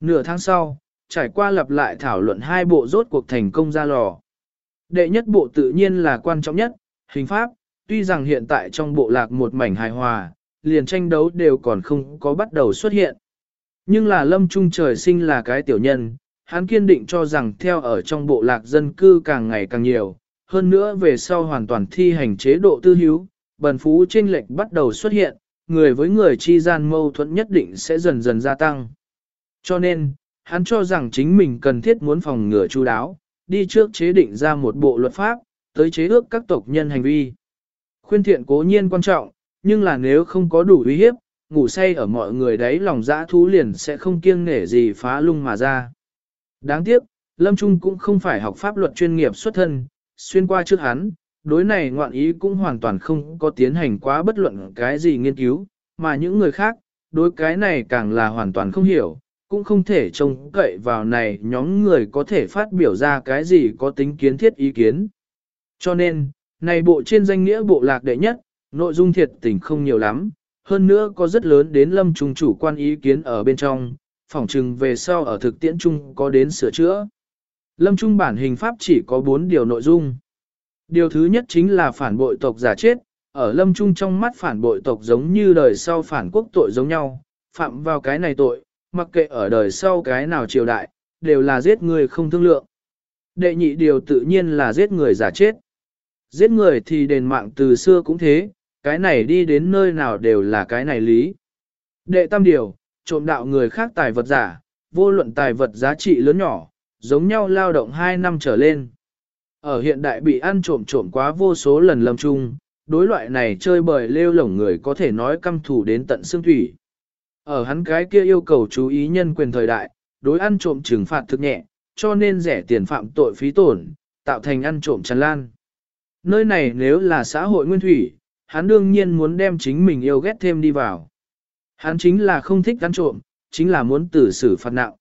Nửa tháng sau, trải qua lặp lại thảo luận hai bộ rốt cuộc thành công ra lò. Đệ nhất bộ tự nhiên là quan trọng nhất, hình pháp, tuy rằng hiện tại trong bộ lạc một mảnh hài hòa, liền tranh đấu đều còn không có bắt đầu xuất hiện. Nhưng là lâm trung trời sinh là cái tiểu nhân, hắn kiên định cho rằng theo ở trong bộ lạc dân cư càng ngày càng nhiều, hơn nữa về sau hoàn toàn thi hành chế độ tư hiếu, bần phú trên lệch bắt đầu xuất hiện, người với người chi gian mâu thuẫn nhất định sẽ dần dần gia tăng. Cho nên, hắn cho rằng chính mình cần thiết muốn phòng ngừa chú đáo, đi trước chế định ra một bộ luật pháp, tới chế ước các tộc nhân hành vi. Khuyên thiện cố nhiên quan trọng, nhưng là nếu không có đủ uy hiếp, ngủ say ở mọi người đấy lòng dã thú liền sẽ không kiêng nể gì phá lung mà ra. Đáng tiếc, Lâm Trung cũng không phải học pháp luật chuyên nghiệp xuất thân, xuyên qua trước hắn, đối này ngoạn ý cũng hoàn toàn không có tiến hành quá bất luận cái gì nghiên cứu, mà những người khác, đối cái này càng là hoàn toàn không hiểu, cũng không thể trông cậy vào này nhóm người có thể phát biểu ra cái gì có tính kiến thiết ý kiến. Cho nên, này bộ trên danh nghĩa bộ lạc đệ nhất, nội dung thiệt tình không nhiều lắm, hơn nữa có rất lớn đến lâm trung chủ quan ý kiến ở bên trong, phỏng chừng về sau ở thực tiễn chung có đến sửa chữa. Lâm trung bản hình pháp chỉ có 4 điều nội dung. Điều thứ nhất chính là phản bội tộc giả chết, ở lâm trung trong mắt phản bội tộc giống như đời sau phản quốc tội giống nhau, phạm vào cái này tội, mặc kệ ở đời sau cái nào triều đại, đều là giết người không thương lượng. Đệ nhị điều tự nhiên là giết người giả chết. Giết người thì đền mạng từ xưa cũng thế, cái này đi đến nơi nào đều là cái này lý. Đệ tam điều, trộm đạo người khác tài vật giả, vô luận tài vật giá trị lớn nhỏ, giống nhau lao động 2 năm trở lên. Ở hiện đại bị ăn trộm trộm quá vô số lần lâm chung, đối loại này chơi bời lêu lổng người có thể nói căm thủ đến tận xương thủy. Ở hắn cái kia yêu cầu chú ý nhân quyền thời đại, đối ăn trộm trừng phạt thực nhẹ, cho nên rẻ tiền phạm tội phí tổn, tạo thành ăn trộm tràn lan. Nơi này nếu là xã hội nguyên thủy, hắn đương nhiên muốn đem chính mình yêu ghét thêm đi vào. Hắn chính là không thích ăn trộm, chính là muốn tử xử phạt nặng.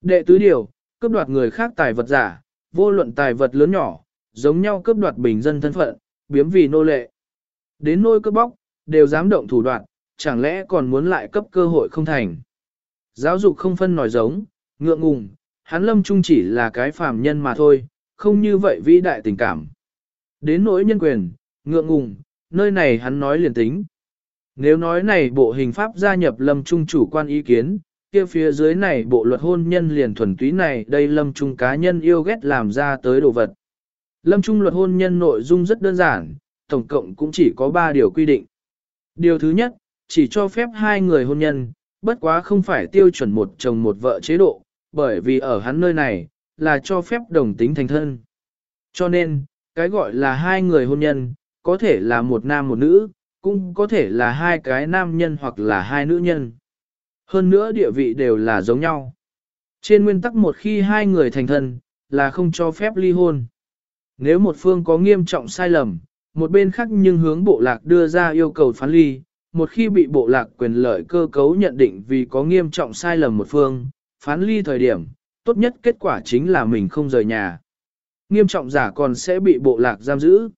Đệ tứ điều, cướp đoạt người khác tài vật giả, vô luận tài vật lớn nhỏ, giống nhau cướp đoạt bình dân thân phận, biếm vì nô lệ. Đến nôi cướp bóc, đều dám động thủ đoạn, chẳng lẽ còn muốn lại cấp cơ hội không thành. Giáo dục không phân nổi giống, ngượng ngùng, hắn lâm trung chỉ là cái phàm nhân mà thôi, không như vậy vĩ đại tình cảm. Đến nỗi nhân quyền, ngượng ngùng, nơi này hắn nói liền tính. Nếu nói này bộ hình pháp gia nhập lâm trung chủ quan ý kiến, kia phía dưới này bộ luật hôn nhân liền thuần túy này đây lâm trung cá nhân yêu ghét làm ra tới đồ vật. Lâm trung luật hôn nhân nội dung rất đơn giản, tổng cộng cũng chỉ có 3 điều quy định. Điều thứ nhất, chỉ cho phép hai người hôn nhân, bất quá không phải tiêu chuẩn một chồng một vợ chế độ, bởi vì ở hắn nơi này, là cho phép đồng tính thành thân. Cho nên, cái gọi là hai người hôn nhân, có thể là một nam một nữ, cũng có thể là hai cái nam nhân hoặc là hai nữ nhân. Hơn nữa địa vị đều là giống nhau. Trên nguyên tắc một khi hai người thành thân, là không cho phép ly hôn. Nếu một phương có nghiêm trọng sai lầm, một bên khác nhưng hướng bộ lạc đưa ra yêu cầu phán ly, một khi bị bộ lạc quyền lợi cơ cấu nhận định vì có nghiêm trọng sai lầm một phương, phán ly thời điểm, tốt nhất kết quả chính là mình không rời nhà. Nghiêm trọng giả còn sẽ bị bộ lạc giam giữ.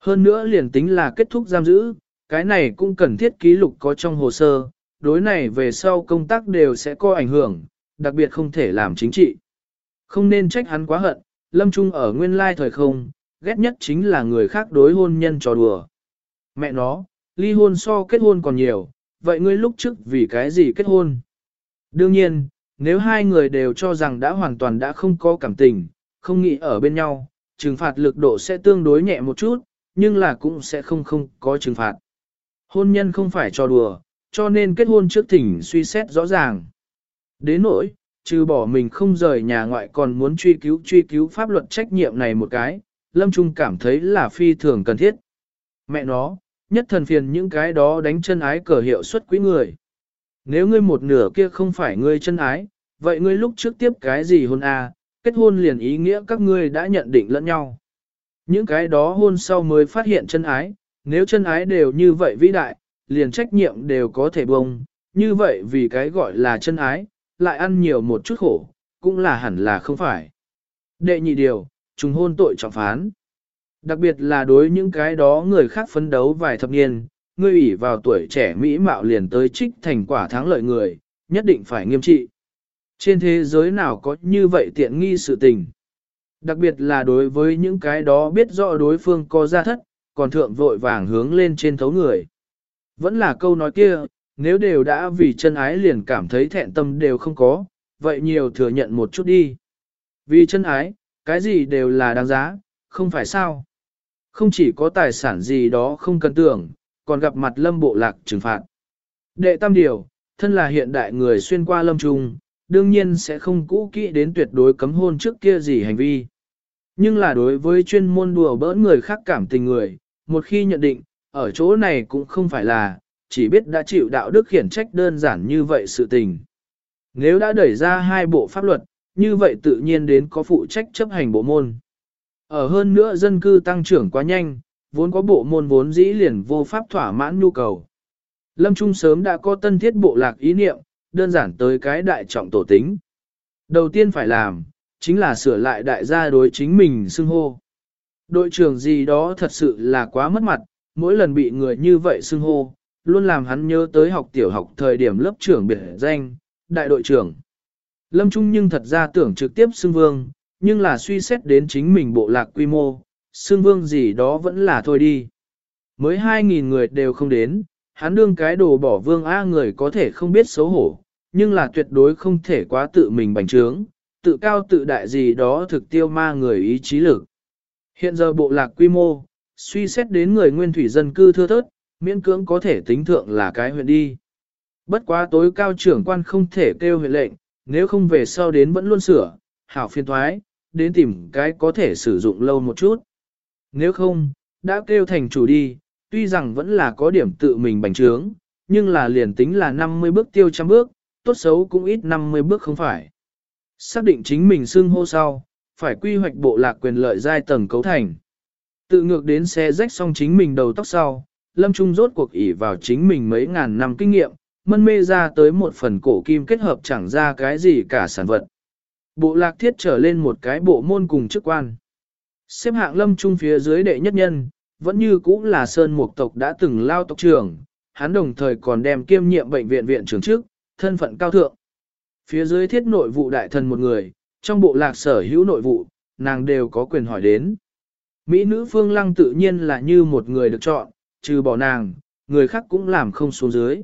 Hơn nữa liền tính là kết thúc giam giữ, cái này cũng cần thiết ký lục có trong hồ sơ, đối này về sau công tác đều sẽ có ảnh hưởng, đặc biệt không thể làm chính trị. Không nên trách hắn quá hận, Lâm Trung ở nguyên lai thời không, ghét nhất chính là người khác đối hôn nhân trò đùa. Mẹ nó, ly hôn so kết hôn còn nhiều, vậy ngươi lúc trước vì cái gì kết hôn? Đương nhiên, nếu hai người đều cho rằng đã hoàn toàn đã không có cảm tình, không nghĩ ở bên nhau, trừng phạt lực độ sẽ tương đối nhẹ một chút, nhưng là cũng sẽ không không có trừng phạt. Hôn nhân không phải cho đùa, cho nên kết hôn trước thỉnh suy xét rõ ràng. Đến nỗi, trừ bỏ mình không rời nhà ngoại còn muốn truy cứu truy cứu pháp luật trách nhiệm này một cái, Lâm Trung cảm thấy là phi thường cần thiết. Mẹ nó, nhất thần phiền những cái đó đánh chân ái cờ hiệu suất quý người. Nếu ngươi một nửa kia không phải ngươi chân ái, vậy ngươi lúc trước tiếp cái gì hôn à, kết hôn liền ý nghĩa các ngươi đã nhận định lẫn nhau. Những cái đó hôn sau mới phát hiện chân ái, nếu chân ái đều như vậy vĩ đại, liền trách nhiệm đều có thể bông, như vậy vì cái gọi là chân ái, lại ăn nhiều một chút khổ, cũng là hẳn là không phải. Đệ nhị điều, trùng hôn tội trọng phán. Đặc biệt là đối những cái đó người khác phấn đấu vài thập niên, ngươi ủy vào tuổi trẻ Mỹ mạo liền tới trích thành quả thắng lợi người, nhất định phải nghiêm trị. Trên thế giới nào có như vậy tiện nghi sự tình. Đặc biệt là đối với những cái đó biết rõ đối phương có gia thất, còn thượng vội vàng hướng lên trên thấu người. Vẫn là câu nói kia, nếu đều đã vì chân ái liền cảm thấy thẹn tâm đều không có, vậy nhiều thừa nhận một chút đi. Vì chân ái, cái gì đều là đáng giá, không phải sao. Không chỉ có tài sản gì đó không cần tưởng, còn gặp mặt lâm bộ lạc trừng phạt. Đệ tam điều, thân là hiện đại người xuyên qua lâm trung, đương nhiên sẽ không cũ kỹ đến tuyệt đối cấm hôn trước kia gì hành vi. Nhưng là đối với chuyên môn đùa bỡn người khác cảm tình người, một khi nhận định, ở chỗ này cũng không phải là, chỉ biết đã chịu đạo đức khiển trách đơn giản như vậy sự tình. Nếu đã đẩy ra hai bộ pháp luật, như vậy tự nhiên đến có phụ trách chấp hành bộ môn. Ở hơn nữa dân cư tăng trưởng quá nhanh, vốn có bộ môn vốn dĩ liền vô pháp thỏa mãn nhu cầu. Lâm Trung sớm đã có tân thiết bộ lạc ý niệm, đơn giản tới cái đại trọng tổ tính. Đầu tiên phải làm, chính là sửa lại đại gia đối chính mình xưng hô. Đội trưởng gì đó thật sự là quá mất mặt, mỗi lần bị người như vậy xưng hô, luôn làm hắn nhớ tới học tiểu học thời điểm lớp trưởng biệt danh, đại đội trưởng. Lâm Trung nhưng thật ra tưởng trực tiếp xưng vương, nhưng là suy xét đến chính mình bộ lạc quy mô, xương vương gì đó vẫn là thôi đi. Mới 2.000 người đều không đến, hắn đương cái đồ bỏ vương A người có thể không biết xấu hổ, nhưng là tuyệt đối không thể quá tự mình bành trướng, tự cao tự đại gì đó thực tiêu ma người ý chí lực. Hiện giờ bộ lạc quy mô, suy xét đến người nguyên thủy dân cư thưa thớt, miễn cưỡng có thể tính thượng là cái huyện đi. Bất quá tối cao trưởng quan không thể kêu huyện lệnh, nếu không về sau đến vẫn luôn sửa, hảo phiên thoái, đến tìm cái có thể sử dụng lâu một chút. Nếu không, đã kêu thành chủ đi, tuy rằng vẫn là có điểm tự mình bành trướng, nhưng là liền tính là 50 bước tiêu trăm bước, tốt xấu cũng ít 50 bước không phải. Xác định chính mình xưng hô sau, phải quy hoạch bộ lạc quyền lợi giai tầng cấu thành. Tự ngược đến xe rách xong chính mình đầu tóc sau, Lâm Trung rốt cuộc ỷ vào chính mình mấy ngàn năm kinh nghiệm, mân mê ra tới một phần cổ kim kết hợp chẳng ra cái gì cả sản vật. Bộ lạc thiết trở lên một cái bộ môn cùng chức quan. Xếp hạng Lâm Trung phía dưới đệ nhất nhân, vẫn như cũ là Sơn Mục tộc đã từng lao tộc trưởng, hắn đồng thời còn đem kiêm nhiệm bệnh viện viện trưởng trước, thân phận cao thượng. Phía dưới thiết nội vụ đại thần một người, trong bộ lạc sở hữu nội vụ, nàng đều có quyền hỏi đến. Mỹ nữ phương lăng tự nhiên là như một người được chọn, trừ bỏ nàng, người khác cũng làm không xuống dưới.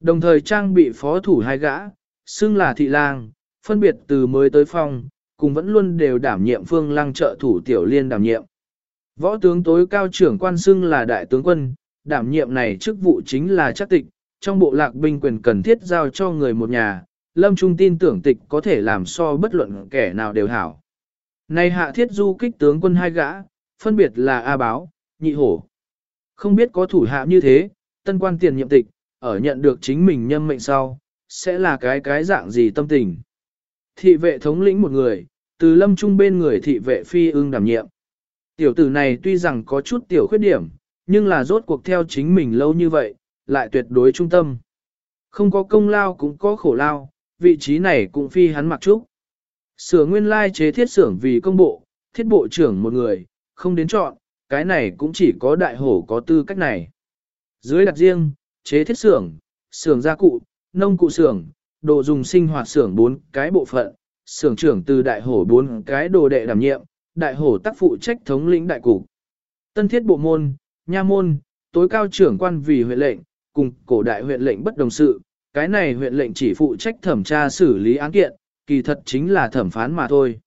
Đồng thời trang bị phó thủ hai gã, xưng là thị lang, phân biệt từ mới tới phong, cùng vẫn luôn đều đảm nhiệm phương lăng trợ thủ tiểu liên đảm nhiệm. Võ tướng tối cao trưởng quan xưng là đại tướng quân, đảm nhiệm này chức vụ chính là chắc tịch, trong bộ lạc binh quyền cần thiết giao cho người một nhà, Lâm Trung tin tưởng tịch có thể làm so bất luận kẻ nào đều hảo. Này hạ thiết du kích tướng quân hai gã, phân biệt là A Báo, Nhị Hổ. Không biết có thủ hạ như thế, tân quan tiền nhiệm tịch, ở nhận được chính mình nhâm mệnh sau, sẽ là cái cái dạng gì tâm tình. Thị vệ thống lĩnh một người, từ lâm trung bên người thị vệ phi ưng đảm nhiệm. Tiểu tử này tuy rằng có chút tiểu khuyết điểm, nhưng là rốt cuộc theo chính mình lâu như vậy, lại tuyệt đối trung tâm. Không có công lao cũng có khổ lao, vị trí này cũng phi hắn mặc trúc. Sửa nguyên lai chế thiết xưởng vì công bộ, thiết bộ trưởng một người, không đến chọn, cái này cũng chỉ có đại hổ có tư cách này. Dưới đặt riêng, chế thiết xưởng, xưởng gia cụ, nông cụ xưởng, đồ dùng sinh hoạt xưởng bốn cái bộ phận, xưởng trưởng từ đại hổ bốn cái đồ đệ đảm nhiệm, đại hổ tác phụ trách thống lĩnh đại cục. Tân thiết bộ môn, nha môn, tối cao trưởng quan vì huyện lệnh, cùng cổ đại huyện lệnh bất đồng sự, cái này huyện lệnh chỉ phụ trách thẩm tra xử lý án kiện, kỳ thật chính là thẩm phán mà thôi.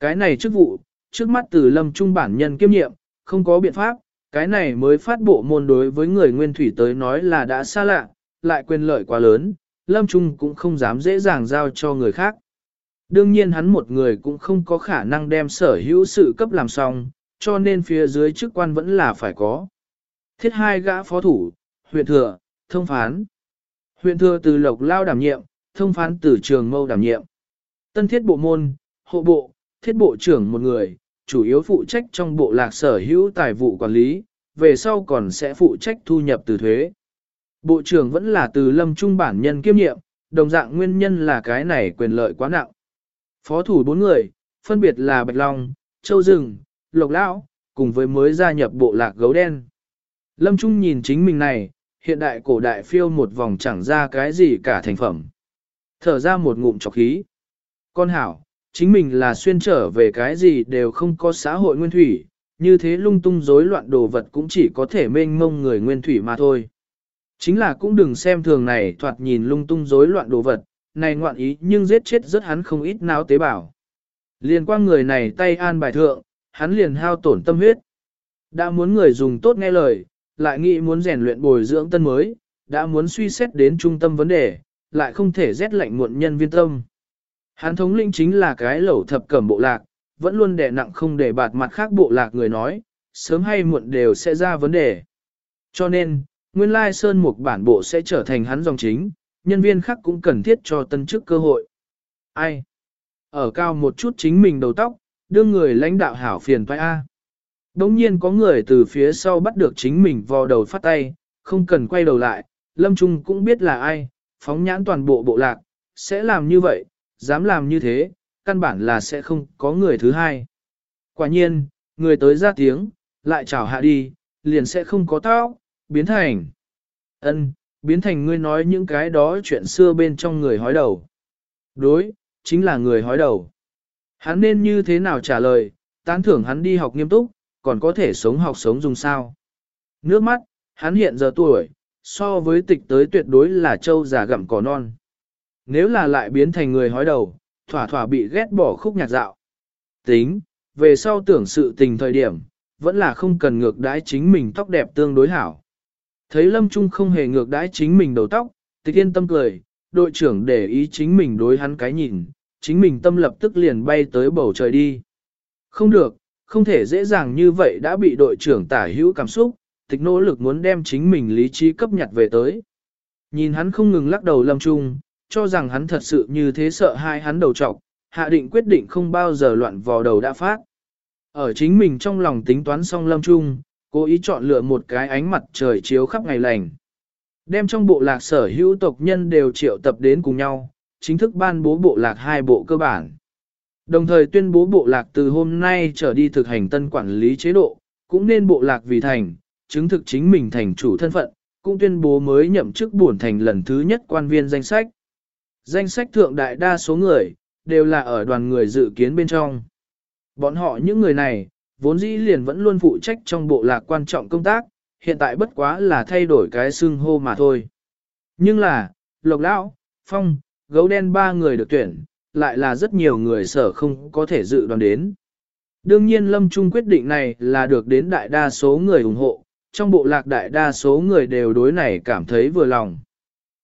Cái này chức vụ, trước mắt từ lâm trung bản nhân kiêm nhiệm, không có biện pháp, cái này mới phát bộ môn đối với người nguyên thủy tới nói là đã xa lạ, lại quyền lợi quá lớn, lâm trung cũng không dám dễ dàng giao cho người khác. Đương nhiên hắn một người cũng không có khả năng đem sở hữu sự cấp làm xong, cho nên phía dưới chức quan vẫn là phải có. Thiết hai gã phó thủ, huyện thừa, thông phán. Huyện thừa từ lộc lao đảm nhiệm, thông phán từ trường mâu đảm nhiệm. Tân thiết bộ môn, hộ bộ, thiết bộ trưởng một người, chủ yếu phụ trách trong bộ lạc sở hữu tài vụ quản lý, về sau còn sẽ phụ trách thu nhập từ thuế. Bộ trưởng vẫn là từ lâm trung bản nhân kiêm nhiệm, đồng dạng nguyên nhân là cái này quyền lợi quá nặng. Phó thủ bốn người, phân biệt là Bạch Long, Châu Rừng, Lộc Lão, cùng với mới gia nhập bộ lạc gấu đen. Lâm Trung nhìn chính mình này, hiện đại cổ đại phiêu một vòng chẳng ra cái gì cả thành phẩm. Thở ra một ngụm chọc khí. Con hảo, chính mình là xuyên trở về cái gì đều không có xã hội nguyên thủy, như thế lung tung rối loạn đồ vật cũng chỉ có thể mênh mông người nguyên thủy mà thôi. Chính là cũng đừng xem thường này thoạt nhìn lung tung rối loạn đồ vật, này ngoạn ý nhưng giết chết rất hắn không ít náo tế bào. Liền qua người này tay an bài thượng, hắn liền hao tổn tâm huyết. Đã muốn người dùng tốt nghe lời, lại nghĩ muốn rèn luyện bồi dưỡng tân mới, đã muốn suy xét đến trung tâm vấn đề, lại không thể rét lạnh muộn nhân viên tâm. Hắn thống lĩnh chính là cái lẩu thập cẩm bộ lạc, vẫn luôn đè nặng không để bạt mặt khác bộ lạc người nói, sớm hay muộn đều sẽ ra vấn đề. Cho nên, nguyên lai sơn mục bản bộ sẽ trở thành hắn dòng chính, nhân viên khác cũng cần thiết cho tân chức cơ hội. Ai? Ở cao một chút chính mình đầu tóc, đưa người lãnh đạo hảo phiền toái A. Đống nhiên có người từ phía sau bắt được chính mình vò đầu phát tay, không cần quay đầu lại, Lâm Trung cũng biết là ai, phóng nhãn toàn bộ bộ lạc, sẽ làm như vậy, dám làm như thế, căn bản là sẽ không có người thứ hai. Quả nhiên, người tới ra tiếng, lại chào hạ đi, liền sẽ không có tao biến thành. ân biến thành ngươi nói những cái đó chuyện xưa bên trong người hói đầu. Đối, chính là người hói đầu. Hắn nên như thế nào trả lời, tán thưởng hắn đi học nghiêm túc, còn có thể sống học sống dùng sao. Nước mắt, hắn hiện giờ tuổi, so với tịch tới tuyệt đối là châu già gặm cỏ non. Nếu là lại biến thành người hói đầu, thỏa thỏa bị ghét bỏ khúc nhạc dạo. Tính, về sau tưởng sự tình thời điểm, vẫn là không cần ngược đãi chính mình tóc đẹp tương đối hảo. Thấy Lâm Trung không hề ngược đãi chính mình đầu tóc, tịch yên tâm cười, đội trưởng để ý chính mình đối hắn cái nhìn, chính mình tâm lập tức liền bay tới bầu trời đi. Không được, không thể dễ dàng như vậy đã bị đội trưởng tả hữu cảm xúc, tịch nỗ lực muốn đem chính mình lý trí cấp nhặt về tới. Nhìn hắn không ngừng lắc đầu lâm trung, cho rằng hắn thật sự như thế sợ hai hắn đầu trọc, hạ định quyết định không bao giờ loạn vò đầu đã phát. Ở chính mình trong lòng tính toán xong lâm trung, cố ý chọn lựa một cái ánh mặt trời chiếu khắp ngày lành. Đem trong bộ lạc sở hữu tộc nhân đều triệu tập đến cùng nhau, chính thức ban bố bộ lạc hai bộ cơ bản. Đồng thời tuyên bố bộ lạc từ hôm nay trở đi thực hành tân quản lý chế độ, cũng nên bộ lạc vì thành, chứng thực chính mình thành chủ thân phận, cũng tuyên bố mới nhậm chức bổn thành lần thứ nhất quan viên danh sách. Danh sách thượng đại đa số người, đều là ở đoàn người dự kiến bên trong. Bọn họ những người này, vốn dĩ liền vẫn luôn phụ trách trong bộ lạc quan trọng công tác, hiện tại bất quá là thay đổi cái xưng hô mà thôi. Nhưng là, Lộc Lão, Phong, Gấu Đen ba người được tuyển, lại là rất nhiều người sở không có thể dự đoán đến. Đương nhiên Lâm Trung quyết định này là được đến đại đa số người ủng hộ, trong bộ lạc đại đa số người đều đối này cảm thấy vừa lòng.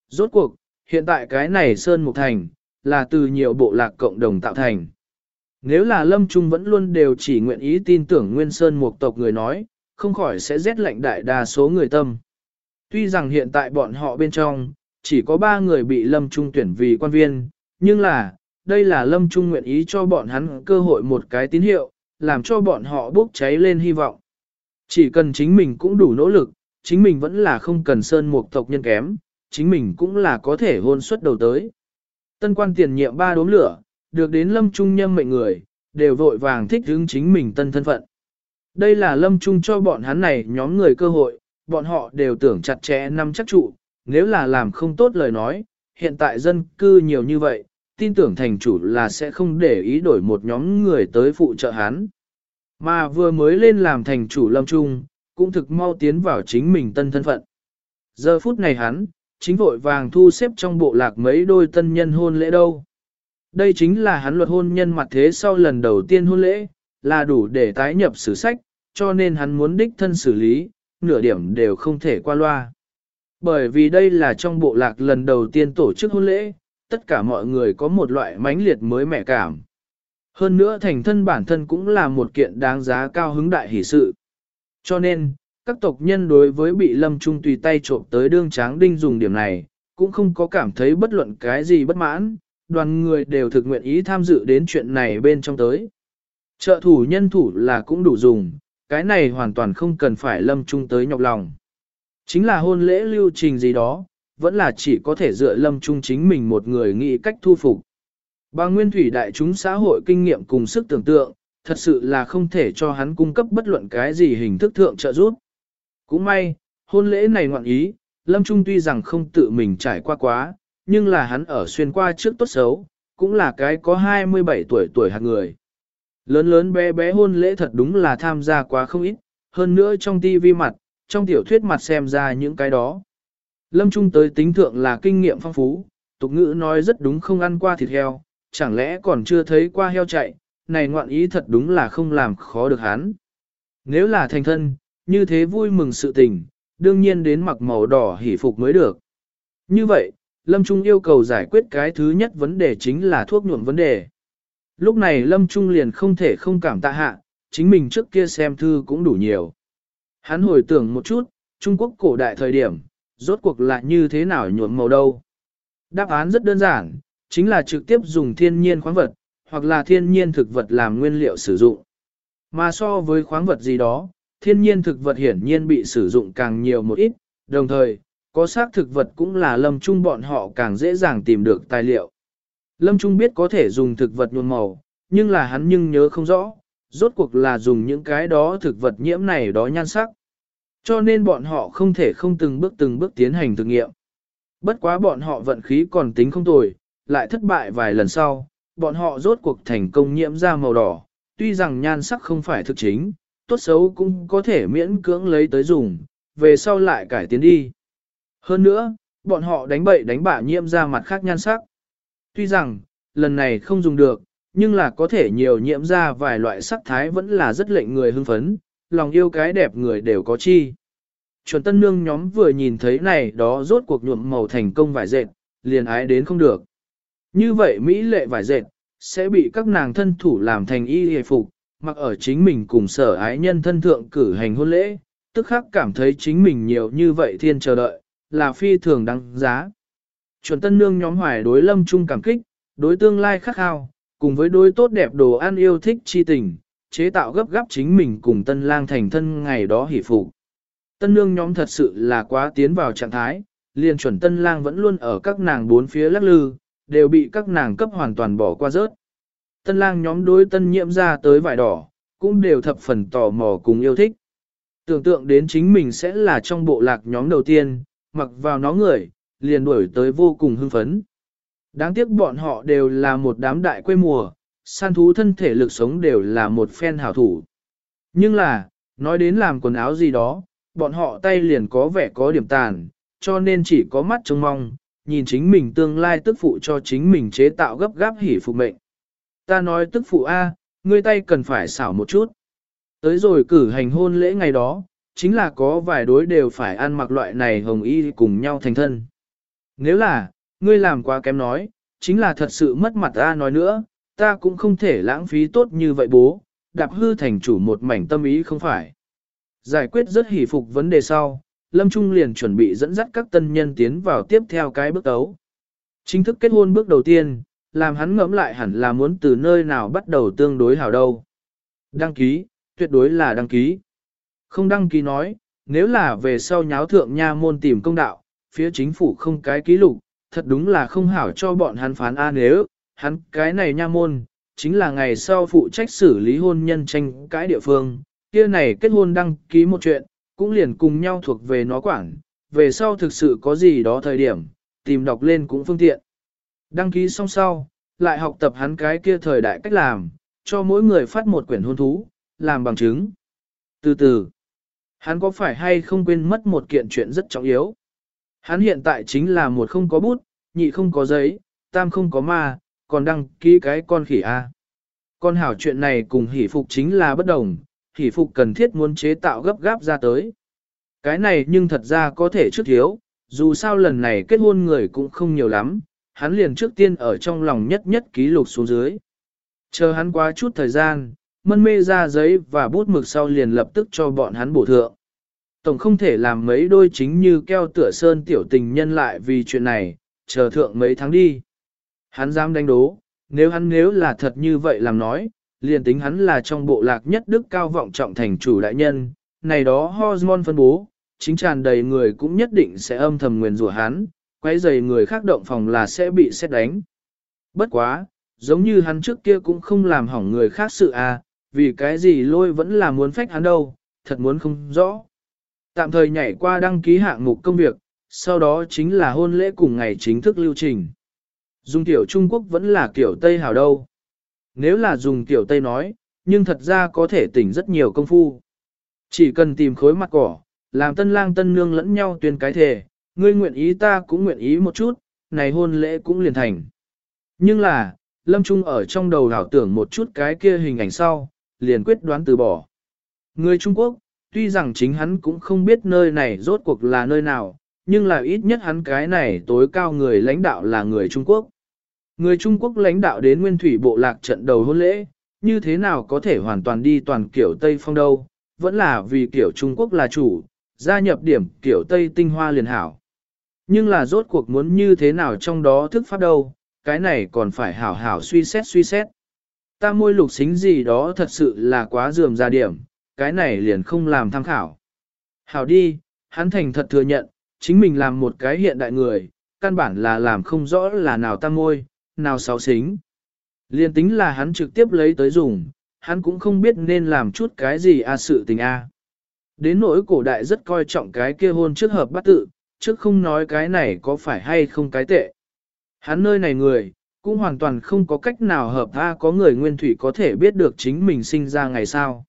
Rốt cuộc, hiện tại cái này Sơn Mục Thành, là từ nhiều bộ lạc cộng đồng tạo thành. Nếu là Lâm Trung vẫn luôn đều chỉ nguyện ý tin tưởng Nguyên Sơn một tộc người nói, không khỏi sẽ rét lạnh đại đa số người tâm. Tuy rằng hiện tại bọn họ bên trong, chỉ có ba người bị Lâm Trung tuyển vì quan viên, nhưng là, đây là Lâm Trung nguyện ý cho bọn hắn cơ hội một cái tín hiệu, làm cho bọn họ bốc cháy lên hy vọng. Chỉ cần chính mình cũng đủ nỗ lực, chính mình vẫn là không cần sơn một tộc nhân kém, chính mình cũng là có thể hôn suất đầu tới. Tân quan tiền nhiệm ba đốm lửa, được đến Lâm Trung nhâm mệnh người, đều vội vàng thích hướng chính mình tân thân phận. Đây là Lâm Trung cho bọn hắn này nhóm người cơ hội, bọn họ đều tưởng chặt chẽ năm chắc trụ, nếu là làm không tốt lời nói, hiện tại dân cư nhiều như vậy, tin tưởng thành chủ là sẽ không để ý đổi một nhóm người tới phụ trợ hắn. Mà vừa mới lên làm thành chủ lâm trung, cũng thực mau tiến vào chính mình tân thân phận. Giờ phút này hắn, chính vội vàng thu xếp trong bộ lạc mấy đôi tân nhân hôn lễ đâu. Đây chính là hắn luật hôn nhân mặt thế sau lần đầu tiên hôn lễ, là đủ để tái nhập sử sách, cho nên hắn muốn đích thân xử lý, nửa điểm đều không thể qua loa. Bởi vì đây là trong bộ lạc lần đầu tiên tổ chức hôn lễ, tất cả mọi người có một loại mãnh liệt mới mẻ cảm. Hơn nữa thành thân bản thân cũng là một kiện đáng giá cao hứng đại hỷ sự. Cho nên, các tộc nhân đối với bị lâm trung tùy tay trộm tới đương tráng đinh dùng điểm này, cũng không có cảm thấy bất luận cái gì bất mãn, đoàn người đều thực nguyện ý tham dự đến chuyện này bên trong tới. Trợ thủ nhân thủ là cũng đủ dùng, cái này hoàn toàn không cần phải lâm trung tới nhọc lòng. Chính là hôn lễ lưu trình gì đó, vẫn là chỉ có thể dựa lâm trung chính mình một người nghĩ cách thu phục. Bà nguyên thủy đại chúng xã hội kinh nghiệm cùng sức tưởng tượng, thật sự là không thể cho hắn cung cấp bất luận cái gì hình thức thượng trợ giúp. Cũng may, hôn lễ này ngoạn ý, lâm trung tuy rằng không tự mình trải qua quá, nhưng là hắn ở xuyên qua trước tốt xấu, cũng là cái có 27 tuổi tuổi hạt người. Lớn lớn bé bé hôn lễ thật đúng là tham gia quá không ít, hơn nữa trong tivi mặt, trong tiểu thuyết mặt xem ra những cái đó. Lâm Trung tới tính thượng là kinh nghiệm phong phú, tục ngữ nói rất đúng không ăn qua thịt heo, chẳng lẽ còn chưa thấy qua heo chạy, này ngoạn ý thật đúng là không làm khó được hắn. Nếu là thành thân, như thế vui mừng sự tình, đương nhiên đến mặc màu đỏ hỉ phục mới được. Như vậy, Lâm Trung yêu cầu giải quyết cái thứ nhất vấn đề chính là thuốc nhuộm vấn đề. Lúc này Lâm Trung liền không thể không cảm tạ hạ, chính mình trước kia xem thư cũng đủ nhiều. Hắn hồi tưởng một chút, Trung Quốc cổ đại thời điểm, rốt cuộc là như thế nào nhuộm màu đâu. Đáp án rất đơn giản, chính là trực tiếp dùng thiên nhiên khoáng vật, hoặc là thiên nhiên thực vật làm nguyên liệu sử dụng. Mà so với khoáng vật gì đó, thiên nhiên thực vật hiển nhiên bị sử dụng càng nhiều một ít, đồng thời, có xác thực vật cũng là lâm trung bọn họ càng dễ dàng tìm được tài liệu. Lâm Trung biết có thể dùng thực vật nhuộm màu, nhưng là hắn nhưng nhớ không rõ, rốt cuộc là dùng những cái đó thực vật nhiễm này đó nhan sắc. Cho nên bọn họ không thể không từng bước từng bước tiến hành thực nghiệm. Bất quá bọn họ vận khí còn tính không tồi, lại thất bại vài lần sau, bọn họ rốt cuộc thành công nhiễm ra màu đỏ, tuy rằng nhan sắc không phải thực chính, tốt xấu cũng có thể miễn cưỡng lấy tới dùng, về sau lại cải tiến đi. Hơn nữa, bọn họ đánh bậy đánh bạ nhiễm ra mặt khác nhan sắc. Tuy rằng, lần này không dùng được, nhưng là có thể nhiều nhiễm ra vài loại sắc thái vẫn là rất lệnh người hưng phấn, lòng yêu cái đẹp người đều có chi. Chuẩn tân nương nhóm vừa nhìn thấy này đó rốt cuộc nhuộm màu thành công vải dệt, liền ái đến không được. Như vậy Mỹ lệ vải dệt, sẽ bị các nàng thân thủ làm thành y hề phục, mặc ở chính mình cùng sở ái nhân thân thượng cử hành hôn lễ, tức khắc cảm thấy chính mình nhiều như vậy thiên chờ đợi, là phi thường đáng giá. Chuẩn tân nương nhóm hoài đối lâm trung cảm kích, đối tương lai khắc khao, cùng với đối tốt đẹp đồ ăn yêu thích chi tình, chế tạo gấp gáp chính mình cùng tân lang thành thân ngày đó hỷ phục. Tân nương nhóm thật sự là quá tiến vào trạng thái, liền chuẩn tân lang vẫn luôn ở các nàng bốn phía lắc lư, đều bị các nàng cấp hoàn toàn bỏ qua rớt. Tân lang nhóm đối tân nhiễm ra tới vải đỏ, cũng đều thập phần tò mò cùng yêu thích. Tưởng tượng đến chính mình sẽ là trong bộ lạc nhóm đầu tiên, mặc vào nó người, liền đuổi tới vô cùng hưng phấn. Đáng tiếc bọn họ đều là một đám đại quê mùa, săn thú thân thể lực sống đều là một phen hảo thủ. Nhưng là, nói đến làm quần áo gì đó, bọn họ tay liền có vẻ có điểm tàn, cho nên chỉ có mắt trông mong, nhìn chính mình tương lai tức phụ cho chính mình chế tạo gấp gáp hỉ phục mệnh. Ta nói tức phụ A, ngươi tay cần phải xảo một chút. Tới rồi cử hành hôn lễ ngày đó, chính là có vài đối đều phải ăn mặc loại này hồng y cùng nhau thành thân. Nếu là, ngươi làm quá kém nói, chính là thật sự mất mặt ta nói nữa, ta cũng không thể lãng phí tốt như vậy bố, đạp hư thành chủ một mảnh tâm ý không phải. Giải quyết rất hỷ phục vấn đề sau, Lâm Trung liền chuẩn bị dẫn dắt các tân nhân tiến vào tiếp theo cái bước tấu. Chính thức kết hôn bước đầu tiên, làm hắn ngẫm lại hẳn là muốn từ nơi nào bắt đầu tương đối hảo đâu. Đăng ký, tuyệt đối là đăng ký. Không đăng ký nói, nếu là về sau nháo thượng nha môn tìm công đạo, phía chính phủ không cái ký lục, thật đúng là không hảo cho bọn hắn phán a nếu, hắn cái này nha môn, chính là ngày sau phụ trách xử lý hôn nhân tranh cái địa phương, kia này kết hôn đăng ký một chuyện, cũng liền cùng nhau thuộc về nó quản, về sau thực sự có gì đó thời điểm, tìm đọc lên cũng phương tiện. Đăng ký xong sau, lại học tập hắn cái kia thời đại cách làm, cho mỗi người phát một quyển hôn thú, làm bằng chứng. Từ từ, hắn có phải hay không quên mất một kiện chuyện rất trọng yếu. Hắn hiện tại chính là một không có bút, nhị không có giấy, tam không có ma, còn đăng ký cái con khỉ A. Con hảo chuyện này cùng hỷ phục chính là bất đồng, hỷ phục cần thiết muốn chế tạo gấp gáp ra tới. Cái này nhưng thật ra có thể trước thiếu, dù sao lần này kết hôn người cũng không nhiều lắm, hắn liền trước tiên ở trong lòng nhất nhất ký lục xuống dưới. Chờ hắn quá chút thời gian, mân mê ra giấy và bút mực sau liền lập tức cho bọn hắn bổ thượng. Tổng không thể làm mấy đôi chính như keo tựa sơn tiểu tình nhân lại vì chuyện này, chờ thượng mấy tháng đi. Hắn dám đánh đố, nếu hắn nếu là thật như vậy làm nói, liền tính hắn là trong bộ lạc nhất đức cao vọng trọng thành chủ đại nhân, này đó hormone phân bố, chính tràn đầy người cũng nhất định sẽ âm thầm nguyền rủa hắn, quấy rầy người khác động phòng là sẽ bị xét đánh. Bất quá, giống như hắn trước kia cũng không làm hỏng người khác sự à, vì cái gì lôi vẫn là muốn phách hắn đâu, thật muốn không rõ. Tạm thời nhảy qua đăng ký hạng mục công việc, sau đó chính là hôn lễ cùng ngày chính thức lưu trình. Dùng tiểu Trung Quốc vẫn là kiểu Tây hào đâu. Nếu là dùng tiểu Tây nói, nhưng thật ra có thể tỉnh rất nhiều công phu. Chỉ cần tìm khối mặt cỏ, làm tân lang tân nương lẫn nhau tuyên cái thể, ngươi nguyện ý ta cũng nguyện ý một chút, này hôn lễ cũng liền thành. Nhưng là, Lâm Trung ở trong đầu đảo tưởng một chút cái kia hình ảnh sau, liền quyết đoán từ bỏ. Người Trung Quốc, tuy rằng chính hắn cũng không biết nơi này rốt cuộc là nơi nào, nhưng là ít nhất hắn cái này tối cao người lãnh đạo là người Trung Quốc. Người Trung Quốc lãnh đạo đến nguyên thủy bộ lạc trận đầu hôn lễ, như thế nào có thể hoàn toàn đi toàn kiểu Tây Phong đâu, vẫn là vì kiểu Trung Quốc là chủ, gia nhập điểm kiểu Tây tinh hoa liền hảo. Nhưng là rốt cuộc muốn như thế nào trong đó thức pháp đâu, cái này còn phải hảo hảo suy xét suy xét. Ta môi lục xính gì đó thật sự là quá dườm ra điểm, cái này liền không làm tham khảo. Hảo đi, hắn thành thật thừa nhận, chính mình làm một cái hiện đại người, căn bản là làm không rõ là nào tam môi, nào sáu xính. Liên tính là hắn trực tiếp lấy tới dùng, hắn cũng không biết nên làm chút cái gì a sự tình a. Đến nỗi cổ đại rất coi trọng cái kia hôn trước hợp bắt tự, trước không nói cái này có phải hay không cái tệ. Hắn nơi này người, cũng hoàn toàn không có cách nào hợp tha có người nguyên thủy có thể biết được chính mình sinh ra ngày sau.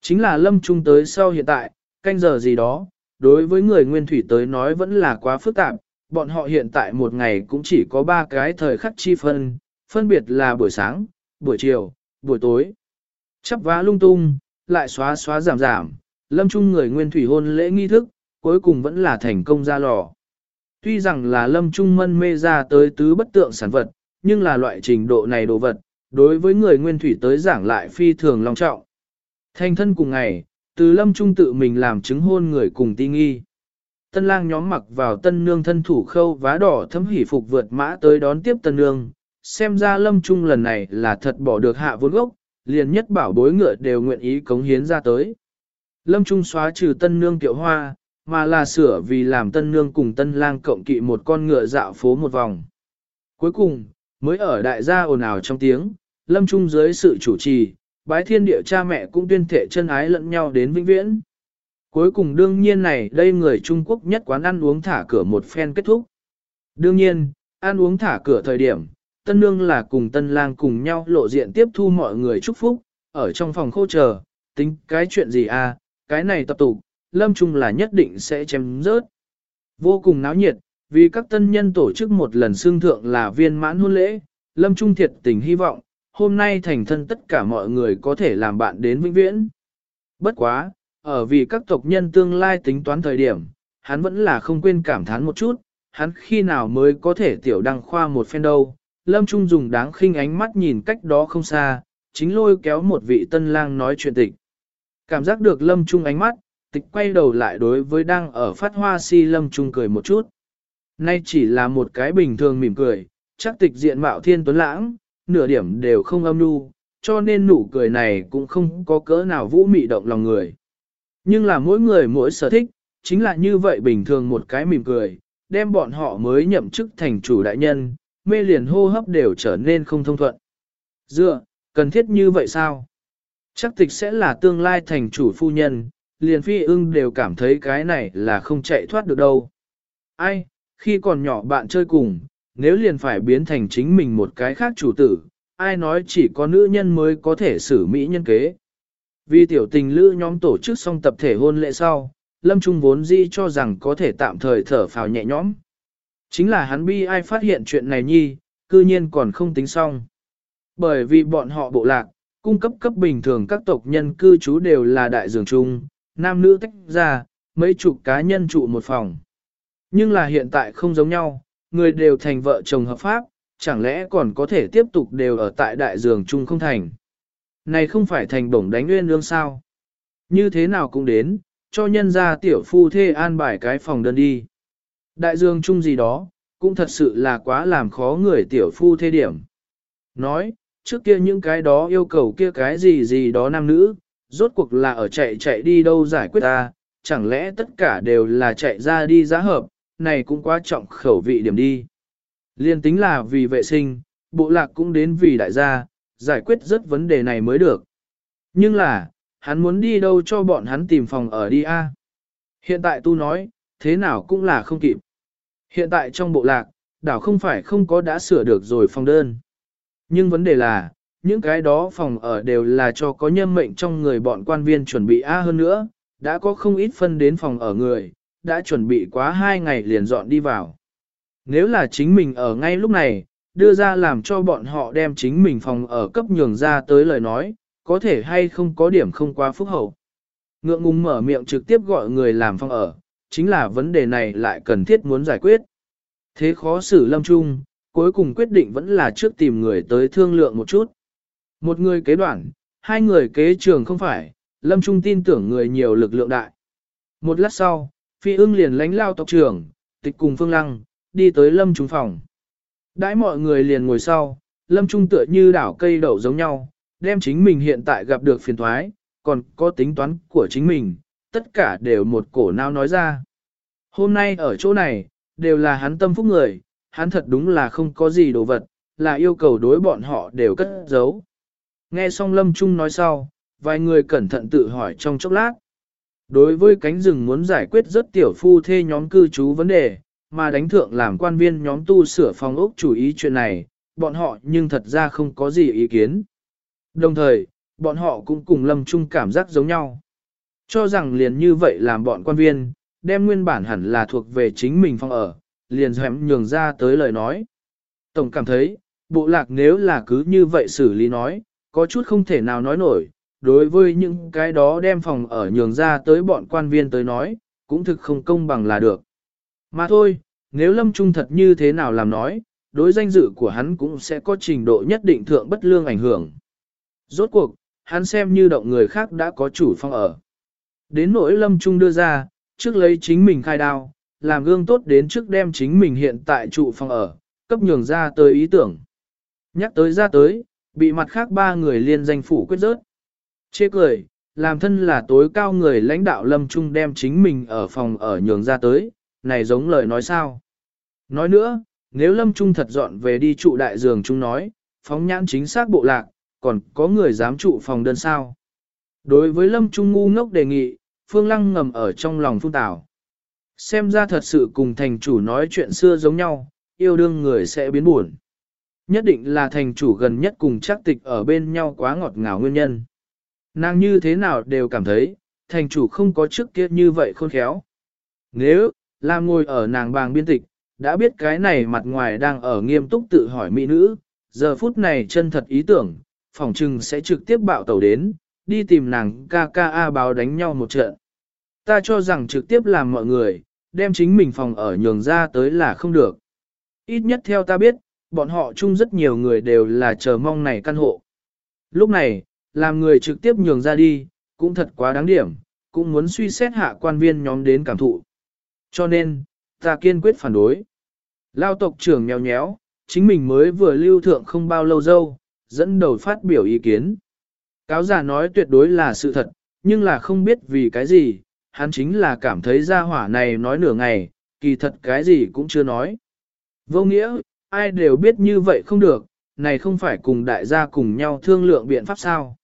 Chính là lâm trung tới sau hiện tại, canh giờ gì đó, đối với người nguyên thủy tới nói vẫn là quá phức tạp, bọn họ hiện tại một ngày cũng chỉ có ba cái thời khắc chi phân, phân biệt là buổi sáng, buổi chiều, buổi tối. Chắp vá lung tung, lại xóa xóa giảm giảm, lâm trung người nguyên thủy hôn lễ nghi thức, cuối cùng vẫn là thành công ra lò. Tuy rằng là lâm trung mân mê ra tới tứ bất tượng sản vật, nhưng là loại trình độ này đồ vật, đối với người nguyên thủy tới giảng lại phi thường long trọng. Thành thân cùng ngày, từ lâm trung tự mình làm chứng hôn người cùng ti nghi. Tân lang nhóm mặc vào tân nương thân thủ khâu vá đỏ thấm hỉ phục vượt mã tới đón tiếp tân nương. Xem ra lâm trung lần này là thật bỏ được hạ vốn gốc, liền nhất bảo bối ngựa đều nguyện ý cống hiến ra tới. Lâm trung xóa trừ tân nương tiểu hoa, mà là sửa vì làm tân nương cùng tân lang cộng kỵ một con ngựa dạo phố một vòng. Cuối cùng, mới ở đại gia ồn ào trong tiếng, lâm trung dưới sự chủ trì, bái thiên địa cha mẹ cũng tuyên thể chân ái lẫn nhau đến vĩnh viễn. Cuối cùng đương nhiên này đây người Trung Quốc nhất quán ăn uống thả cửa một phen kết thúc. Đương nhiên, ăn uống thả cửa thời điểm, tân nương là cùng tân lang cùng nhau lộ diện tiếp thu mọi người chúc phúc, ở trong phòng khô chờ, tính cái chuyện gì à, cái này tập tục, lâm trung là nhất định sẽ chém rớt. Vô cùng náo nhiệt, vì các tân nhân tổ chức một lần xương thượng là viên mãn hôn lễ, lâm trung thiệt tình hy vọng, hôm nay thành thân tất cả mọi người có thể làm bạn đến vĩnh viễn. Bất quá, ở vì các tộc nhân tương lai tính toán thời điểm, hắn vẫn là không quên cảm thán một chút, hắn khi nào mới có thể tiểu đăng khoa một phen đâu. Lâm Trung dùng đáng khinh ánh mắt nhìn cách đó không xa, chính lôi kéo một vị tân lang nói chuyện tịch. Cảm giác được Lâm Trung ánh mắt, tịch quay đầu lại đối với đang ở phát hoa si Lâm Trung cười một chút. Nay chỉ là một cái bình thường mỉm cười, chắc tịch diện mạo thiên tuấn lãng, nửa điểm đều không âm nu, cho nên nụ cười này cũng không có cỡ nào vũ mị động lòng người. Nhưng là mỗi người mỗi sở thích, chính là như vậy bình thường một cái mỉm cười, đem bọn họ mới nhậm chức thành chủ đại nhân, mê liền hô hấp đều trở nên không thông thuận. Dựa, cần thiết như vậy sao? Chắc tịch sẽ là tương lai thành chủ phu nhân, liền phi ưng đều cảm thấy cái này là không chạy thoát được đâu. Ai, khi còn nhỏ bạn chơi cùng, nếu liền phải biến thành chính mình một cái khác chủ tử, ai nói chỉ có nữ nhân mới có thể xử mỹ nhân kế. Vì tiểu tình lữ nhóm tổ chức xong tập thể hôn lễ sau, Lâm Trung vốn di cho rằng có thể tạm thời thở phào nhẹ nhõm. Chính là hắn bi ai phát hiện chuyện này nhi, cư nhiên còn không tính xong. Bởi vì bọn họ bộ lạc, cung cấp cấp bình thường các tộc nhân cư trú đều là đại dường chung, nam nữ tách ra, mấy chục cá nhân trụ một phòng. Nhưng là hiện tại không giống nhau, người đều thành vợ chồng hợp pháp, chẳng lẽ còn có thể tiếp tục đều ở tại đại dường chung không thành. Này không phải thành bổng đánh nguyên lương sao? Như thế nào cũng đến, cho nhân ra tiểu phu thê an bài cái phòng đơn đi. Đại dương chung gì đó, cũng thật sự là quá làm khó người tiểu phu thê điểm. Nói, trước kia những cái đó yêu cầu kia cái gì gì đó nam nữ, rốt cuộc là ở chạy chạy đi đâu giải quyết ta, chẳng lẽ tất cả đều là chạy ra đi giá hợp, này cũng quá trọng khẩu vị điểm đi. Liên tính là vì vệ sinh, bộ lạc cũng đến vì đại gia, giải quyết rất vấn đề này mới được. Nhưng là, hắn muốn đi đâu cho bọn hắn tìm phòng ở đi a? Hiện tại tu nói, thế nào cũng là không kịp. Hiện tại trong bộ lạc, đảo không phải không có đã sửa được rồi phòng đơn. Nhưng vấn đề là, những cái đó phòng ở đều là cho có nhân mệnh trong người bọn quan viên chuẩn bị A hơn nữa, đã có không ít phân đến phòng ở người, đã chuẩn bị quá hai ngày liền dọn đi vào. Nếu là chính mình ở ngay lúc này, đưa ra làm cho bọn họ đem chính mình phòng ở cấp nhường ra tới lời nói, có thể hay không có điểm không quá phúc hậu. Ngượng ngùng mở miệng trực tiếp gọi người làm phòng ở, chính là vấn đề này lại cần thiết muốn giải quyết. Thế khó xử lâm trung, cuối cùng quyết định vẫn là trước tìm người tới thương lượng một chút. Một người kế đoạn, hai người kế trường không phải, lâm trung tin tưởng người nhiều lực lượng đại. Một lát sau, phi ưng liền lánh lao tộc trưởng, tịch cùng phương lăng, đi tới lâm trung phòng. Đãi mọi người liền ngồi sau, lâm trung tựa như đảo cây đậu giống nhau, đem chính mình hiện tại gặp được phiền thoái, còn có tính toán của chính mình, tất cả đều một cổ nào nói ra. Hôm nay ở chỗ này, đều là hắn tâm phúc người, hắn thật đúng là không có gì đồ vật, là yêu cầu đối bọn họ đều cất giấu. Nghe xong Lâm Trung nói sau, vài người cẩn thận tự hỏi trong chốc lát. Đối với cánh rừng muốn giải quyết rất tiểu phu thê nhóm cư trú vấn đề, mà đánh thượng làm quan viên nhóm tu sửa phòng ốc chủ ý chuyện này, bọn họ nhưng thật ra không có gì ý kiến. Đồng thời, bọn họ cũng cùng Lâm chung cảm giác giống nhau. Cho rằng liền như vậy làm bọn quan viên, đem nguyên bản hẳn là thuộc về chính mình phòng ở, liền dẻm nhường ra tới lời nói. Tổng cảm thấy, bộ lạc nếu là cứ như vậy xử lý nói, có chút không thể nào nói nổi, đối với những cái đó đem phòng ở nhường ra tới bọn quan viên tới nói, cũng thực không công bằng là được. Mà thôi, nếu lâm trung thật như thế nào làm nói, đối danh dự của hắn cũng sẽ có trình độ nhất định thượng bất lương ảnh hưởng. Rốt cuộc, hắn xem như động người khác đã có chủ phong ở. Đến nỗi lâm trung đưa ra, trước lấy chính mình khai đao, làm gương tốt đến trước đem chính mình hiện tại trụ phòng ở, cấp nhường ra tới ý tưởng. Nhắc tới ra tới, bị mặt khác ba người liên danh phủ quyết rớt. Chê cười, làm thân là tối cao người lãnh đạo lâm trung đem chính mình ở phòng ở nhường ra tới, này giống lời nói sao. Nói nữa, nếu lâm trung thật dọn về đi trụ đại giường chúng nói, phóng nhãn chính xác bộ lạc, còn có người dám trụ phòng đơn sao. Đối với lâm trung ngu ngốc đề nghị, phương lăng ngầm ở trong lòng phun tảo. Xem ra thật sự cùng thành chủ nói chuyện xưa giống nhau, yêu đương người sẽ biến buồn. Nhất định là thành chủ gần nhất cùng chắc tịch ở bên nhau quá ngọt ngào nguyên nhân. Nàng như thế nào đều cảm thấy, thành chủ không có trước kia như vậy khôn khéo. Nếu, làm ngồi ở nàng bàng biên tịch, đã biết cái này mặt ngoài đang ở nghiêm túc tự hỏi mỹ nữ, giờ phút này chân thật ý tưởng, phỏng trừng sẽ trực tiếp bạo tàu đến, đi tìm nàng ca ca A báo đánh nhau một trận. Ta cho rằng trực tiếp làm mọi người, đem chính mình phòng ở nhường ra tới là không được. Ít nhất theo ta biết, bọn họ chung rất nhiều người đều là chờ mong này căn hộ. Lúc này, làm người trực tiếp nhường ra đi, cũng thật quá đáng điểm, cũng muốn suy xét hạ quan viên nhóm đến cảm thụ. Cho nên, ta kiên quyết phản đối. Lao tộc trưởng nhéo nhéo, chính mình mới vừa lưu thượng không bao lâu dâu, dẫn đầu phát biểu ý kiến. Cáo giả nói tuyệt đối là sự thật, nhưng là không biết vì cái gì, hắn chính là cảm thấy ra hỏa này nói nửa ngày, kỳ thật cái gì cũng chưa nói. Vô nghĩa, ai đều biết như vậy không được, này không phải cùng đại gia cùng nhau thương lượng biện pháp sao.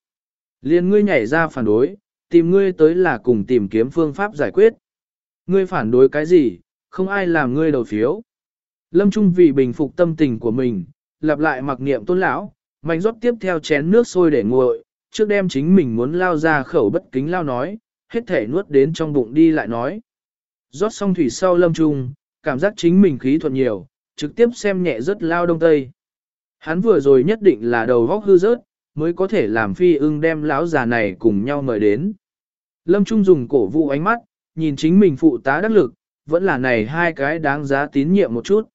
Liên ngươi nhảy ra phản đối, tìm ngươi tới là cùng tìm kiếm phương pháp giải quyết. Ngươi phản đối cái gì, không ai làm ngươi đầu phiếu. Lâm Trung vì bình phục tâm tình của mình, lặp lại mặc niệm tôn lão, mạnh rót tiếp theo chén nước sôi để nguội, trước đem chính mình muốn lao ra khẩu bất kính lao nói, hết thể nuốt đến trong bụng đi lại nói. Rót xong thủy sau lâm trung, cảm giác chính mình khí thuận nhiều, trực tiếp xem nhẹ rất lao đông tây. Hắn vừa rồi nhất định là đầu góc hư rớt, mới có thể làm phi ưng đem lão già này cùng nhau mời đến. Lâm Trung dùng cổ vũ ánh mắt, nhìn chính mình phụ tá đắc lực, vẫn là này hai cái đáng giá tín nhiệm một chút.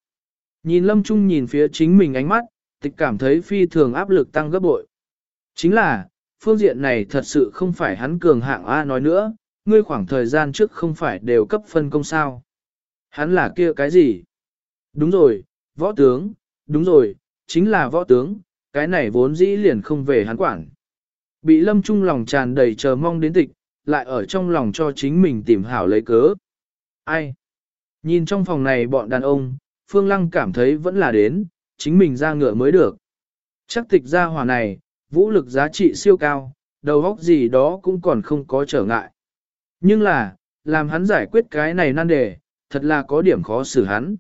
Nhìn Lâm Trung nhìn phía chính mình ánh mắt, tịch cảm thấy phi thường áp lực tăng gấp bội. Chính là, phương diện này thật sự không phải hắn cường hạng A nói nữa, ngươi khoảng thời gian trước không phải đều cấp phân công sao. Hắn là kia cái gì? Đúng rồi, võ tướng, đúng rồi, chính là võ tướng, cái này vốn dĩ liền không về hắn quản. Bị lâm trung lòng tràn đầy chờ mong đến tịch, lại ở trong lòng cho chính mình tìm hảo lấy cớ. Ai? Nhìn trong phòng này bọn đàn ông, Phương Lăng cảm thấy vẫn là đến, chính mình ra ngựa mới được. Chắc tịch ra hỏa này, vũ lực giá trị siêu cao, đầu óc gì đó cũng còn không có trở ngại. Nhưng là, làm hắn giải quyết cái này nan đề, thật là có điểm khó xử hắn.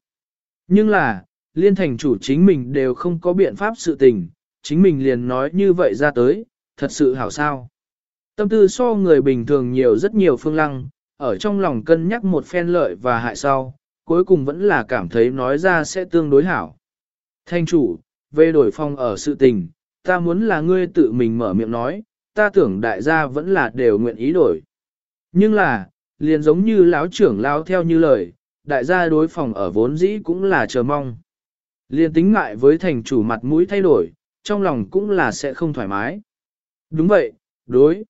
Nhưng là, liên thành chủ chính mình đều không có biện pháp sự tình, chính mình liền nói như vậy ra tới, thật sự hảo sao. Tâm tư so người bình thường nhiều rất nhiều phương lăng, ở trong lòng cân nhắc một phen lợi và hại sau, cuối cùng vẫn là cảm thấy nói ra sẽ tương đối hảo. Thanh chủ, về đổi phong ở sự tình, ta muốn là ngươi tự mình mở miệng nói, ta tưởng đại gia vẫn là đều nguyện ý đổi. Nhưng là, liền giống như lão trưởng lao theo như lời, đại gia đối phòng ở vốn dĩ cũng là chờ mong. Liền tính ngại với thành chủ mặt mũi thay đổi, trong lòng cũng là sẽ không thoải mái. Đúng vậy, đối.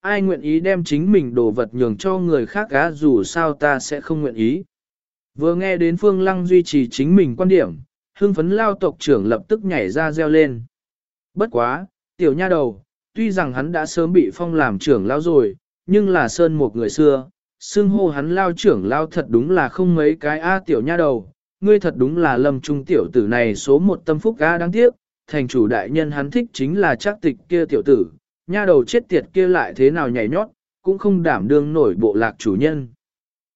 Ai nguyện ý đem chính mình đồ vật nhường cho người khác gá dù sao ta sẽ không nguyện ý. Vừa nghe đến Phương Lăng duy trì chính mình quan điểm, hương phấn lao tộc trưởng lập tức nhảy ra reo lên. Bất quá, tiểu nha đầu, tuy rằng hắn đã sớm bị phong làm trưởng lao rồi, nhưng là sơn một người xưa, xưng hô hắn lao trưởng lao thật đúng là không mấy cái A tiểu nha đầu, ngươi thật đúng là lâm trung tiểu tử này số một tâm phúc A đáng tiếc, thành chủ đại nhân hắn thích chính là chắc tịch kia tiểu tử, nha đầu chết tiệt kia lại thế nào nhảy nhót, cũng không đảm đương nổi bộ lạc chủ nhân.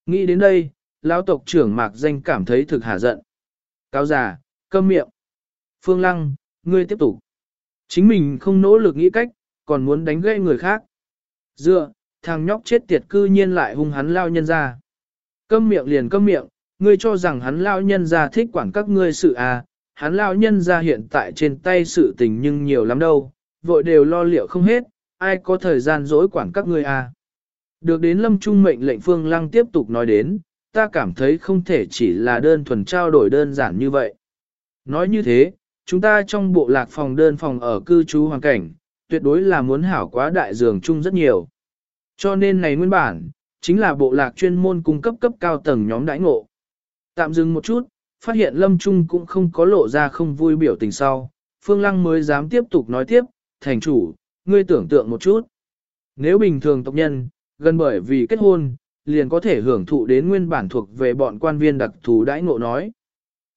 Nghĩ đến đây, lão tộc trưởng mạc danh cảm thấy thực hà giận. Cáo già, câm miệng. Phương Lăng, ngươi tiếp tục. Chính mình không nỗ lực nghĩ cách, còn muốn đánh gây người khác. Dựa, thằng nhóc chết tiệt cư nhiên lại hung hắn lao nhân ra. Câm miệng liền câm miệng, ngươi cho rằng hắn lao nhân ra thích quản các ngươi sự à, hắn lao nhân ra hiện tại trên tay sự tình nhưng nhiều lắm đâu, vội đều lo liệu không hết, ai có thời gian dỗi quản các ngươi à. Được đến lâm trung mệnh lệnh phương lăng tiếp tục nói đến, ta cảm thấy không thể chỉ là đơn thuần trao đổi đơn giản như vậy. Nói như thế, chúng ta trong bộ lạc phòng đơn phòng ở cư trú hoàn cảnh, tuyệt đối là muốn hảo quá đại dường chung rất nhiều. Cho nên này nguyên bản, chính là bộ lạc chuyên môn cung cấp cấp cao tầng nhóm đãi ngộ. Tạm dừng một chút, phát hiện Lâm Trung cũng không có lộ ra không vui biểu tình sau, Phương Lăng mới dám tiếp tục nói tiếp, thành chủ, ngươi tưởng tượng một chút. Nếu bình thường tộc nhân, gần bởi vì kết hôn, liền có thể hưởng thụ đến nguyên bản thuộc về bọn quan viên đặc thù đãi ngộ nói.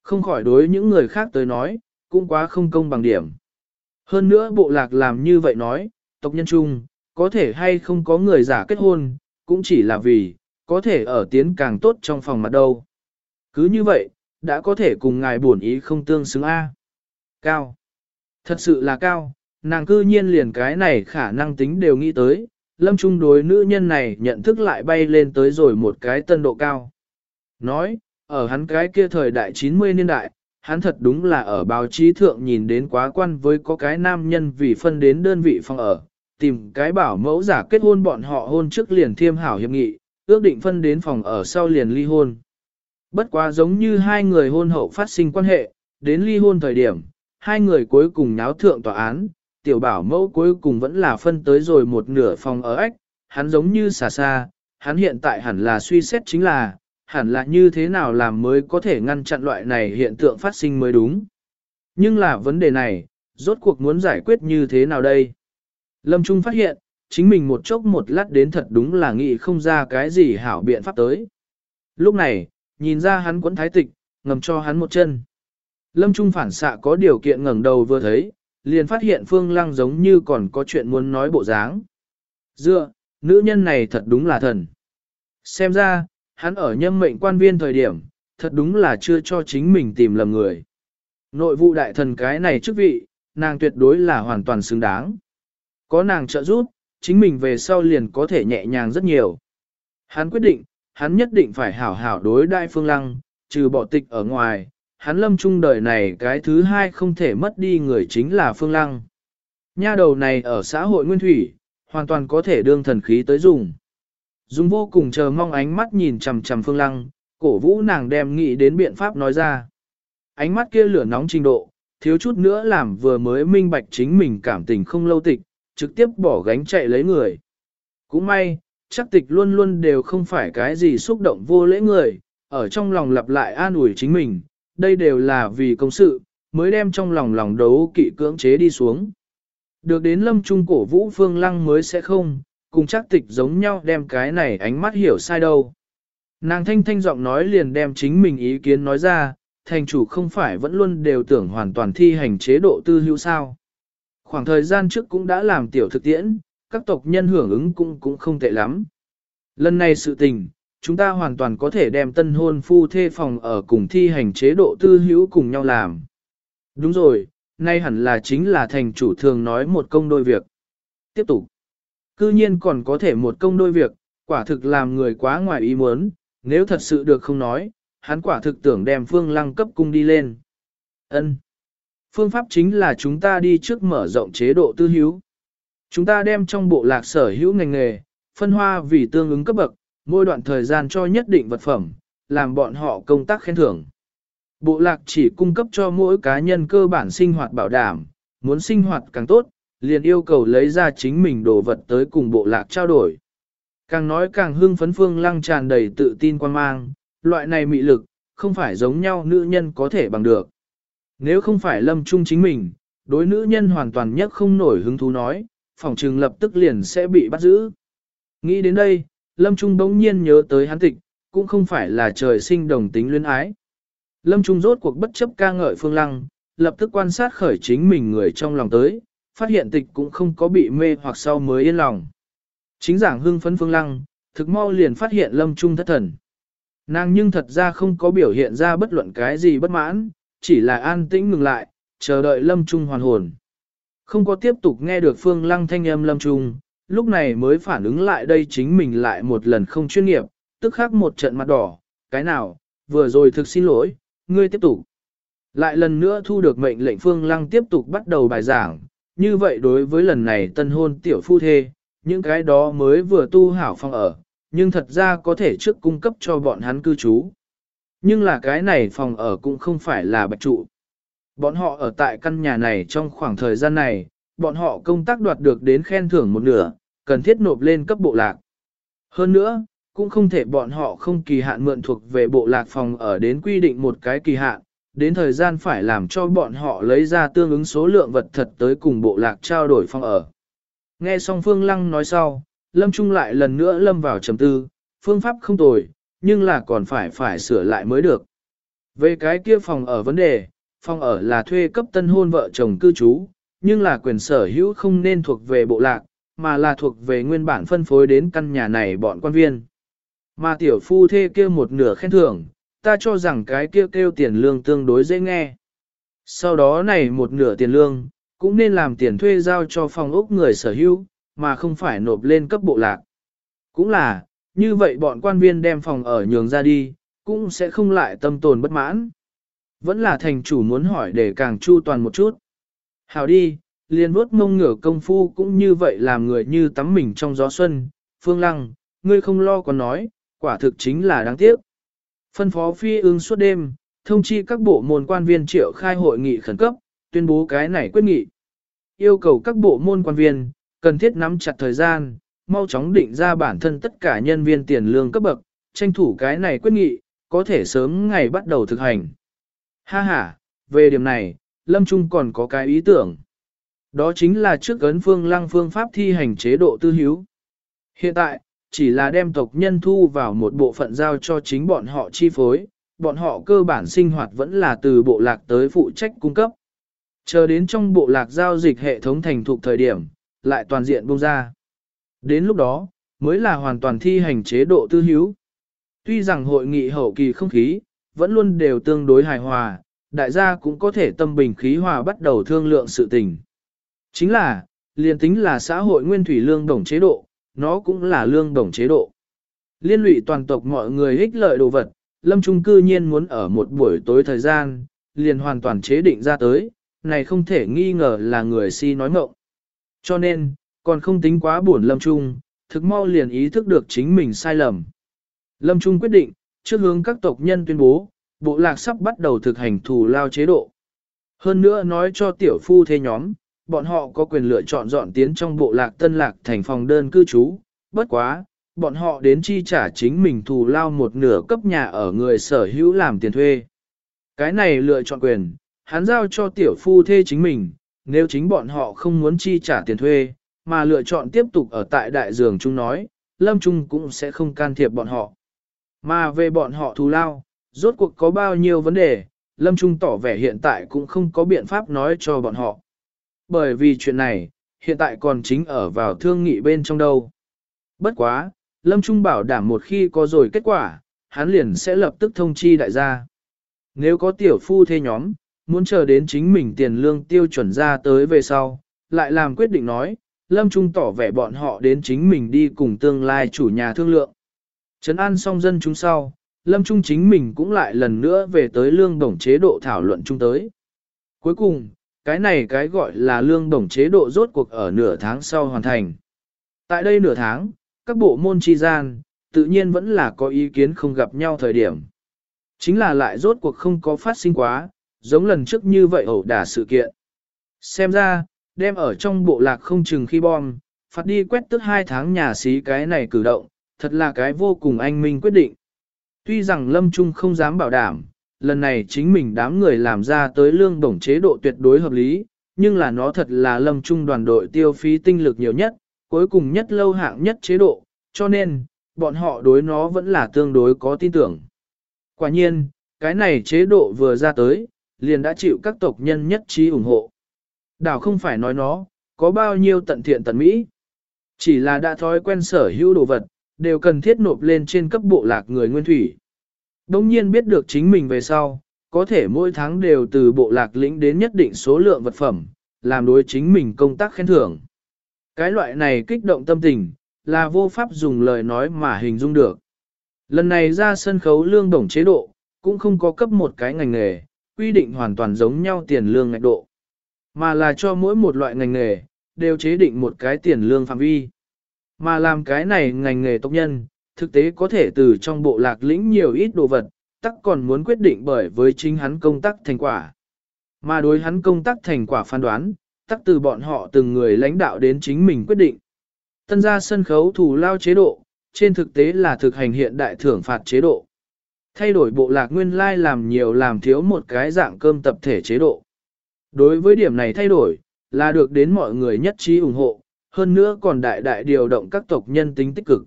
Không khỏi đối những người khác tới nói, cũng quá không công bằng điểm. Hơn nữa bộ lạc làm như vậy nói, tộc nhân chung, có thể hay không có người giả kết hôn, cũng chỉ là vì, có thể ở tiến càng tốt trong phòng mặt đâu. Cứ như vậy, đã có thể cùng ngài buồn ý không tương xứng A. Cao. Thật sự là cao, nàng cư nhiên liền cái này khả năng tính đều nghĩ tới, lâm trung đối nữ nhân này nhận thức lại bay lên tới rồi một cái tân độ cao. Nói, ở hắn cái kia thời đại 90 niên đại, hắn thật đúng là ở báo chí thượng nhìn đến quá quan với có cái nam nhân vì phân đến đơn vị phòng ở, tìm cái bảo mẫu giả kết hôn bọn họ hôn trước liền thiêm hảo hiệp nghị, ước định phân đến phòng ở sau liền ly hôn. Bất quá giống như hai người hôn hậu phát sinh quan hệ, đến ly hôn thời điểm, hai người cuối cùng nháo thượng tòa án, tiểu bảo mẫu cuối cùng vẫn là phân tới rồi một nửa phòng ở ếch, hắn giống như xà xa, hắn hiện tại hẳn là suy xét chính là, hẳn là như thế nào làm mới có thể ngăn chặn loại này hiện tượng phát sinh mới đúng. Nhưng là vấn đề này, rốt cuộc muốn giải quyết như thế nào đây? Lâm Trung phát hiện, chính mình một chốc một lát đến thật đúng là nghĩ không ra cái gì hảo biện pháp tới. Lúc này, nhìn ra hắn quấn thái tịch, ngầm cho hắn một chân. Lâm Trung phản xạ có điều kiện ngẩng đầu vừa thấy, liền phát hiện Phương Lăng giống như còn có chuyện muốn nói bộ dáng. Dựa, nữ nhân này thật đúng là thần. Xem ra, hắn ở nhâm mệnh quan viên thời điểm, thật đúng là chưa cho chính mình tìm lầm người. Nội vụ đại thần cái này chức vị, nàng tuyệt đối là hoàn toàn xứng đáng. Có nàng trợ giúp, chính mình về sau liền có thể nhẹ nhàng rất nhiều. Hắn quyết định, hắn nhất định phải hảo hảo đối đại phương lăng, trừ bỏ tịch ở ngoài, hắn lâm trung đời này cái thứ hai không thể mất đi người chính là phương lăng. Nha đầu này ở xã hội nguyên thủy, hoàn toàn có thể đương thần khí tới dùng. Dung vô cùng chờ mong ánh mắt nhìn chằm chằm phương lăng, cổ vũ nàng đem nghĩ đến biện pháp nói ra. Ánh mắt kia lửa nóng trình độ, thiếu chút nữa làm vừa mới minh bạch chính mình cảm tình không lâu tịch, trực tiếp bỏ gánh chạy lấy người. Cũng may, chắc tịch luôn luôn đều không phải cái gì xúc động vô lễ người, ở trong lòng lặp lại an ủi chính mình, đây đều là vì công sự, mới đem trong lòng lòng đấu kỵ cưỡng chế đi xuống. Được đến lâm trung cổ vũ phương lăng mới sẽ không, cùng chắc tịch giống nhau đem cái này ánh mắt hiểu sai đâu. Nàng thanh thanh giọng nói liền đem chính mình ý kiến nói ra, thành chủ không phải vẫn luôn đều tưởng hoàn toàn thi hành chế độ tư hữu sao. Khoảng thời gian trước cũng đã làm tiểu thực tiễn, các tộc nhân hưởng ứng cũng cũng không tệ lắm. Lần này sự tình, chúng ta hoàn toàn có thể đem tân hôn phu thê phòng ở cùng thi hành chế độ tư hữu cùng nhau làm. Đúng rồi, nay hẳn là chính là thành chủ thường nói một công đôi việc. Tiếp tục. Cư nhiên còn có thể một công đôi việc, quả thực làm người quá ngoài ý muốn, nếu thật sự được không nói, hắn quả thực tưởng đem phương lăng cấp cung đi lên. ân Phương pháp chính là chúng ta đi trước mở rộng chế độ tư hữu. Chúng ta đem trong bộ lạc sở hữu ngành nghề, phân hoa vì tương ứng cấp bậc, mỗi đoạn thời gian cho nhất định vật phẩm, làm bọn họ công tác khen thưởng. Bộ lạc chỉ cung cấp cho mỗi cá nhân cơ bản sinh hoạt bảo đảm, muốn sinh hoạt càng tốt, liền yêu cầu lấy ra chính mình đồ vật tới cùng bộ lạc trao đổi. Càng nói càng hưng phấn phương lăng tràn đầy tự tin quan mang, loại này mị lực, không phải giống nhau nữ nhân có thể bằng được. Nếu không phải lâm trung chính mình, đối nữ nhân hoàn toàn nhất không nổi hứng thú nói, phòng trừng lập tức liền sẽ bị bắt giữ. Nghĩ đến đây, lâm trung bỗng nhiên nhớ tới hắn tịch, cũng không phải là trời sinh đồng tính luyến ái. Lâm trung rốt cuộc bất chấp ca ngợi phương lăng, lập tức quan sát khởi chính mình người trong lòng tới, phát hiện tịch cũng không có bị mê hoặc sau mới yên lòng. Chính giảng hưng phấn phương lăng, thực mau liền phát hiện lâm trung thất thần. Nàng nhưng thật ra không có biểu hiện ra bất luận cái gì bất mãn, chỉ là an tĩnh ngừng lại, chờ đợi lâm trung hoàn hồn. Không có tiếp tục nghe được phương lăng thanh âm lâm trung, lúc này mới phản ứng lại đây chính mình lại một lần không chuyên nghiệp, tức khắc một trận mặt đỏ, cái nào, vừa rồi thực xin lỗi, ngươi tiếp tục. Lại lần nữa thu được mệnh lệnh phương lăng tiếp tục bắt đầu bài giảng, như vậy đối với lần này tân hôn tiểu phu thê, những cái đó mới vừa tu hảo phong ở, nhưng thật ra có thể trước cung cấp cho bọn hắn cư trú. Nhưng là cái này phòng ở cũng không phải là bạch trụ. Bọn họ ở tại căn nhà này trong khoảng thời gian này, bọn họ công tác đoạt được đến khen thưởng một nửa, cần thiết nộp lên cấp bộ lạc. Hơn nữa, cũng không thể bọn họ không kỳ hạn mượn thuộc về bộ lạc phòng ở đến quy định một cái kỳ hạn, đến thời gian phải làm cho bọn họ lấy ra tương ứng số lượng vật thật tới cùng bộ lạc trao đổi phòng ở. Nghe xong Phương Lăng nói sau, Lâm Trung lại lần nữa lâm vào trầm tư, phương pháp không tồi, nhưng là còn phải phải sửa lại mới được. Về cái kia phòng ở vấn đề, phòng ở là thuê cấp tân hôn vợ chồng cư trú, nhưng là quyền sở hữu không nên thuộc về bộ lạc, mà là thuộc về nguyên bản phân phối đến căn nhà này bọn quan viên. Mà tiểu phu thê kia một nửa khen thưởng, ta cho rằng cái kia kêu, kêu tiền lương tương đối dễ nghe. Sau đó này một nửa tiền lương, cũng nên làm tiền thuê giao cho phòng ốc người sở hữu, mà không phải nộp lên cấp bộ lạc. Cũng là, như vậy bọn quan viên đem phòng ở nhường ra đi, cũng sẽ không lại tâm tồn bất mãn. Vẫn là thành chủ muốn hỏi để càng chu toàn một chút. Hào đi, liền vuốt mông ngửa công phu cũng như vậy làm người như tắm mình trong gió xuân. Phương Lăng, ngươi không lo còn nói, quả thực chính là đáng tiếc. Phân phó phi ưng suốt đêm, thông chi các bộ môn quan viên triệu khai hội nghị khẩn cấp, tuyên bố cái này quyết nghị. Yêu cầu các bộ môn quan viên, cần thiết nắm chặt thời gian, mau chóng định ra bản thân tất cả nhân viên tiền lương cấp bậc, tranh thủ cái này quyết nghị, có thể sớm ngày bắt đầu thực hành. Ha ha, về điểm này, Lâm Trung còn có cái ý tưởng. Đó chính là trước ấn phương lăng phương pháp thi hành chế độ tư hiếu. Hiện tại, chỉ là đem tộc nhân thu vào một bộ phận giao cho chính bọn họ chi phối, bọn họ cơ bản sinh hoạt vẫn là từ bộ lạc tới phụ trách cung cấp. Chờ đến trong bộ lạc giao dịch hệ thống thành thục thời điểm, lại toàn diện bung ra. Đến lúc đó, mới là hoàn toàn thi hành chế độ tư hiếu. Tuy rằng hội nghị hậu kỳ không khí, vẫn luôn đều tương đối hài hòa, đại gia cũng có thể tâm bình khí hòa bắt đầu thương lượng sự tình. Chính là, liền tính là xã hội nguyên thủy lương đồng chế độ, nó cũng là lương đồng chế độ. Liên lụy toàn tộc mọi người ích lợi đồ vật, Lâm Trung cư nhiên muốn ở một buổi tối thời gian, liền hoàn toàn chế định ra tới, này không thể nghi ngờ là người si nói mộng. Cho nên, còn không tính quá buồn Lâm Trung, thực mau liền ý thức được chính mình sai lầm. Lâm Trung quyết định, trước hướng các tộc nhân tuyên bố, bộ lạc sắp bắt đầu thực hành thù lao chế độ. Hơn nữa nói cho tiểu phu thế nhóm, bọn họ có quyền lựa chọn dọn tiến trong bộ lạc tân lạc thành phòng đơn cư trú, bất quá, bọn họ đến chi trả chính mình thù lao một nửa cấp nhà ở người sở hữu làm tiền thuê. Cái này lựa chọn quyền, hắn giao cho tiểu phu thê chính mình, nếu chính bọn họ không muốn chi trả tiền thuê, mà lựa chọn tiếp tục ở tại đại dường chúng nói, Lâm Trung cũng sẽ không can thiệp bọn họ. Mà về bọn họ thù lao, rốt cuộc có bao nhiêu vấn đề, Lâm Trung tỏ vẻ hiện tại cũng không có biện pháp nói cho bọn họ. Bởi vì chuyện này, hiện tại còn chính ở vào thương nghị bên trong đâu. Bất quá, Lâm Trung bảo đảm một khi có rồi kết quả, hắn liền sẽ lập tức thông chi đại gia. Nếu có tiểu phu thê nhóm, muốn chờ đến chính mình tiền lương tiêu chuẩn ra tới về sau, lại làm quyết định nói, Lâm Trung tỏ vẻ bọn họ đến chính mình đi cùng tương lai chủ nhà thương lượng. Trấn an xong dân chúng sau, Lâm Trung chính mình cũng lại lần nữa về tới lương đồng chế độ thảo luận chung tới. Cuối cùng, cái này cái gọi là lương đồng chế độ rốt cuộc ở nửa tháng sau hoàn thành. Tại đây nửa tháng, các bộ môn chi gian, tự nhiên vẫn là có ý kiến không gặp nhau thời điểm. Chính là lại rốt cuộc không có phát sinh quá, giống lần trước như vậy ẩu đả sự kiện. Xem ra, đem ở trong bộ lạc không chừng khi bom, phạt đi quét tức hai tháng nhà xí cái này cử động, thật là cái vô cùng anh minh quyết định. Tuy rằng Lâm Trung không dám bảo đảm, lần này chính mình đám người làm ra tới lương bổng chế độ tuyệt đối hợp lý, nhưng là nó thật là Lâm Trung đoàn đội tiêu phí tinh lực nhiều nhất, cuối cùng nhất lâu hạng nhất chế độ, cho nên, bọn họ đối nó vẫn là tương đối có tin tưởng. Quả nhiên, cái này chế độ vừa ra tới, liền đã chịu các tộc nhân nhất trí ủng hộ. Đảo không phải nói nó, có bao nhiêu tận thiện tận mỹ. Chỉ là đã thói quen sở hữu đồ vật, đều cần thiết nộp lên trên cấp bộ lạc người nguyên thủy. Đông nhiên biết được chính mình về sau, có thể mỗi tháng đều từ bộ lạc lĩnh đến nhất định số lượng vật phẩm, làm đối chính mình công tác khen thưởng. Cái loại này kích động tâm tình, là vô pháp dùng lời nói mà hình dung được. Lần này ra sân khấu lương đồng chế độ, cũng không có cấp một cái ngành nghề, quy định hoàn toàn giống nhau tiền lương ngạch độ, mà là cho mỗi một loại ngành nghề, đều chế định một cái tiền lương phạm vi. Mà làm cái này ngành nghề tộc nhân, thực tế có thể từ trong bộ lạc lĩnh nhiều ít đồ vật, tắc còn muốn quyết định bởi với chính hắn công tác thành quả. Mà đối hắn công tác thành quả phán đoán, tắc từ bọn họ từng người lãnh đạo đến chính mình quyết định. Tân gia sân khấu thủ lao chế độ, trên thực tế là thực hành hiện đại thưởng phạt chế độ. Thay đổi bộ lạc nguyên lai làm nhiều làm thiếu một cái dạng cơm tập thể chế độ. Đối với điểm này thay đổi, là được đến mọi người nhất trí ủng hộ, hơn nữa còn đại đại điều động các tộc nhân tính tích cực.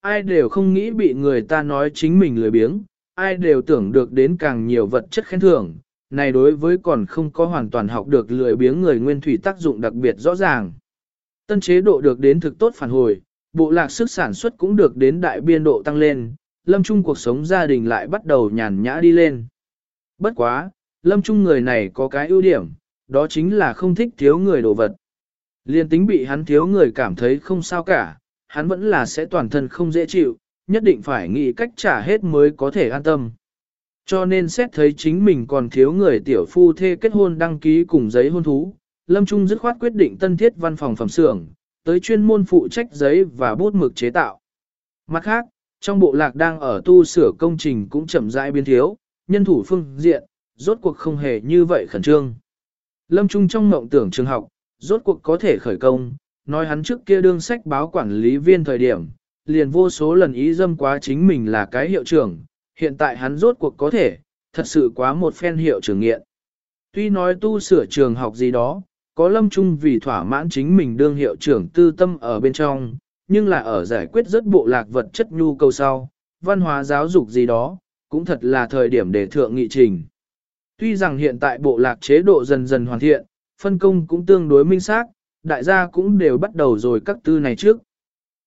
Ai đều không nghĩ bị người ta nói chính mình lười biếng, ai đều tưởng được đến càng nhiều vật chất khen thưởng, này đối với còn không có hoàn toàn học được lười biếng người nguyên thủy tác dụng đặc biệt rõ ràng. Tân chế độ được đến thực tốt phản hồi, bộ lạc sức sản xuất cũng được đến đại biên độ tăng lên, lâm trung cuộc sống gia đình lại bắt đầu nhàn nhã đi lên. Bất quá, lâm trung người này có cái ưu điểm, đó chính là không thích thiếu người đồ vật. Liên tính bị hắn thiếu người cảm thấy không sao cả, hắn vẫn là sẽ toàn thân không dễ chịu, nhất định phải nghĩ cách trả hết mới có thể an tâm. Cho nên xét thấy chính mình còn thiếu người tiểu phu thê kết hôn đăng ký cùng giấy hôn thú, Lâm Trung dứt khoát quyết định tân thiết văn phòng phẩm xưởng, tới chuyên môn phụ trách giấy và bút mực chế tạo. Mặt khác, trong bộ lạc đang ở tu sửa công trình cũng chậm rãi biến thiếu, nhân thủ phương diện, rốt cuộc không hề như vậy khẩn trương. Lâm Trung trong mộng tưởng trường học, rốt cuộc có thể khởi công, nói hắn trước kia đương sách báo quản lý viên thời điểm, liền vô số lần ý dâm quá chính mình là cái hiệu trưởng, hiện tại hắn rốt cuộc có thể, thật sự quá một phen hiệu trưởng nghiện. Tuy nói tu sửa trường học gì đó, có lâm trung vì thỏa mãn chính mình đương hiệu trưởng tư tâm ở bên trong, nhưng là ở giải quyết rất bộ lạc vật chất nhu cầu sau, văn hóa giáo dục gì đó, cũng thật là thời điểm để thượng nghị trình. Tuy rằng hiện tại bộ lạc chế độ dần dần hoàn thiện, phân công cũng tương đối minh xác, đại gia cũng đều bắt đầu rồi các tư này trước.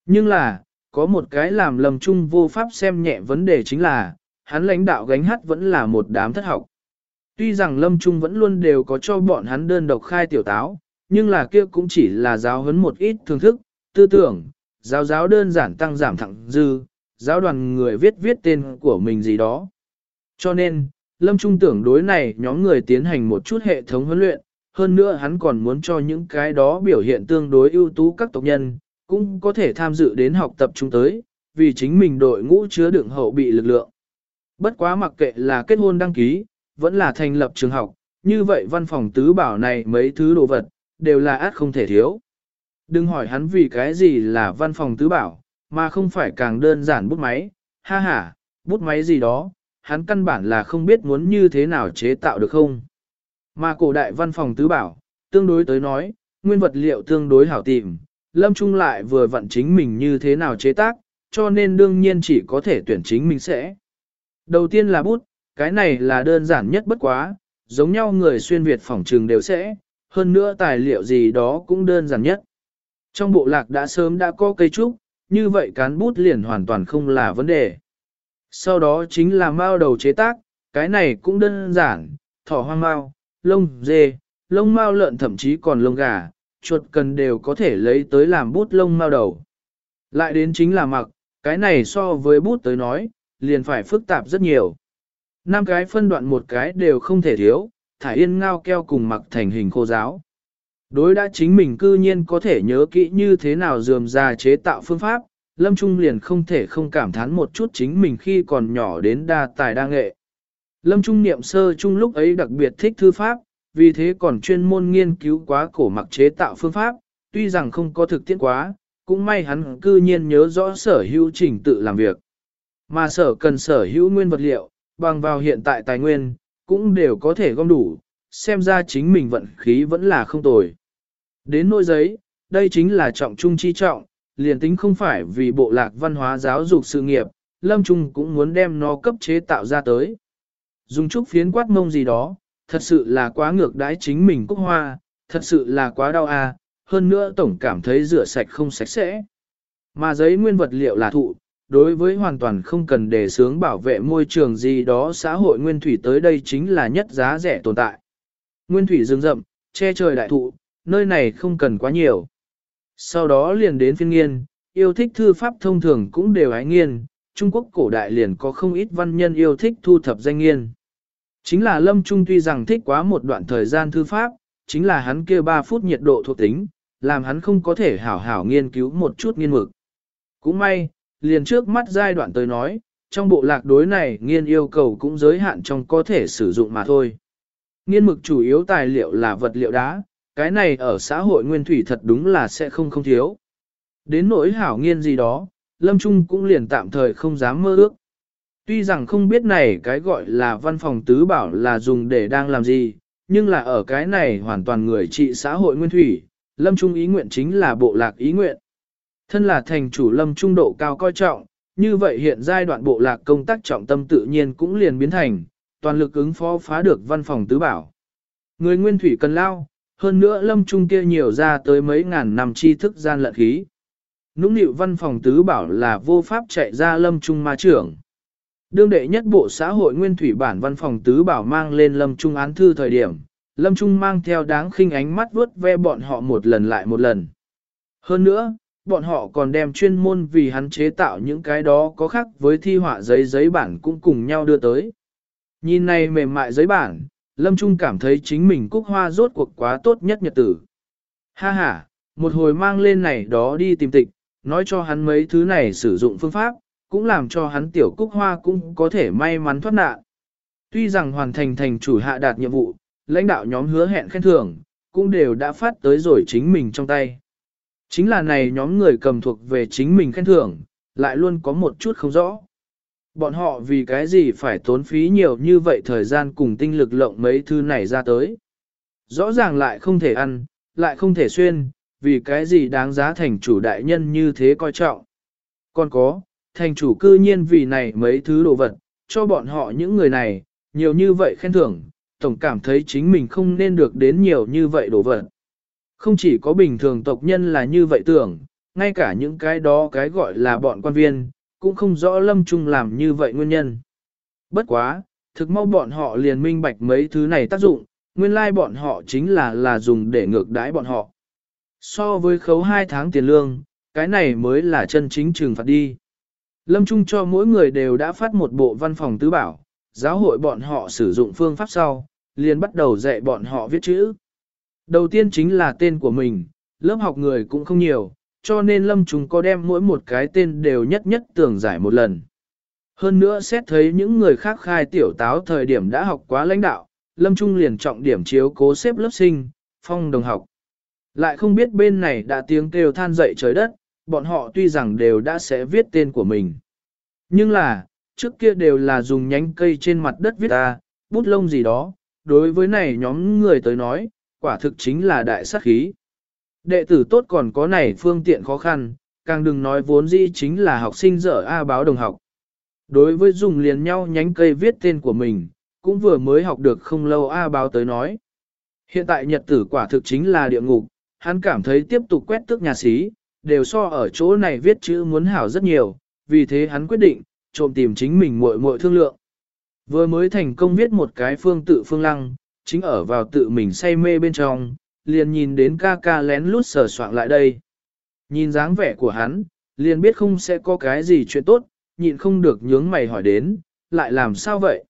Nhưng là, có một cái làm lầm chung vô pháp xem nhẹ vấn đề chính là, hắn lãnh đạo gánh hát vẫn là một đám thất học. Tuy rằng Lâm Trung vẫn luôn đều có cho bọn hắn đơn độc khai tiểu táo, nhưng là kia cũng chỉ là giáo huấn một ít thưởng thức, tư tưởng, giáo giáo đơn giản tăng giảm thẳng dư, giáo đoàn người viết viết tên của mình gì đó. Cho nên, Lâm Trung tưởng đối này nhóm người tiến hành một chút hệ thống huấn luyện, hơn nữa hắn còn muốn cho những cái đó biểu hiện tương đối ưu tú các tộc nhân, cũng có thể tham dự đến học tập chúng tới, vì chính mình đội ngũ chứa đựng hậu bị lực lượng. Bất quá mặc kệ là kết hôn đăng ký, vẫn là thành lập trường học, như vậy văn phòng tứ bảo này mấy thứ đồ vật, đều là át không thể thiếu. Đừng hỏi hắn vì cái gì là văn phòng tứ bảo, mà không phải càng đơn giản bút máy, ha ha, bút máy gì đó, hắn căn bản là không biết muốn như thế nào chế tạo được không. Mà cổ đại văn phòng tứ bảo, tương đối tới nói, nguyên vật liệu tương đối hảo tìm, Lâm Trung lại vừa vận chính mình như thế nào chế tác, cho nên đương nhiên chỉ có thể tuyển chính mình sẽ. Đầu tiên là bút, cái này là đơn giản nhất bất quá, giống nhau người xuyên Việt phỏng trường đều sẽ, hơn nữa tài liệu gì đó cũng đơn giản nhất. Trong bộ lạc đã sớm đã có cây trúc, như vậy cán bút liền hoàn toàn không là vấn đề. Sau đó chính là mao đầu chế tác, cái này cũng đơn giản, thỏ hoang mao, lông dê, lông mao lợn thậm chí còn lông gà, chuột cần đều có thể lấy tới làm bút lông mao đầu. Lại đến chính là mặc, cái này so với bút tới nói, liền phải phức tạp rất nhiều. Năm cái phân đoạn một cái đều không thể thiếu, thải yên ngao keo cùng mặc thành hình khô giáo. Đối đã chính mình cư nhiên có thể nhớ kỹ như thế nào dườm ra chế tạo phương pháp, Lâm Trung liền không thể không cảm thán một chút chính mình khi còn nhỏ đến đa tài đa nghệ. Lâm Trung niệm sơ trung lúc ấy đặc biệt thích thư pháp, vì thế còn chuyên môn nghiên cứu quá cổ mặc chế tạo phương pháp, tuy rằng không có thực tiễn quá, cũng may hắn cư nhiên nhớ rõ sở hữu trình tự làm việc. Mà sở cần sở hữu nguyên vật liệu, bằng vào hiện tại tài nguyên, cũng đều có thể gom đủ, xem ra chính mình vận khí vẫn là không tồi. Đến nỗi giấy, đây chính là trọng trung chi trọng, liền tính không phải vì bộ lạc văn hóa giáo dục sự nghiệp, Lâm Trung cũng muốn đem nó cấp chế tạo ra tới. Dùng chút phiến quát mông gì đó, thật sự là quá ngược đãi chính mình cúc hoa, thật sự là quá đau à, hơn nữa tổng cảm thấy rửa sạch không sạch sẽ. Mà giấy nguyên vật liệu là thụ, đối với hoàn toàn không cần để sướng bảo vệ môi trường gì đó xã hội nguyên thủy tới đây chính là nhất giá rẻ tồn tại. Nguyên thủy rừng rậm, che trời đại thụ, nơi này không cần quá nhiều. Sau đó liền đến phiên nghiên, yêu thích thư pháp thông thường cũng đều ái nghiên, Trung Quốc cổ đại liền có không ít văn nhân yêu thích thu thập danh nghiên. Chính là Lâm Trung tuy rằng thích quá một đoạn thời gian thư pháp, chính là hắn kia 3 phút nhiệt độ thuộc tính, làm hắn không có thể hảo hảo nghiên cứu một chút nghiên mực. Cũng may, liền trước mắt giai đoạn tới nói, trong bộ lạc đối này nghiên yêu cầu cũng giới hạn trong có thể sử dụng mà thôi. Nghiên mực chủ yếu tài liệu là vật liệu đá, cái này ở xã hội nguyên thủy thật đúng là sẽ không không thiếu. Đến nỗi hảo nghiên gì đó, Lâm Trung cũng liền tạm thời không dám mơ ước. Tuy rằng không biết này cái gọi là văn phòng tứ bảo là dùng để đang làm gì, nhưng là ở cái này hoàn toàn người trị xã hội nguyên thủy, Lâm Trung ý nguyện chính là bộ lạc ý nguyện. Thân là thành chủ Lâm Trung độ cao coi trọng, như vậy hiện giai đoạn bộ lạc công tác trọng tâm tự nhiên cũng liền biến thành, toàn lực ứng phó phá được văn phòng tứ bảo. Người nguyên thủy cần lao, hơn nữa lâm trung kia nhiều ra tới mấy ngàn năm tri thức gian lận khí. Nũng nịu văn phòng tứ bảo là vô pháp chạy ra lâm trung ma trưởng. Đương đệ nhất bộ xã hội nguyên thủy bản văn phòng tứ bảo mang lên lâm trung án thư thời điểm, lâm trung mang theo đáng khinh ánh mắt vuốt ve bọn họ một lần lại một lần. Hơn nữa, bọn họ còn đem chuyên môn vì hắn chế tạo những cái đó có khác với thi họa giấy giấy bản cũng cùng nhau đưa tới. Nhìn này mềm mại giấy bản, Lâm Trung cảm thấy chính mình cúc hoa rốt cuộc quá tốt nhất nhật tử. Ha ha, một hồi mang lên này đó đi tìm tịch, nói cho hắn mấy thứ này sử dụng phương pháp, cũng làm cho hắn tiểu cúc hoa cũng có thể may mắn thoát nạn. Tuy rằng hoàn thành thành chủ hạ đạt nhiệm vụ, lãnh đạo nhóm hứa hẹn khen thưởng, cũng đều đã phát tới rồi chính mình trong tay. Chính là này nhóm người cầm thuộc về chính mình khen thưởng, lại luôn có một chút không rõ. Bọn họ vì cái gì phải tốn phí nhiều như vậy thời gian cùng tinh lực lộng mấy thứ này ra tới. Rõ ràng lại không thể ăn, lại không thể xuyên, vì cái gì đáng giá thành chủ đại nhân như thế coi trọng. Còn có, thành chủ cư nhiên vì này mấy thứ đồ vật, cho bọn họ những người này, nhiều như vậy khen thưởng, tổng cảm thấy chính mình không nên được đến nhiều như vậy đồ vật. Không chỉ có bình thường tộc nhân là như vậy tưởng, ngay cả những cái đó cái gọi là bọn quan viên, cũng không rõ lâm trung làm như vậy nguyên nhân. Bất quá, thực mau bọn họ liền minh bạch mấy thứ này tác dụng, nguyên lai like bọn họ chính là là dùng để ngược đãi bọn họ. So với khấu 2 tháng tiền lương, cái này mới là chân chính trừng phạt đi. Lâm Trung cho mỗi người đều đã phát một bộ văn phòng tứ bảo, giáo hội bọn họ sử dụng phương pháp sau, liền bắt đầu dạy bọn họ viết chữ. Đầu tiên chính là tên của mình, lớp học người cũng không nhiều, cho nên Lâm Trung có đem mỗi một cái tên đều nhất nhất tưởng giải một lần. Hơn nữa xét thấy những người khác khai tiểu táo thời điểm đã học quá lãnh đạo, Lâm Trung liền trọng điểm chiếu cố xếp lớp sinh, phong đồng học. Lại không biết bên này đã tiếng kêu than dậy trời đất, bọn họ tuy rằng đều đã sẽ viết tên của mình. Nhưng là, trước kia đều là dùng nhánh cây trên mặt đất viết ta, bút lông gì đó, đối với này nhóm người tới nói, quả thực chính là đại sát khí. Đệ tử tốt còn có này phương tiện khó khăn, càng đừng nói vốn dĩ chính là học sinh dở A báo đồng học. Đối với dùng liền nhau nhánh cây viết tên của mình, cũng vừa mới học được không lâu A báo tới nói. Hiện tại nhật tử quả thực chính là địa ngục, hắn cảm thấy tiếp tục quét tước nhà xí, đều so ở chỗ này viết chữ muốn hảo rất nhiều, vì thế hắn quyết định, trộm tìm chính mình muội muội thương lượng. Vừa mới thành công viết một cái phương tự phương lăng, chính ở vào tự mình say mê bên trong, liền nhìn đến ca ca lén lút sờ soạn lại đây. Nhìn dáng vẻ của hắn, liền biết không sẽ có cái gì chuyện tốt, nhịn không được nhướng mày hỏi đến, lại làm sao vậy?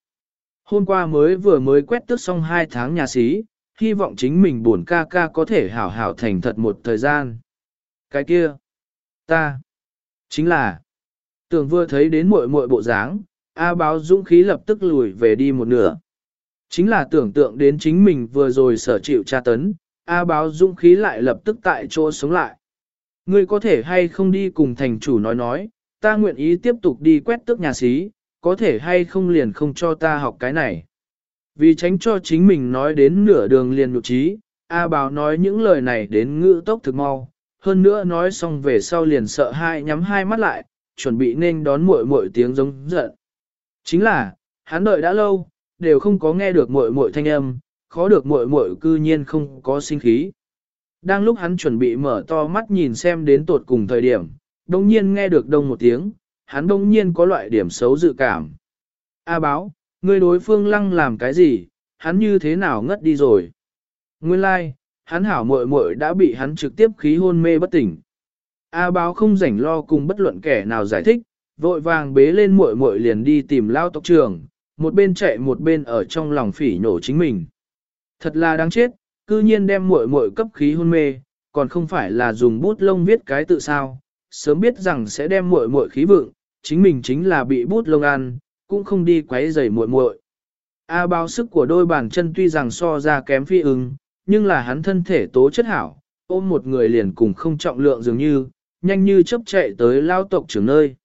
Hôm qua mới vừa mới quét tước xong hai tháng nhà xí, hy vọng chính mình buồn ca ca có thể hảo hảo thành thật một thời gian. Cái kia, ta, chính là, tưởng vừa thấy đến muội muội bộ dáng, A báo dũng khí lập tức lùi về đi một nửa. Chính là tưởng tượng đến chính mình vừa rồi sở chịu tra tấn, A báo dũng khí lại lập tức tại chỗ sống lại. Ngươi có thể hay không đi cùng thành chủ nói nói, ta nguyện ý tiếp tục đi quét tước nhà xí, có thể hay không liền không cho ta học cái này. Vì tránh cho chính mình nói đến nửa đường liền nhục trí, A báo nói những lời này đến ngữ tốc thực mau, hơn nữa nói xong về sau liền sợ hai nhắm hai mắt lại, chuẩn bị nên đón muội muội tiếng giống giận. Chính là, hắn đợi đã lâu, đều không có nghe được muội muội thanh âm, khó được muội muội cư nhiên không có sinh khí. Đang lúc hắn chuẩn bị mở to mắt nhìn xem đến tột cùng thời điểm, đông nhiên nghe được đông một tiếng, hắn đông nhiên có loại điểm xấu dự cảm. A báo, người đối phương lăng làm cái gì, hắn như thế nào ngất đi rồi. Nguyên lai, like, hắn hảo muội muội đã bị hắn trực tiếp khí hôn mê bất tỉnh. A báo không rảnh lo cùng bất luận kẻ nào giải thích, vội vàng bế lên muội muội liền đi tìm lao tộc trường. một bên chạy một bên ở trong lòng phỉ nổ chính mình. Thật là đáng chết, cư nhiên đem muội muội cấp khí hôn mê, còn không phải là dùng bút lông viết cái tự sao, sớm biết rằng sẽ đem muội muội khí vượng, chính mình chính là bị bút lông ăn, cũng không đi quấy rầy muội muội. A báo sức của đôi bàn chân tuy rằng so ra kém phi ưng, nhưng là hắn thân thể tố chất hảo, ôm một người liền cùng không trọng lượng dường như, nhanh như chớp chạy tới lao tộc trưởng nơi.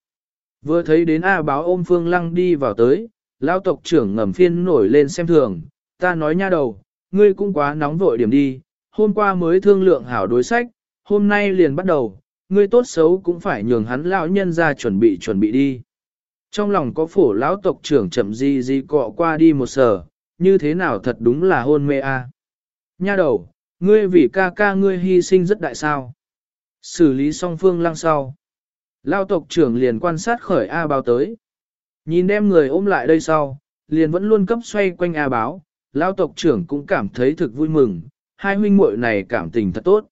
Vừa thấy đến A báo ôm Phương Lăng đi vào tới, lao tộc trưởng ngầm phiên nổi lên xem thường, ta nói nha đầu, ngươi cũng quá nóng vội điểm đi, hôm qua mới thương lượng hảo đối sách, hôm nay liền bắt đầu, ngươi tốt xấu cũng phải nhường hắn lão nhân ra chuẩn bị chuẩn bị đi. Trong lòng có phổ lão tộc trưởng chậm gì gì cọ qua đi một sở, như thế nào thật đúng là hôn mê a. Nha đầu, ngươi vì ca ca ngươi hy sinh rất đại sao. Xử lý song phương lăng sau. Lao tộc trưởng liền quan sát khởi A báo tới. Nhìn đem người ôm lại đây sau, liền vẫn luôn cấp xoay quanh A báo, Lao tộc trưởng cũng cảm thấy thực vui mừng, hai huynh muội này cảm tình thật tốt.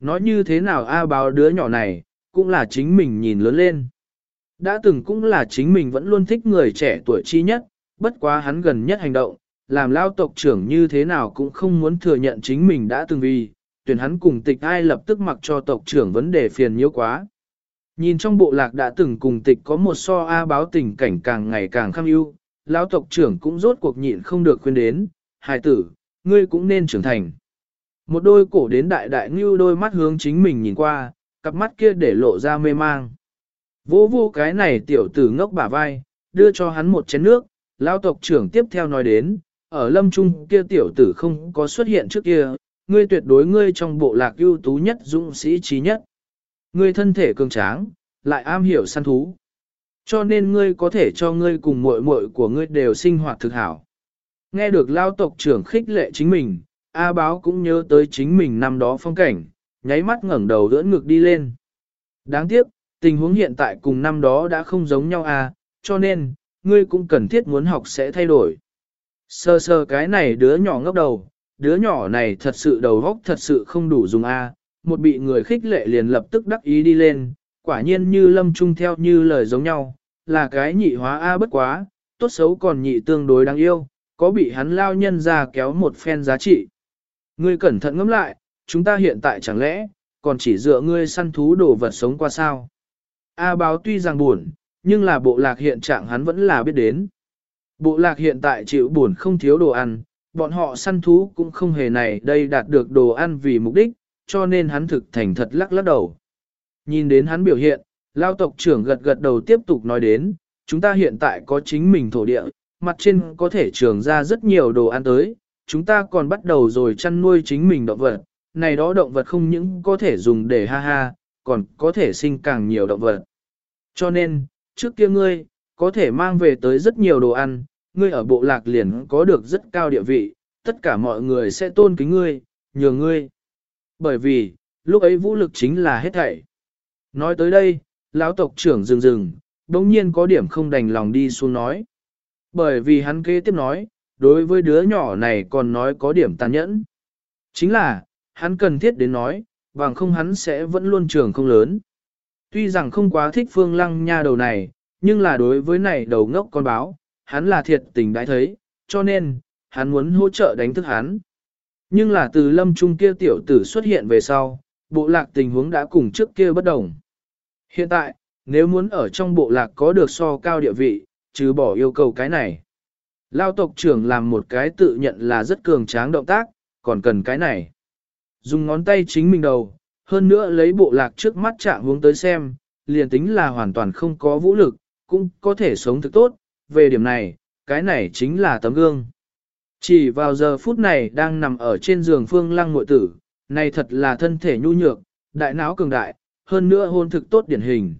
Nói như thế nào A báo đứa nhỏ này, cũng là chính mình nhìn lớn lên. Đã từng cũng là chính mình vẫn luôn thích người trẻ tuổi chi nhất, bất quá hắn gần nhất hành động, làm lao tộc trưởng như thế nào cũng không muốn thừa nhận chính mình đã từng vì, tuyển hắn cùng tịch ai lập tức mặc cho tộc trưởng vấn đề phiền nhiễu quá. Nhìn trong bộ lạc đã từng cùng tịch có một so A báo tình cảnh càng ngày càng khăm ưu, lão tộc trưởng cũng rốt cuộc nhịn không được khuyên đến, hài tử, ngươi cũng nên trưởng thành. Một đôi cổ đến đại đại như đôi mắt hướng chính mình nhìn qua, cặp mắt kia để lộ ra mê mang. Vô vô cái này tiểu tử ngốc bả vai, đưa cho hắn một chén nước, lão tộc trưởng tiếp theo nói đến, ở lâm trung kia tiểu tử không có xuất hiện trước kia, ngươi tuyệt đối ngươi trong bộ lạc ưu tú nhất dũng sĩ trí nhất. Ngươi thân thể cường tráng, lại am hiểu săn thú. Cho nên ngươi có thể cho ngươi cùng muội muội của ngươi đều sinh hoạt thực hảo. Nghe được lao tộc trưởng khích lệ chính mình, A báo cũng nhớ tới chính mình năm đó phong cảnh, nháy mắt ngẩng đầu đỡ ngực đi lên. Đáng tiếc, tình huống hiện tại cùng năm đó đã không giống nhau a, à, cho nên, ngươi cũng cần thiết muốn học sẽ thay đổi. Sơ sơ cái này đứa nhỏ ngốc đầu, đứa nhỏ này thật sự đầu góc thật sự không đủ dùng a, một bị người khích lệ liền lập tức đắc ý đi lên, quả nhiên như lâm trung theo như lời giống nhau, là cái nhị hóa a bất quá, tốt xấu còn nhị tương đối đáng yêu, có bị hắn lao nhân ra kéo một phen giá trị. Ngươi cẩn thận ngẫm lại, chúng ta hiện tại chẳng lẽ, còn chỉ dựa ngươi săn thú đồ vật sống qua sao. A báo tuy rằng buồn, nhưng là bộ lạc hiện trạng hắn vẫn là biết đến. Bộ lạc hiện tại chịu buồn không thiếu đồ ăn, bọn họ săn thú cũng không hề này đây đạt được đồ ăn vì mục đích, cho nên hắn thực thành thật lắc lắc đầu. Nhìn đến hắn biểu hiện, lao tộc trưởng gật gật đầu tiếp tục nói đến, chúng ta hiện tại có chính mình thổ địa, mặt trên có thể trường ra rất nhiều đồ ăn tới, chúng ta còn bắt đầu rồi chăn nuôi chính mình động vật, này đó động vật không những có thể dùng để ha ha, còn có thể sinh càng nhiều động vật. Cho nên, trước kia ngươi, có thể mang về tới rất nhiều đồ ăn, ngươi ở bộ lạc liền có được rất cao địa vị, tất cả mọi người sẽ tôn kính ngươi, nhường ngươi. Bởi vì, lúc ấy vũ lực chính là hết thảy. Nói tới đây, lão tộc trưởng dừng dừng, đống nhiên có điểm không đành lòng đi xuống nói. Bởi vì hắn kế tiếp nói, đối với đứa nhỏ này còn nói có điểm tàn nhẫn. Chính là, hắn cần thiết đến nói, bằng không hắn sẽ vẫn luôn trưởng không lớn. Tuy rằng không quá thích phương lăng nha đầu này, nhưng là đối với này đầu ngốc con báo, hắn là thiệt tình đã thấy, cho nên, hắn muốn hỗ trợ đánh thức hắn. Nhưng là từ lâm trung kia tiểu tử xuất hiện về sau, bộ lạc tình huống đã cùng trước kia bất đồng. Hiện tại, nếu muốn ở trong bộ lạc có được so cao địa vị, chứ bỏ yêu cầu cái này. Lao tộc trưởng làm một cái tự nhận là rất cường tráng động tác, còn cần cái này. Dùng ngón tay chính mình đầu, hơn nữa lấy bộ lạc trước mắt chạm hướng tới xem, liền tính là hoàn toàn không có vũ lực, cũng có thể sống thực tốt, về điểm này, cái này chính là tấm gương. Chỉ vào giờ phút này đang nằm ở trên giường phương lăng mội tử, này thật là thân thể nhu nhược, đại não cường đại, hơn nữa hôn thực tốt điển hình.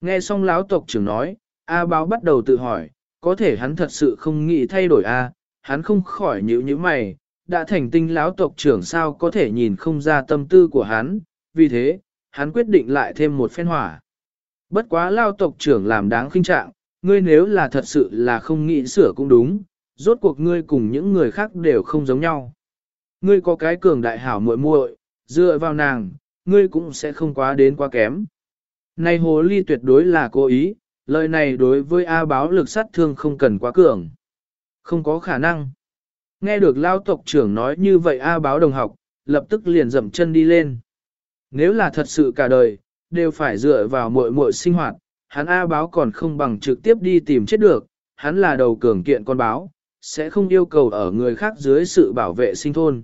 Nghe xong lão tộc trưởng nói, A báo bắt đầu tự hỏi, có thể hắn thật sự không nghĩ thay đổi A, hắn không khỏi nhíu như mày, đã thành tinh lão tộc trưởng sao có thể nhìn không ra tâm tư của hắn, vì thế, hắn quyết định lại thêm một phen hỏa. Bất quá lao tộc trưởng làm đáng khinh trạng, ngươi nếu là thật sự là không nghĩ sửa cũng đúng, rốt cuộc ngươi cùng những người khác đều không giống nhau. Ngươi có cái cường đại hảo muội muội, dựa vào nàng, ngươi cũng sẽ không quá đến quá kém. Này hồ ly tuyệt đối là cố ý, lời này đối với A báo lực sát thương không cần quá cường. Không có khả năng. Nghe được lao tộc trưởng nói như vậy A báo đồng học, lập tức liền dậm chân đi lên. Nếu là thật sự cả đời, đều phải dựa vào muội muội sinh hoạt, hắn A báo còn không bằng trực tiếp đi tìm chết được, hắn là đầu cường kiện con báo, sẽ không yêu cầu ở người khác dưới sự bảo vệ sinh thôn.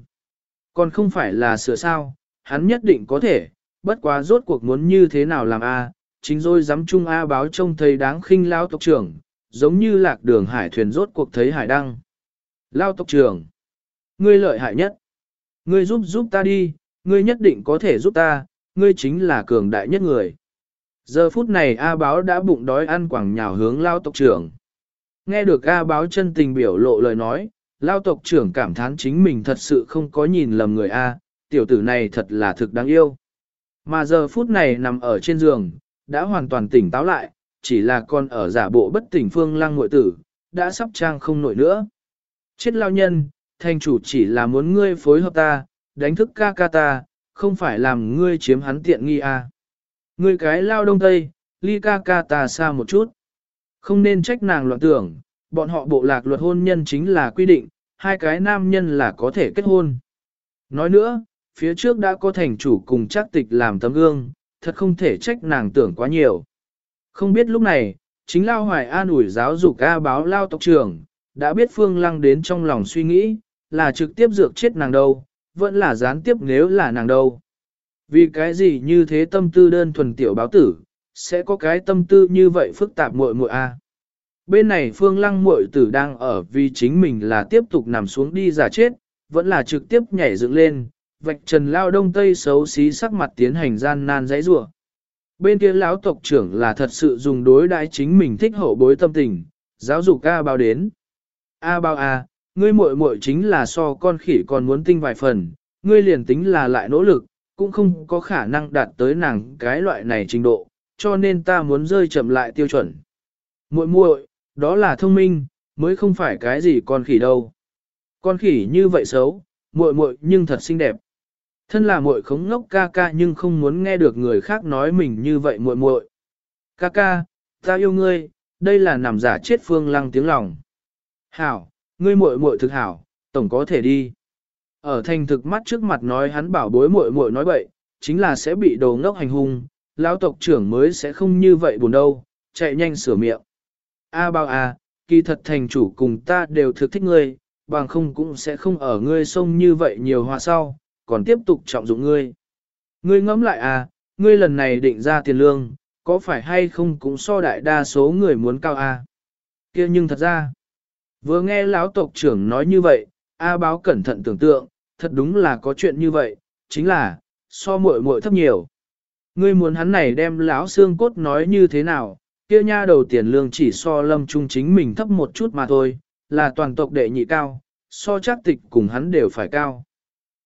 Còn không phải là sửa sao, hắn nhất định có thể, bất quá rốt cuộc muốn như thế nào làm A, chính rồi dám chung A báo trông thấy đáng khinh lao tộc trưởng, giống như lạc đường hải thuyền rốt cuộc thấy hải đăng. Lao tộc trưởng, ngươi lợi hại nhất, ngươi giúp giúp ta đi, ngươi nhất định có thể giúp ta, ngươi chính là cường đại nhất người. Giờ phút này A báo đã bụng đói ăn quảng nhào hướng lao tộc trưởng. Nghe được A báo chân tình biểu lộ lời nói, lao tộc trưởng cảm thán chính mình thật sự không có nhìn lầm người A, tiểu tử này thật là thực đáng yêu. Mà giờ phút này nằm ở trên giường, đã hoàn toàn tỉnh táo lại, chỉ là con ở giả bộ bất tỉnh phương lăng ngội tử, đã sắp trang không nổi nữa. Chết lao nhân, thành chủ chỉ là muốn ngươi phối hợp ta, đánh thức ca ca ta, không phải làm ngươi chiếm hắn tiện nghi à. Ngươi cái lao đông tây, ly ca ca ta xa một chút. Không nên trách nàng loạn tưởng, bọn họ bộ lạc luật hôn nhân chính là quy định, hai cái nam nhân là có thể kết hôn. Nói nữa, phía trước đã có thành chủ cùng chắc tịch làm tấm gương, thật không thể trách nàng tưởng quá nhiều. Không biết lúc này, chính Lao Hoài an ủi giáo dục ca báo Lao tộc trưởng, đã biết Phương Lăng đến trong lòng suy nghĩ, là trực tiếp dược chết nàng đâu, vẫn là gián tiếp nếu là nàng đâu. Vì cái gì như thế tâm tư đơn thuần tiểu báo tử, sẽ có cái tâm tư như vậy phức tạp muội muội a. Bên này Phương Lăng muội tử đang ở vì chính mình là tiếp tục nằm xuống đi giả chết, vẫn là trực tiếp nhảy dựng lên, vạch trần lao đông tây xấu xí sắc mặt tiến hành gian nan dãy rủa. Bên kia lão tộc trưởng là thật sự dùng đối đãi chính mình thích hậu bối tâm tình, giáo dục A bao đến. A bao A, ngươi muội muội chính là so con khỉ còn muốn tinh vài phần, ngươi liền tính là lại nỗ lực, cũng không có khả năng đạt tới nàng cái loại này trình độ, cho nên ta muốn rơi chậm lại tiêu chuẩn. Muội muội, đó là thông minh, mới không phải cái gì con khỉ đâu. Con khỉ như vậy xấu, muội muội nhưng thật xinh đẹp. Thân là muội khống ngốc ca ca nhưng không muốn nghe được người khác nói mình như vậy muội muội. Ca ca, ta yêu ngươi, đây là nằm giả chết phương lăng tiếng lòng. Hảo, ngươi muội muội thực hảo, tổng có thể đi. Ở thành thực mắt trước mặt nói hắn bảo bối muội muội nói bậy, chính là sẽ bị đồ ngốc hành hung, lão tộc trưởng mới sẽ không như vậy buồn đâu, chạy nhanh sửa miệng. A bao a, kỳ thật thành chủ cùng ta đều thực thích ngươi, bằng không cũng sẽ không ở ngươi sông như vậy nhiều hòa sau, còn tiếp tục trọng dụng ngươi. Ngươi ngẫm lại à, ngươi lần này định ra tiền lương, có phải hay không cũng so đại đa số người muốn cao a? À? Kia nhưng thật ra, vừa nghe lão tộc trưởng nói như vậy, A báo cẩn thận tưởng tượng, thật đúng là có chuyện như vậy, chính là, so muội muội thấp nhiều. Ngươi muốn hắn này đem lão xương cốt nói như thế nào, kia nha đầu tiền lương chỉ so lâm trung chính mình thấp một chút mà thôi, là toàn tộc đệ nhị cao, so chắc tịch cùng hắn đều phải cao.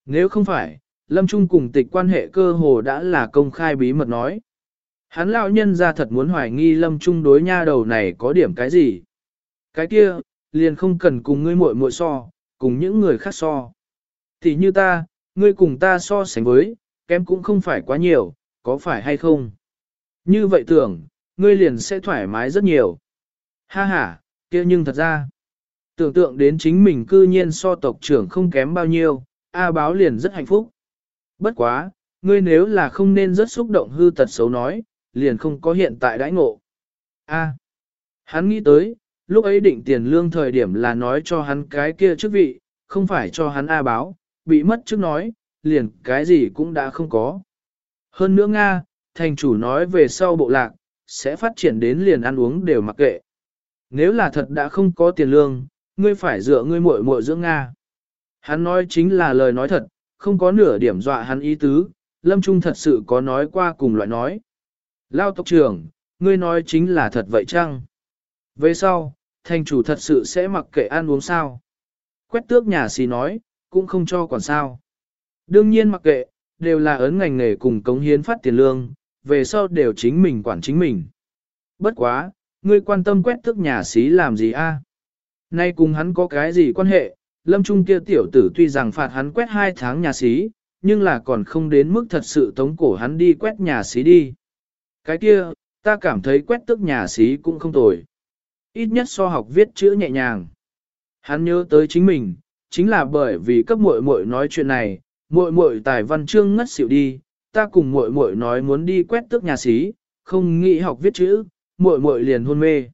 Nếu không phải, lâm trung cùng tịch quan hệ cơ hồ đã là công khai bí mật nói. Hắn lão nhân ra thật muốn hoài nghi lâm trung đối nha đầu này có điểm cái gì. Cái kia, liền không cần cùng ngươi muội muội so, cùng những người khác so. Thì như ta, ngươi cùng ta so sánh với, kém cũng không phải quá nhiều, có phải hay không? Như vậy tưởng, ngươi liền sẽ thoải mái rất nhiều. Ha ha, kia nhưng thật ra, tưởng tượng đến chính mình cư nhiên so tộc trưởng không kém bao nhiêu, A báo liền rất hạnh phúc. Bất quá, ngươi nếu là không nên rất xúc động hư tật xấu nói, liền không có hiện tại đãi ngộ. A. hắn nghĩ tới, lúc ấy định tiền lương thời điểm là nói cho hắn cái kia chức vị, không phải cho hắn A báo, bị mất trước nói, liền cái gì cũng đã không có. Hơn nữa Nga, thành chủ nói về sau bộ lạc, sẽ phát triển đến liền ăn uống đều mặc kệ. Nếu là thật đã không có tiền lương, ngươi phải dựa ngươi muội muội dưỡng Nga. Hắn nói chính là lời nói thật, không có nửa điểm dọa hắn ý tứ, Lâm Trung thật sự có nói qua cùng loại nói. Lao tộc trưởng, ngươi nói chính là thật vậy chăng? Về sau, thành chủ thật sự sẽ mặc kệ ăn uống sao? Quét tước nhà xì nói, cũng không cho quản sao. Đương nhiên mặc kệ, đều là ấn ngành nghề cùng cống hiến phát tiền lương, về sau đều chính mình quản chính mình. Bất quá, ngươi quan tâm quét thức nhà xí làm gì a? Nay cùng hắn có cái gì quan hệ, lâm trung kia tiểu tử tuy rằng phạt hắn quét hai tháng nhà xí, nhưng là còn không đến mức thật sự tống cổ hắn đi quét nhà xí đi. Cái kia, ta cảm thấy quét tức nhà xí cũng không tồi. Ít nhất so học viết chữ nhẹ nhàng. Hắn nhớ tới chính mình, chính là bởi vì cấp muội muội nói chuyện này, muội muội tài văn chương ngất xỉu đi, ta cùng muội muội nói muốn đi quét tước nhà xí, không nghĩ học viết chữ, muội muội liền hôn mê.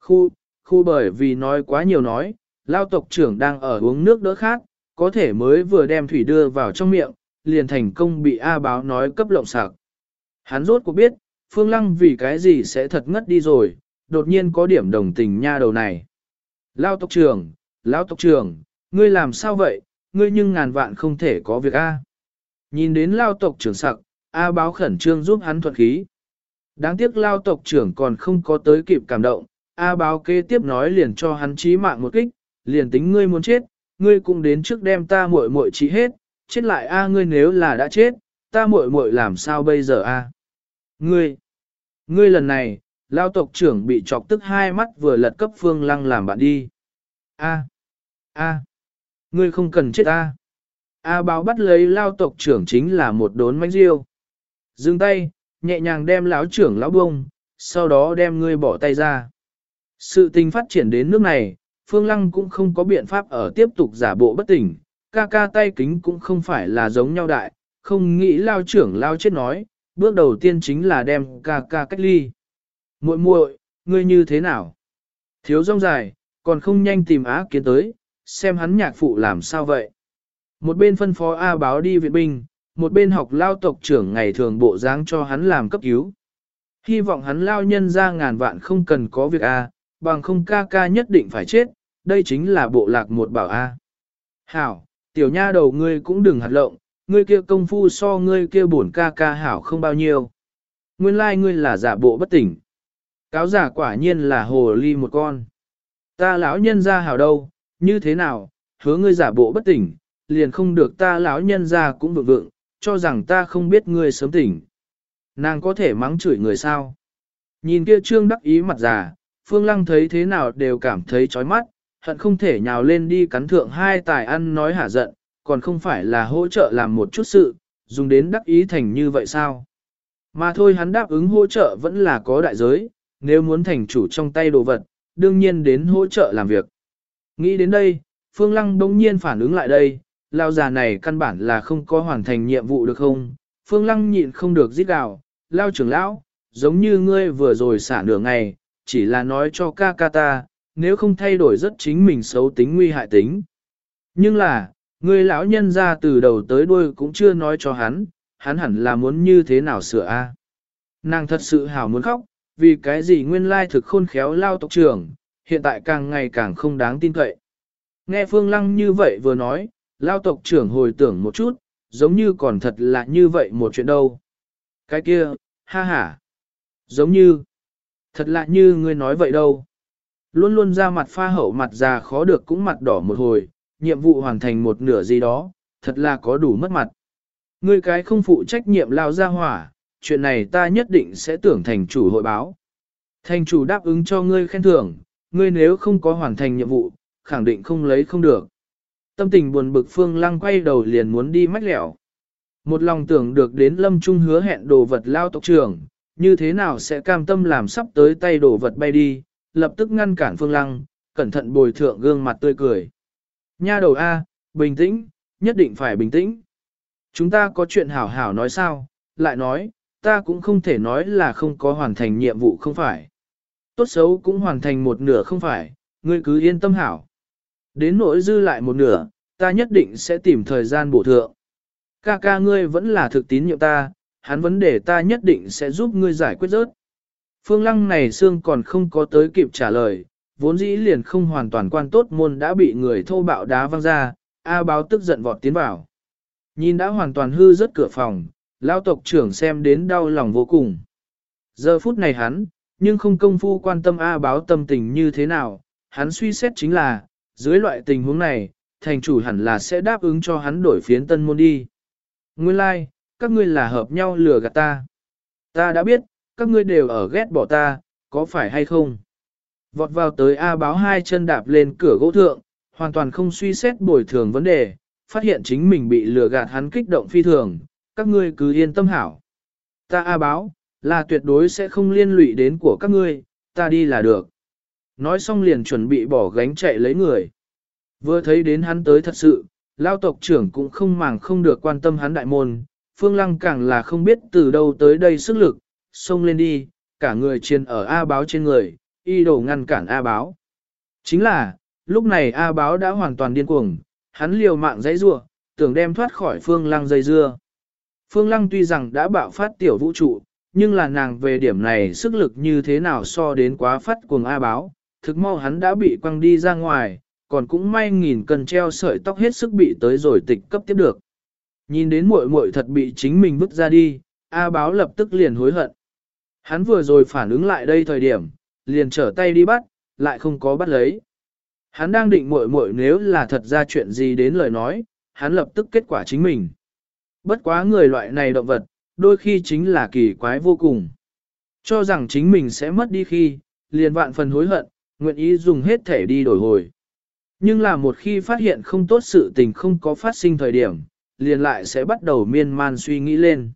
Khu, khu bởi vì nói quá nhiều nói, lao tộc trưởng đang ở uống nước đỡ khác, có thể mới vừa đem thủy đưa vào trong miệng, liền thành công bị A báo nói cấp lộng sạc. Hắn rốt cuộc biết, Phương Lăng vì cái gì sẽ thật ngất đi rồi, đột nhiên có điểm đồng tình nha đầu này. Lao tộc trưởng, lao tộc trưởng, ngươi làm sao vậy, ngươi nhưng ngàn vạn không thể có việc A. Nhìn đến lao tộc trưởng sặc, A báo khẩn trương giúp hắn thuận khí. Đáng tiếc lao tộc trưởng còn không có tới kịp cảm động, A báo kế tiếp nói liền cho hắn chí mạng một kích, liền tính ngươi muốn chết, ngươi cũng đến trước đem ta muội muội trị hết, chết lại A ngươi nếu là đã chết, ta muội muội làm sao bây giờ A. Ngươi, ngươi lần này, lao tộc trưởng bị chọc tức hai mắt vừa lật cấp phương lăng làm bạn đi. A, A, ngươi không cần chết ta. A báo bắt lấy lao tộc trưởng chính là một đốn mánh riêu. Dừng tay, nhẹ nhàng đem lão trưởng lão bông, sau đó đem ngươi bỏ tay ra. Sự tình phát triển đến nước này, Phương Lăng cũng không có biện pháp ở tiếp tục giả bộ bất tỉnh, ca ca tay kính cũng không phải là giống nhau đại, không nghĩ lao trưởng lao chết nói, bước đầu tiên chính là đem ca ca cách ly. muội muội, ngươi như thế nào? Thiếu rong dài, còn không nhanh tìm á kiến tới, xem hắn nhạc phụ làm sao vậy. Một bên phân phó A báo đi viện binh, một bên học lao tộc trưởng ngày thường bộ dáng cho hắn làm cấp cứu. Hy vọng hắn lao nhân ra ngàn vạn không cần có việc A, bằng không ca ca nhất định phải chết, đây chính là bộ lạc một bảo A. Hảo, tiểu nha đầu ngươi cũng đừng hạt lộng, ngươi kia công phu so ngươi kia bổn ca ca hảo không bao nhiêu. Nguyên lai like ngươi là giả bộ bất tỉnh. Cáo giả quả nhiên là hồ ly một con. Ta lão nhân ra hảo đâu, như thế nào, hứa ngươi giả bộ bất tỉnh, liền không được ta lão nhân ra cũng vượng vượng, cho rằng ta không biết ngươi sớm tỉnh. Nàng có thể mắng chửi người sao? Nhìn kia trương đắc ý mặt già, Phương Lăng thấy thế nào đều cảm thấy chói mắt, hận không thể nhào lên đi cắn thượng hai tài ăn nói hả giận, còn không phải là hỗ trợ làm một chút sự, dùng đến đắc ý thành như vậy sao? Mà thôi hắn đáp ứng hỗ trợ vẫn là có đại giới, nếu muốn thành chủ trong tay đồ vật, đương nhiên đến hỗ trợ làm việc. Nghĩ đến đây, Phương Lăng đông nhiên phản ứng lại đây, lao già này căn bản là không có hoàn thành nhiệm vụ được không? Phương Lăng nhịn không được giết gào, lao trưởng lão, giống như ngươi vừa rồi xả nửa ngày, chỉ là nói cho ca ca ta, nếu không thay đổi rất chính mình xấu tính nguy hại tính. Nhưng là, ngươi lão nhân ra từ đầu tới đuôi cũng chưa nói cho hắn, hắn hẳn là muốn như thế nào sửa a. Nàng thật sự hảo muốn khóc, vì cái gì nguyên lai thực khôn khéo lao tộc trưởng, hiện tại càng ngày càng không đáng tin cậy. Nghe Phương Lăng như vậy vừa nói, lao tộc trưởng hồi tưởng một chút, giống như còn thật là như vậy một chuyện đâu. Cái kia, ha ha. Giống như, thật lạ như ngươi nói vậy đâu. Luôn luôn ra mặt pha hậu mặt già khó được cũng mặt đỏ một hồi, nhiệm vụ hoàn thành một nửa gì đó, thật là có đủ mất mặt. Ngươi cái không phụ trách nhiệm lao ra hỏa, chuyện này ta nhất định sẽ tưởng thành chủ hội báo. Thành chủ đáp ứng cho ngươi khen thưởng, ngươi nếu không có hoàn thành nhiệm vụ, khẳng định không lấy không được. Tâm tình buồn bực Phương Lăng quay đầu liền muốn đi mách lẻo. Một lòng tưởng được đến Lâm Trung hứa hẹn đồ vật lao tộc trưởng, như thế nào sẽ cam tâm làm sắp tới tay đồ vật bay đi, lập tức ngăn cản Phương Lăng, cẩn thận bồi thượng gương mặt tươi cười. Nha đầu A, bình tĩnh, nhất định phải bình tĩnh. Chúng ta có chuyện hảo hảo nói sao, lại nói, ta cũng không thể nói là không có hoàn thành nhiệm vụ không phải. Tốt xấu cũng hoàn thành một nửa không phải, ngươi cứ yên tâm hảo. Đến nỗi dư lại một nửa, ta nhất định sẽ tìm thời gian bổ thượng. Ca ca ngươi vẫn là thực tín nhiệm ta, hắn vấn đề ta nhất định sẽ giúp ngươi giải quyết rớt. Phương lăng này xương còn không có tới kịp trả lời, vốn dĩ liền không hoàn toàn quan tốt môn đã bị người thô bạo đá văng ra, A báo tức giận vọt tiến vào. Nhìn đã hoàn toàn hư rớt cửa phòng, lao tộc trưởng xem đến đau lòng vô cùng. Giờ phút này hắn, nhưng không công phu quan tâm A báo tâm tình như thế nào, hắn suy xét chính là, dưới loại tình huống này, thành chủ hẳn là sẽ đáp ứng cho hắn đổi phiến tân môn đi. Nguyên lai, like, các ngươi là hợp nhau lừa gạt ta. Ta đã biết, các ngươi đều ở ghét bỏ ta, có phải hay không? Vọt vào tới A báo hai chân đạp lên cửa gỗ thượng, hoàn toàn không suy xét bồi thường vấn đề, phát hiện chính mình bị lừa gạt hắn kích động phi thường, các ngươi cứ yên tâm hảo. Ta A báo, là tuyệt đối sẽ không liên lụy đến của các ngươi, ta đi là được. Nói xong liền chuẩn bị bỏ gánh chạy lấy người. Vừa thấy đến hắn tới thật sự, lao tộc trưởng cũng không màng không được quan tâm hắn đại môn, phương lăng càng là không biết từ đâu tới đây sức lực, xông lên đi, cả người chiên ở A báo trên người, y đổ ngăn cản A báo. Chính là, lúc này A báo đã hoàn toàn điên cuồng, hắn liều mạng dãy rua, tưởng đem thoát khỏi phương lăng dây dưa. Phương lăng tuy rằng đã bạo phát tiểu vũ trụ, nhưng là nàng về điểm này sức lực như thế nào so đến quá phát cuồng A báo, thực mau hắn đã bị quăng đi ra ngoài, còn cũng may nghìn cần treo sợi tóc hết sức bị tới rồi tịch cấp tiếp được. Nhìn đến muội muội thật bị chính mình vứt ra đi, A báo lập tức liền hối hận. Hắn vừa rồi phản ứng lại đây thời điểm, liền trở tay đi bắt, lại không có bắt lấy. Hắn đang định muội muội nếu là thật ra chuyện gì đến lời nói, hắn lập tức kết quả chính mình. Bất quá người loại này động vật, đôi khi chính là kỳ quái vô cùng. Cho rằng chính mình sẽ mất đi khi, liền vạn phần hối hận, nguyện ý dùng hết thể đi đổi hồi. Nhưng là một khi phát hiện không tốt sự tình không có phát sinh thời điểm, liền lại sẽ bắt đầu miên man suy nghĩ lên.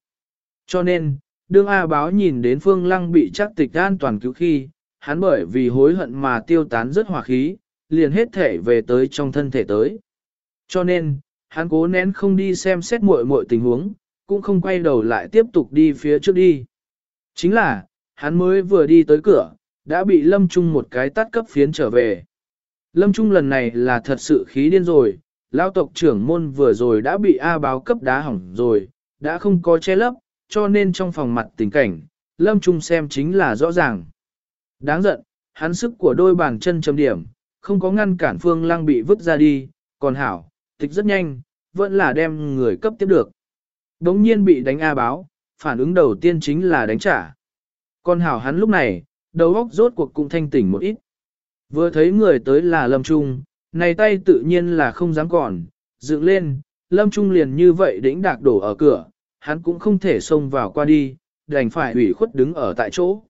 Cho nên, đương A báo nhìn đến phương lăng bị chắc tịch an toàn cứu khi, hắn bởi vì hối hận mà tiêu tán rất hòa khí, liền hết thể về tới trong thân thể tới. Cho nên, hắn cố nén không đi xem xét muội muội tình huống, cũng không quay đầu lại tiếp tục đi phía trước đi. Chính là, hắn mới vừa đi tới cửa, đã bị Lâm Trung một cái tắt cấp phiến trở về. Lâm Trung lần này là thật sự khí điên rồi, lao tộc trưởng môn vừa rồi đã bị A báo cấp đá hỏng rồi, đã không có che lấp, cho nên trong phòng mặt tình cảnh, Lâm Trung xem chính là rõ ràng. Đáng giận, hắn sức của đôi bàn chân chấm điểm, không có ngăn cản phương lăng bị vứt ra đi, còn hảo, tịch rất nhanh, vẫn là đem người cấp tiếp được. Đống nhiên bị đánh A báo, phản ứng đầu tiên chính là đánh trả. Còn hảo hắn lúc này, đầu óc rốt cuộc cũng thanh tỉnh một ít. Vừa thấy người tới là Lâm Trung, này tay tự nhiên là không dám còn, dựng lên, Lâm Trung liền như vậy đĩnh đạc đổ ở cửa, hắn cũng không thể xông vào qua đi, đành phải ủy khuất đứng ở tại chỗ.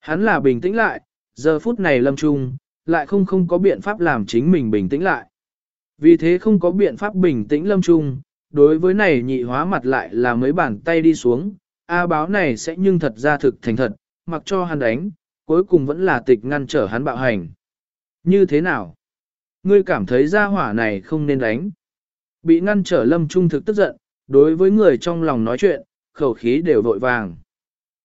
Hắn là bình tĩnh lại, giờ phút này Lâm Trung, lại không không có biện pháp làm chính mình bình tĩnh lại. Vì thế không có biện pháp bình tĩnh Lâm Trung, đối với này nhị hóa mặt lại là mấy bàn tay đi xuống, A báo này sẽ nhưng thật ra thực thành thật, mặc cho hắn đánh, cuối cùng vẫn là tịch ngăn trở hắn bạo hành. Như thế nào? Ngươi cảm thấy ra hỏa này không nên đánh. Bị ngăn trở lâm trung thực tức giận, đối với người trong lòng nói chuyện, khẩu khí đều vội vàng.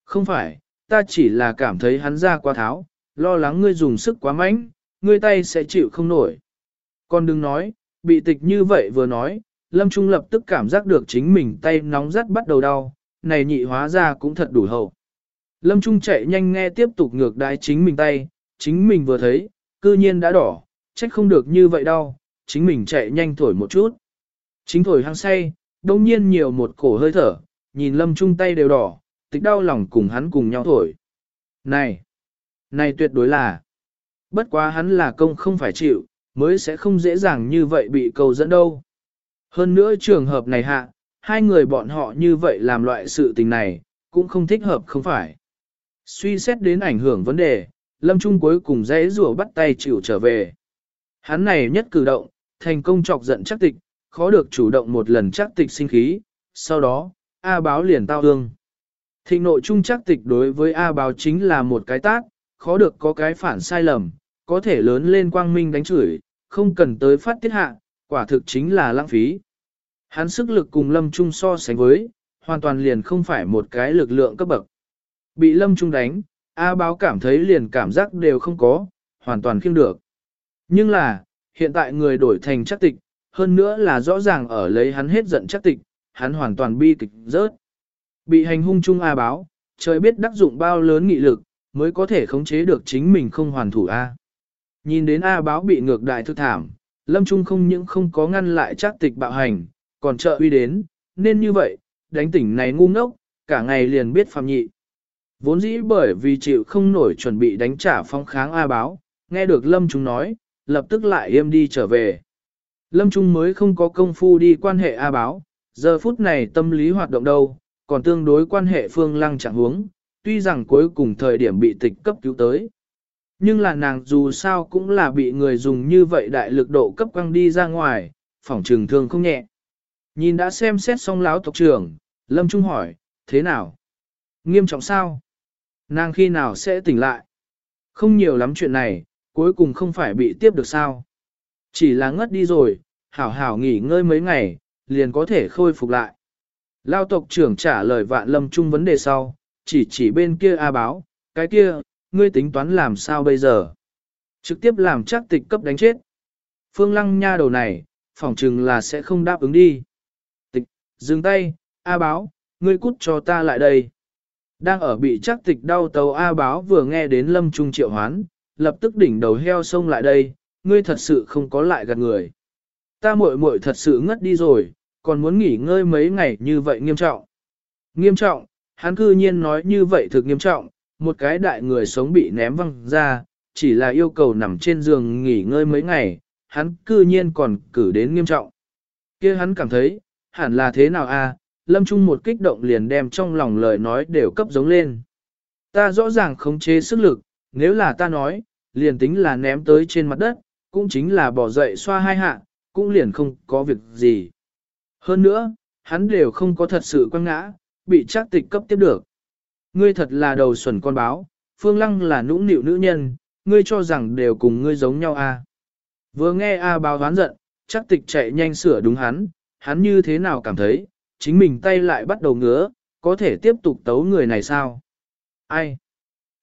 Không phải, ta chỉ là cảm thấy hắn ra quá tháo, lo lắng ngươi dùng sức quá mạnh, ngươi tay sẽ chịu không nổi. Con đừng nói, bị tịch như vậy vừa nói, Lâm Trung lập tức cảm giác được chính mình tay nóng rắt bắt đầu đau, này nhị hóa ra cũng thật đủ hậu. Lâm Trung chạy nhanh nghe tiếp tục ngược đái chính mình tay, chính mình vừa thấy, cư nhiên đã đỏ, trách không được như vậy đâu, chính mình chạy nhanh thổi một chút. Chính thổi hăng say, đông nhiên nhiều một cổ hơi thở, nhìn Lâm Trung tay đều đỏ, tịch đau lòng cùng hắn cùng nhau thổi. Này, này tuyệt đối là, bất quá hắn là công không phải chịu, mới sẽ không dễ dàng như vậy bị cầu dẫn đâu. Hơn nữa trường hợp này hạ, hai người bọn họ như vậy làm loại sự tình này, cũng không thích hợp không phải. Suy xét đến ảnh hưởng vấn đề, Lâm Trung cuối cùng dễ rùa bắt tay chịu trở về. Hắn này nhất cử động, thành công chọc giận chắc tịch, khó được chủ động một lần chắc tịch sinh khí, sau đó, A báo liền tao hương. Thịnh nội trung chắc tịch đối với A báo chính là một cái tác, khó được có cái phản sai lầm, có thể lớn lên quang minh đánh chửi, không cần tới phát tiết hạ, quả thực chính là lãng phí. Hắn sức lực cùng Lâm Trung so sánh với, hoàn toàn liền không phải một cái lực lượng cấp bậc. Bị Lâm Trung đánh, A báo cảm thấy liền cảm giác đều không có, hoàn toàn khiêm được. Nhưng là, hiện tại người đổi thành chắc tịch, hơn nữa là rõ ràng ở lấy hắn hết giận chắc tịch, hắn hoàn toàn bi kịch rớt. Bị hành hung chung A báo, trời biết đắc dụng bao lớn nghị lực, mới có thể khống chế được chính mình không hoàn thủ A. Nhìn đến A báo bị ngược đại thức thảm, Lâm Trung không những không có ngăn lại chắc tịch bạo hành, còn trợ uy đến, nên như vậy, đánh tỉnh này ngu ngốc, cả ngày liền biết phạm nhị. Vốn dĩ bởi vì chịu không nổi chuẩn bị đánh trả phong kháng A báo, nghe được Lâm Trung nói, lập tức lại im đi trở về. Lâm Trung mới không có công phu đi quan hệ A báo, giờ phút này tâm lý hoạt động đâu, còn tương đối quan hệ phương lăng chẳng huống, tuy rằng cuối cùng thời điểm bị tịch cấp cứu tới. Nhưng là nàng dù sao cũng là bị người dùng như vậy đại lực độ cấp quăng đi ra ngoài, phỏng trường thương không nhẹ. Nhìn đã xem xét xong láo tộc trưởng, Lâm Trung hỏi, thế nào? Nghiêm trọng sao? Nàng khi nào sẽ tỉnh lại? Không nhiều lắm chuyện này, cuối cùng không phải bị tiếp được sao? Chỉ là ngất đi rồi, hảo hảo nghỉ ngơi mấy ngày, liền có thể khôi phục lại. Lao tộc trưởng trả lời vạn lâm trung vấn đề sau, chỉ chỉ bên kia A báo, cái kia, ngươi tính toán làm sao bây giờ? Trực tiếp làm chắc tịch cấp đánh chết. Phương lăng nha đầu này, phỏng chừng là sẽ không đáp ứng đi. Tịch, dừng tay, A báo, ngươi cút cho ta lại đây. Đang ở bị chắc tịch đau tàu A báo vừa nghe đến lâm trung triệu hoán, lập tức đỉnh đầu heo xông lại đây, ngươi thật sự không có lại gạt người. Ta muội muội thật sự ngất đi rồi, còn muốn nghỉ ngơi mấy ngày như vậy nghiêm trọng. Nghiêm trọng, hắn cư nhiên nói như vậy thực nghiêm trọng, một cái đại người sống bị ném văng ra, chỉ là yêu cầu nằm trên giường nghỉ ngơi mấy ngày, hắn cư nhiên còn cử đến nghiêm trọng. kia hắn cảm thấy, hẳn là thế nào a? Lâm Trung một kích động liền đem trong lòng lời nói đều cấp giống lên. Ta rõ ràng khống chế sức lực, nếu là ta nói, liền tính là ném tới trên mặt đất, cũng chính là bỏ dậy xoa hai hạ, cũng liền không có việc gì. Hơn nữa, hắn đều không có thật sự quăng ngã, bị chắc tịch cấp tiếp được. Ngươi thật là đầu xuẩn con báo, phương lăng là nũng nịu nữ nhân, ngươi cho rằng đều cùng ngươi giống nhau à. Vừa nghe A báo hoán giận, chắc tịch chạy nhanh sửa đúng hắn, hắn như thế nào cảm thấy, chính mình tay lại bắt đầu ngứa, có thể tiếp tục tấu người này sao? Ai?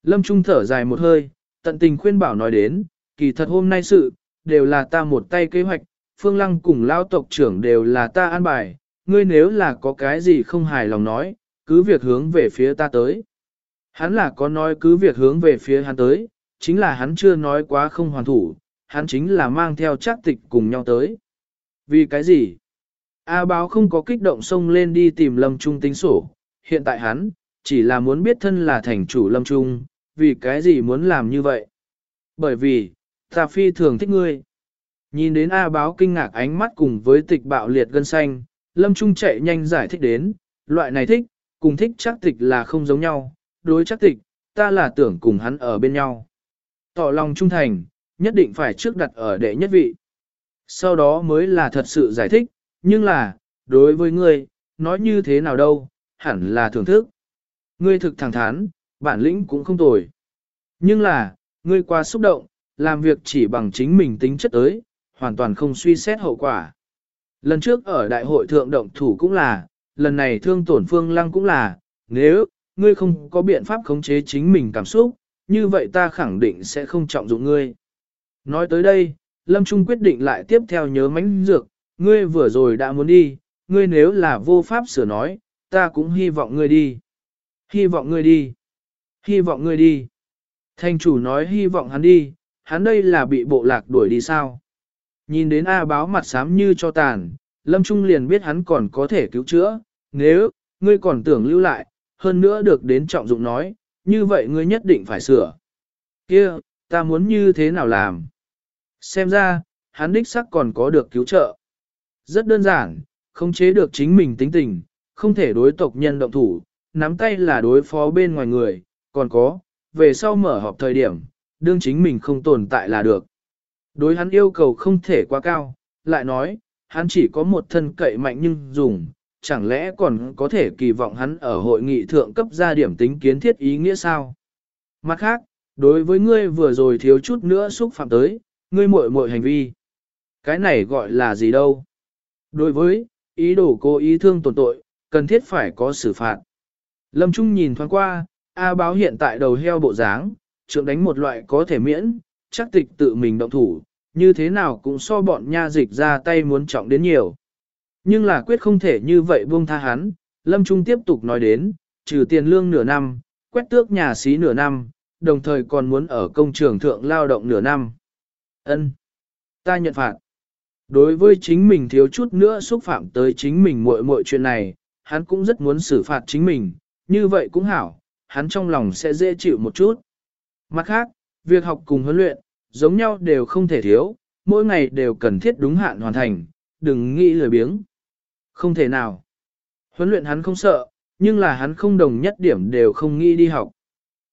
Lâm Trung thở dài một hơi, tận tình khuyên bảo nói đến, kỳ thật hôm nay sự, đều là ta một tay kế hoạch, Phương Lăng cùng lao tộc trưởng đều là ta an bài, ngươi nếu là có cái gì không hài lòng nói, cứ việc hướng về phía ta tới. Hắn là có nói cứ việc hướng về phía hắn tới, chính là hắn chưa nói quá không hoàn thủ, hắn chính là mang theo chắc tịch cùng nhau tới. Vì cái gì? A báo không có kích động xông lên đi tìm Lâm Trung tính sổ, hiện tại hắn, chỉ là muốn biết thân là thành chủ Lâm Trung, vì cái gì muốn làm như vậy? Bởi vì, ta phi thường thích ngươi. Nhìn đến A báo kinh ngạc ánh mắt cùng với tịch bạo liệt gân xanh, Lâm Trung chạy nhanh giải thích đến, loại này thích, cùng thích chắc tịch là không giống nhau, đối chắc tịch, ta là tưởng cùng hắn ở bên nhau. Tỏ lòng trung thành, nhất định phải trước đặt ở đệ nhất vị. Sau đó mới là thật sự giải thích, nhưng là, đối với ngươi, nói như thế nào đâu, hẳn là thưởng thức. Ngươi thực thẳng thắn, bản lĩnh cũng không tồi. Nhưng là, ngươi quá xúc động, làm việc chỉ bằng chính mình tính chất tới, hoàn toàn không suy xét hậu quả. Lần trước ở đại hội thượng động thủ cũng là, lần này thương tổn phương lăng cũng là, nếu, ngươi không có biện pháp khống chế chính mình cảm xúc, như vậy ta khẳng định sẽ không trọng dụng ngươi. Nói tới đây, Lâm Trung quyết định lại tiếp theo nhớ mánh dược, ngươi vừa rồi đã muốn đi, ngươi nếu là vô pháp sửa nói, ta cũng hy vọng ngươi đi. Hy vọng ngươi đi. Hy vọng ngươi đi. Thanh chủ nói hy vọng hắn đi, hắn đây là bị bộ lạc đuổi đi sao. Nhìn đến A báo mặt xám như cho tàn, Lâm Trung liền biết hắn còn có thể cứu chữa, nếu, ngươi còn tưởng lưu lại, hơn nữa được đến trọng dụng nói, như vậy ngươi nhất định phải sửa. Kia, ta muốn như thế nào làm? Xem ra, hắn đích sắc còn có được cứu trợ. Rất đơn giản, không chế được chính mình tính tình, không thể đối tộc nhân động thủ, nắm tay là đối phó bên ngoài người, còn có, về sau mở họp thời điểm, đương chính mình không tồn tại là được. Đối hắn yêu cầu không thể quá cao, lại nói, hắn chỉ có một thân cậy mạnh nhưng dùng, chẳng lẽ còn có thể kỳ vọng hắn ở hội nghị thượng cấp ra điểm tính kiến thiết ý nghĩa sao? Mặt khác, đối với ngươi vừa rồi thiếu chút nữa xúc phạm tới, ngươi muội muội hành vi. Cái này gọi là gì đâu? Đối với, ý đồ cố ý thương tổn tội, cần thiết phải có xử phạt. Lâm Trung nhìn thoáng qua, A báo hiện tại đầu heo bộ dáng, trượng đánh một loại có thể miễn, chắc tịch tự mình động thủ, như thế nào cũng so bọn nha dịch ra tay muốn trọng đến nhiều. Nhưng là quyết không thể như vậy buông tha hắn, Lâm Trung tiếp tục nói đến, trừ tiền lương nửa năm, quét tước nhà xí nửa năm, đồng thời còn muốn ở công trường thượng lao động nửa năm. Ân, Ta nhận phạt. Đối với chính mình thiếu chút nữa xúc phạm tới chính mình muội muội chuyện này, hắn cũng rất muốn xử phạt chính mình, như vậy cũng hảo, hắn trong lòng sẽ dễ chịu một chút. Mặt khác, việc học cùng huấn luyện, giống nhau đều không thể thiếu, mỗi ngày đều cần thiết đúng hạn hoàn thành, đừng nghĩ lười biếng. Không thể nào. Huấn luyện hắn không sợ, nhưng là hắn không đồng nhất điểm đều không nghĩ đi học.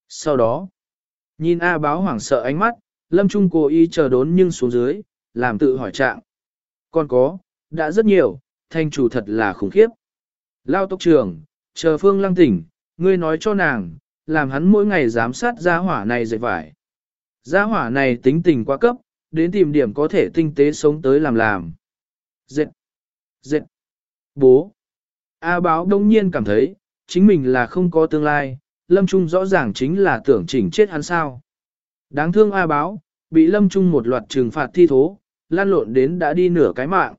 Sau đó, nhìn A báo hoảng sợ ánh mắt, Lâm Trung cố ý chờ đốn nhưng xuống dưới, làm tự hỏi trạng. Còn có, đã rất nhiều, thanh chủ thật là khủng khiếp. Lao tốc trưởng, chờ phương lăng tỉnh, ngươi nói cho nàng, làm hắn mỗi ngày giám sát gia hỏa này dệt vải. Gia hỏa này tính tình quá cấp, đến tìm điểm có thể tinh tế sống tới làm làm. Dệt, dệt, bố. A báo đông nhiên cảm thấy, chính mình là không có tương lai, Lâm Trung rõ ràng chính là tưởng chỉnh chết hắn sao. Đáng thương A báo, bị Lâm Trung một loạt trừng phạt thi thố, lan lộn đến đã đi nửa cái mạng.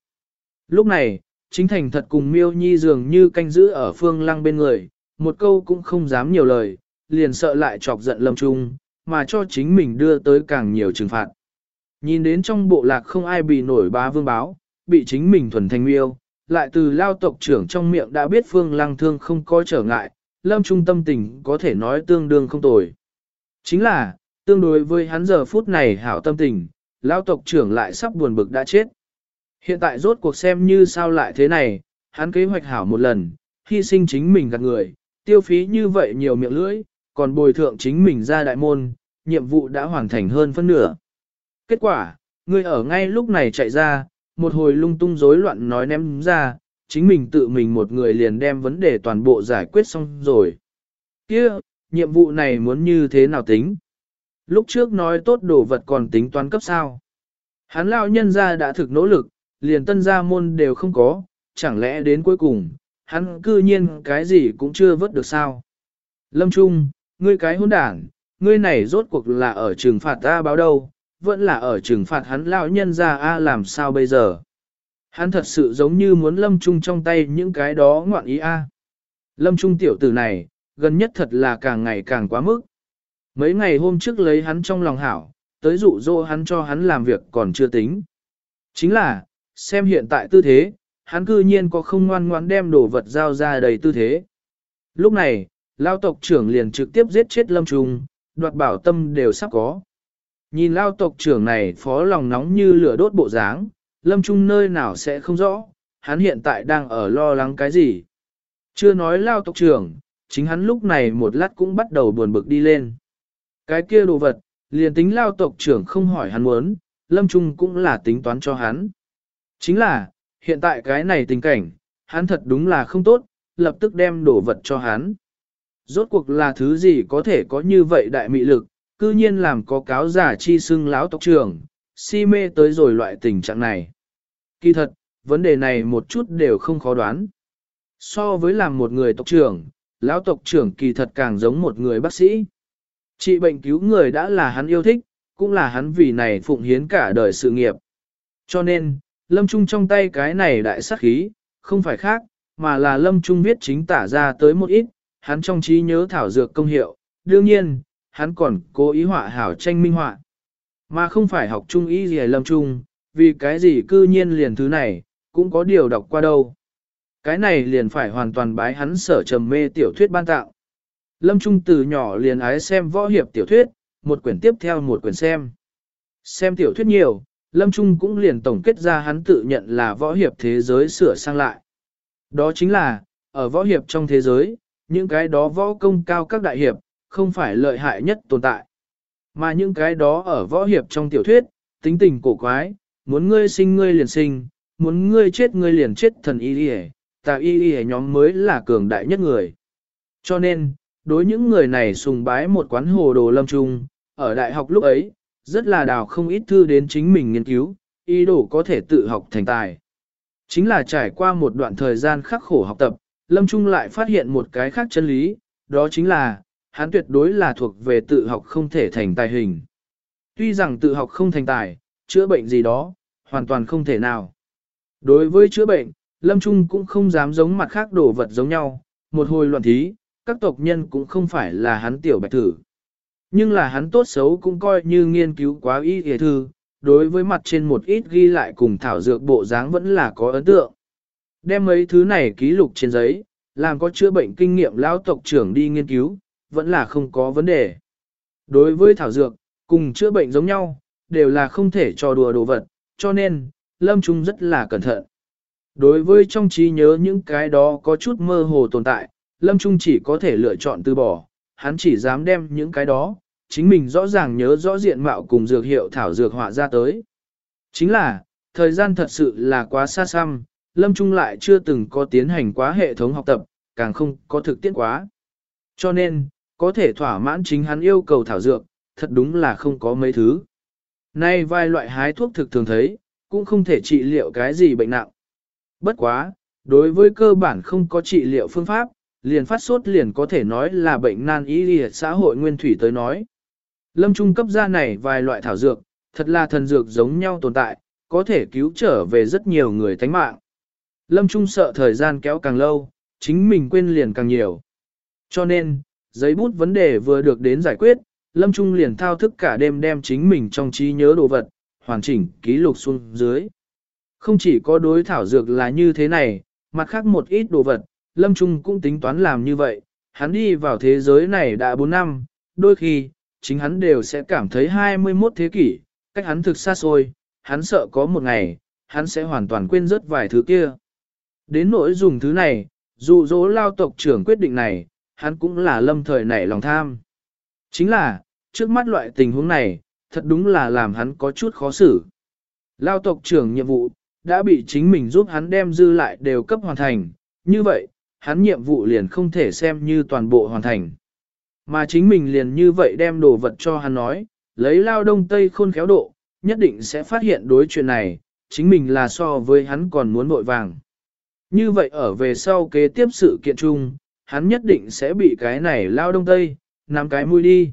Lúc này, chính thành thật cùng miêu nhi dường như canh giữ ở phương lăng bên người, một câu cũng không dám nhiều lời, liền sợ lại chọc giận lâm trung, mà cho chính mình đưa tới càng nhiều trừng phạt. Nhìn đến trong bộ lạc không ai bị nổi bá vương báo, bị chính mình thuần thanh miêu, lại từ lao tộc trưởng trong miệng đã biết phương lăng thương không có trở ngại, lâm trung tâm tình có thể nói tương đương không tồi. Chính là, tương đối với hắn giờ phút này hảo tâm tình, lao tộc trưởng lại sắp buồn bực đã chết. Hiện tại rốt cuộc xem như sao lại thế này, hắn kế hoạch hảo một lần, hy sinh chính mình gạt người, tiêu phí như vậy nhiều miệng lưỡi, còn bồi thượng chính mình ra đại môn, nhiệm vụ đã hoàn thành hơn phân nửa. Kết quả, người ở ngay lúc này chạy ra, một hồi lung tung rối loạn nói ném ra, chính mình tự mình một người liền đem vấn đề toàn bộ giải quyết xong rồi. kia nhiệm vụ này muốn như thế nào tính? Lúc trước nói tốt đồ vật còn tính toán cấp sao? Hắn lão nhân ra đã thực nỗ lực, liền tân gia môn đều không có, chẳng lẽ đến cuối cùng, hắn cư nhiên cái gì cũng chưa vớt được sao. Lâm Trung, ngươi cái hôn đảng, ngươi này rốt cuộc là ở trừng phạt ta báo đâu, vẫn là ở trừng phạt hắn lão nhân ra a làm sao bây giờ. Hắn thật sự giống như muốn Lâm Trung trong tay những cái đó ngoạn ý a. Lâm Trung tiểu tử này, gần nhất thật là càng ngày càng quá mức. Mấy ngày hôm trước lấy hắn trong lòng hảo, tới dụ dỗ hắn cho hắn làm việc còn chưa tính. Chính là, xem hiện tại tư thế, hắn cư nhiên có không ngoan ngoãn đem đồ vật giao ra đầy tư thế. Lúc này, lao tộc trưởng liền trực tiếp giết chết lâm trùng, đoạt bảo tâm đều sắp có. Nhìn lao tộc trưởng này phó lòng nóng như lửa đốt bộ dáng, lâm trung nơi nào sẽ không rõ, hắn hiện tại đang ở lo lắng cái gì. Chưa nói lao tộc trưởng, chính hắn lúc này một lát cũng bắt đầu buồn bực đi lên. Cái kia đồ vật, liền tính lao tộc trưởng không hỏi hắn muốn, lâm trung cũng là tính toán cho hắn. Chính là, hiện tại cái này tình cảnh, hắn thật đúng là không tốt, lập tức đem đổ vật cho hắn. Rốt cuộc là thứ gì có thể có như vậy đại mị lực, cư nhiên làm có cáo giả chi xưng lão tộc trưởng, si mê tới rồi loại tình trạng này. Kỳ thật, vấn đề này một chút đều không khó đoán. So với làm một người tộc trưởng, lão tộc trưởng kỳ thật càng giống một người bác sĩ. Trị bệnh cứu người đã là hắn yêu thích, cũng là hắn vì này phụng hiến cả đời sự nghiệp. Cho nên, Lâm Trung trong tay cái này đại sát khí, không phải khác, mà là Lâm Trung viết chính tả ra tới một ít, hắn trong trí nhớ thảo dược công hiệu, đương nhiên, hắn còn cố ý họa hảo tranh minh họa. Mà không phải học trung ý gì Lâm Trung, vì cái gì cư nhiên liền thứ này, cũng có điều đọc qua đâu. Cái này liền phải hoàn toàn bái hắn sở trầm mê tiểu thuyết ban tạo. Lâm Trung từ nhỏ liền ái xem võ hiệp tiểu thuyết, một quyển tiếp theo một quyển xem. Xem tiểu thuyết nhiều, Lâm Trung cũng liền tổng kết ra hắn tự nhận là võ hiệp thế giới sửa sang lại. Đó chính là, ở võ hiệp trong thế giới, những cái đó võ công cao các đại hiệp, không phải lợi hại nhất tồn tại. Mà những cái đó ở võ hiệp trong tiểu thuyết, tính tình cổ quái, muốn ngươi sinh ngươi liền sinh, muốn ngươi chết ngươi liền chết thần y y tà y y nhóm mới là cường đại nhất người. Cho nên, đối những người này sùng bái một quán hồ đồ lâm trung, ở đại học lúc ấy, rất là đào không ít thư đến chính mình nghiên cứu, ý đồ có thể tự học thành tài. Chính là trải qua một đoạn thời gian khắc khổ học tập, Lâm Trung lại phát hiện một cái khác chân lý, đó chính là, hắn tuyệt đối là thuộc về tự học không thể thành tài hình. Tuy rằng tự học không thành tài, chữa bệnh gì đó, hoàn toàn không thể nào. Đối với chữa bệnh, Lâm Trung cũng không dám giống mặt khác đồ vật giống nhau, một hồi loạn thí, các tộc nhân cũng không phải là hắn tiểu bạch thử. Nhưng là hắn tốt xấu cũng coi như nghiên cứu quá y hề thư, đối với mặt trên một ít ghi lại cùng thảo dược bộ dáng vẫn là có ấn tượng. Đem mấy thứ này ký lục trên giấy, làm có chữa bệnh kinh nghiệm lão tộc trưởng đi nghiên cứu, vẫn là không có vấn đề. Đối với thảo dược, cùng chữa bệnh giống nhau, đều là không thể cho đùa đồ vật, cho nên, Lâm Trung rất là cẩn thận. Đối với trong trí nhớ những cái đó có chút mơ hồ tồn tại, Lâm Trung chỉ có thể lựa chọn từ bỏ, hắn chỉ dám đem những cái đó, chính mình rõ ràng nhớ rõ diện mạo cùng dược hiệu thảo dược họa ra tới. Chính là, thời gian thật sự là quá xa xăm, Lâm Trung lại chưa từng có tiến hành quá hệ thống học tập, càng không có thực tiễn quá. Cho nên, có thể thỏa mãn chính hắn yêu cầu thảo dược, thật đúng là không có mấy thứ. Nay vài loại hái thuốc thực thường thấy, cũng không thể trị liệu cái gì bệnh nặng. Bất quá, đối với cơ bản không có trị liệu phương pháp, liền phát sốt liền có thể nói là bệnh nan y liệt xã hội nguyên thủy tới nói. Lâm Trung cấp ra này vài loại thảo dược, thật là thần dược giống nhau tồn tại, có thể cứu trở về rất nhiều người tánh mạng. Lâm Trung sợ thời gian kéo càng lâu, chính mình quên liền càng nhiều. Cho nên, giấy bút vấn đề vừa được đến giải quyết, Lâm Trung liền thao thức cả đêm đem chính mình trong trí nhớ đồ vật, hoàn chỉnh, ký lục xuống dưới. Không chỉ có đối thảo dược là như thế này, mặt khác một ít đồ vật, Lâm Trung cũng tính toán làm như vậy, hắn đi vào thế giới này đã 4 năm, đôi khi, chính hắn đều sẽ cảm thấy 21 thế kỷ, cách hắn thực xa xôi, hắn sợ có một ngày, hắn sẽ hoàn toàn quên rất vài thứ kia. Đến nỗi dùng thứ này, dụ dỗ lao tộc trưởng quyết định này, hắn cũng là lâm thời nảy lòng tham. Chính là, trước mắt loại tình huống này, thật đúng là làm hắn có chút khó xử. Lao tộc trưởng nhiệm vụ, đã bị chính mình giúp hắn đem dư lại đều cấp hoàn thành, như vậy, hắn nhiệm vụ liền không thể xem như toàn bộ hoàn thành. Mà chính mình liền như vậy đem đồ vật cho hắn nói, lấy lao đông tây khôn khéo độ, nhất định sẽ phát hiện đối chuyện này, chính mình là so với hắn còn muốn vội vàng. Như vậy ở về sau kế tiếp sự kiện chung, hắn nhất định sẽ bị cái này lao đông tây, nắm cái mũi đi.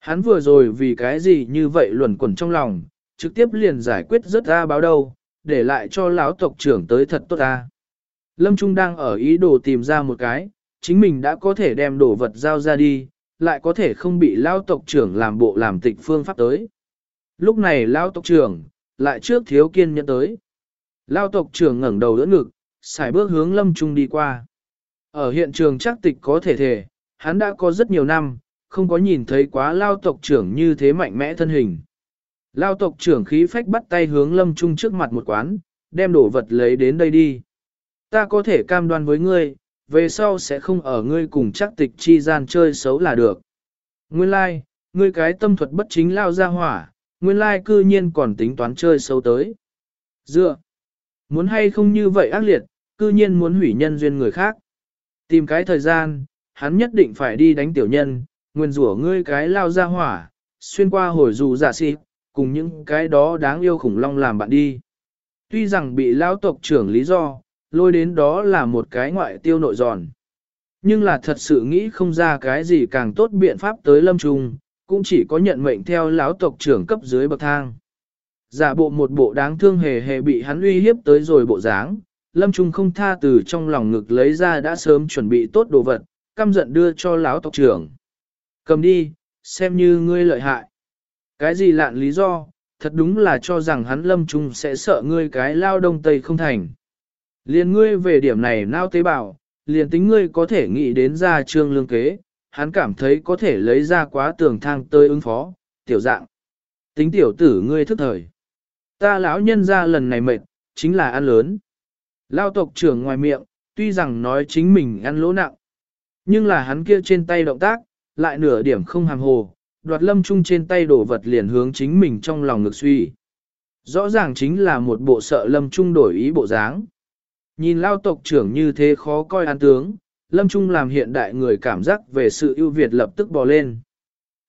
Hắn vừa rồi vì cái gì như vậy luẩn quẩn trong lòng, trực tiếp liền giải quyết rất ra báo đâu, để lại cho lão tộc trưởng tới thật tốt ta. Lâm Trung đang ở ý đồ tìm ra một cái, chính mình đã có thể đem đồ vật giao ra đi, lại có thể không bị lão tộc trưởng làm bộ làm tịch phương pháp tới. Lúc này lão tộc trưởng, lại trước thiếu kiên nhẫn tới. Lão tộc trưởng ngẩng đầu đỡ ngực, xài bước hướng Lâm Trung đi qua. Ở hiện trường chắc tịch có thể thể, hắn đã có rất nhiều năm, không có nhìn thấy quá lao tộc trưởng như thế mạnh mẽ thân hình. Lao tộc trưởng khí phách bắt tay hướng lâm trung trước mặt một quán, đem đồ vật lấy đến đây đi. Ta có thể cam đoan với ngươi, về sau sẽ không ở ngươi cùng chắc tịch chi gian chơi xấu là được. Nguyên lai, like, ngươi cái tâm thuật bất chính lao ra hỏa, nguyên lai like cư nhiên còn tính toán chơi xấu tới. Dựa, muốn hay không như vậy ác liệt, cư nhiên muốn hủy nhân duyên người khác. Tìm cái thời gian, hắn nhất định phải đi đánh tiểu nhân, nguyên rủa ngươi cái lao ra hỏa, xuyên qua hồi dù giả sĩ, cùng những cái đó đáng yêu khủng long làm bạn đi. Tuy rằng bị lao tộc trưởng lý do, lôi đến đó là một cái ngoại tiêu nội giòn. Nhưng là thật sự nghĩ không ra cái gì càng tốt biện pháp tới lâm trung, cũng chỉ có nhận mệnh theo lão tộc trưởng cấp dưới bậc thang. Giả bộ một bộ đáng thương hề hề bị hắn uy hiếp tới rồi bộ dáng, lâm trung không tha từ trong lòng ngực lấy ra đã sớm chuẩn bị tốt đồ vật, căm giận đưa cho lão tộc trưởng. Cầm đi, xem như ngươi lợi hại. Cái gì lạn lý do, thật đúng là cho rằng hắn lâm trung sẽ sợ ngươi cái lao đông tây không thành. Liền ngươi về điểm này nao tế bào, liền tính ngươi có thể nghĩ đến ra trương lương kế, hắn cảm thấy có thể lấy ra quá tường thang tơi ứng phó, tiểu dạng. Tính tiểu tử ngươi thức thời. Ta lão nhân ra lần này mệt, chính là ăn lớn. Lao tộc trưởng ngoài miệng, tuy rằng nói chính mình ăn lỗ nặng. Nhưng là hắn kia trên tay động tác, lại nửa điểm không hàm hồ, đoạt lâm trung trên tay đổ vật liền hướng chính mình trong lòng ngực suy. Rõ ràng chính là một bộ sợ lâm trung đổi ý bộ dáng. Nhìn lao tộc trưởng như thế khó coi an tướng, lâm trung làm hiện đại người cảm giác về sự ưu việt lập tức bò lên.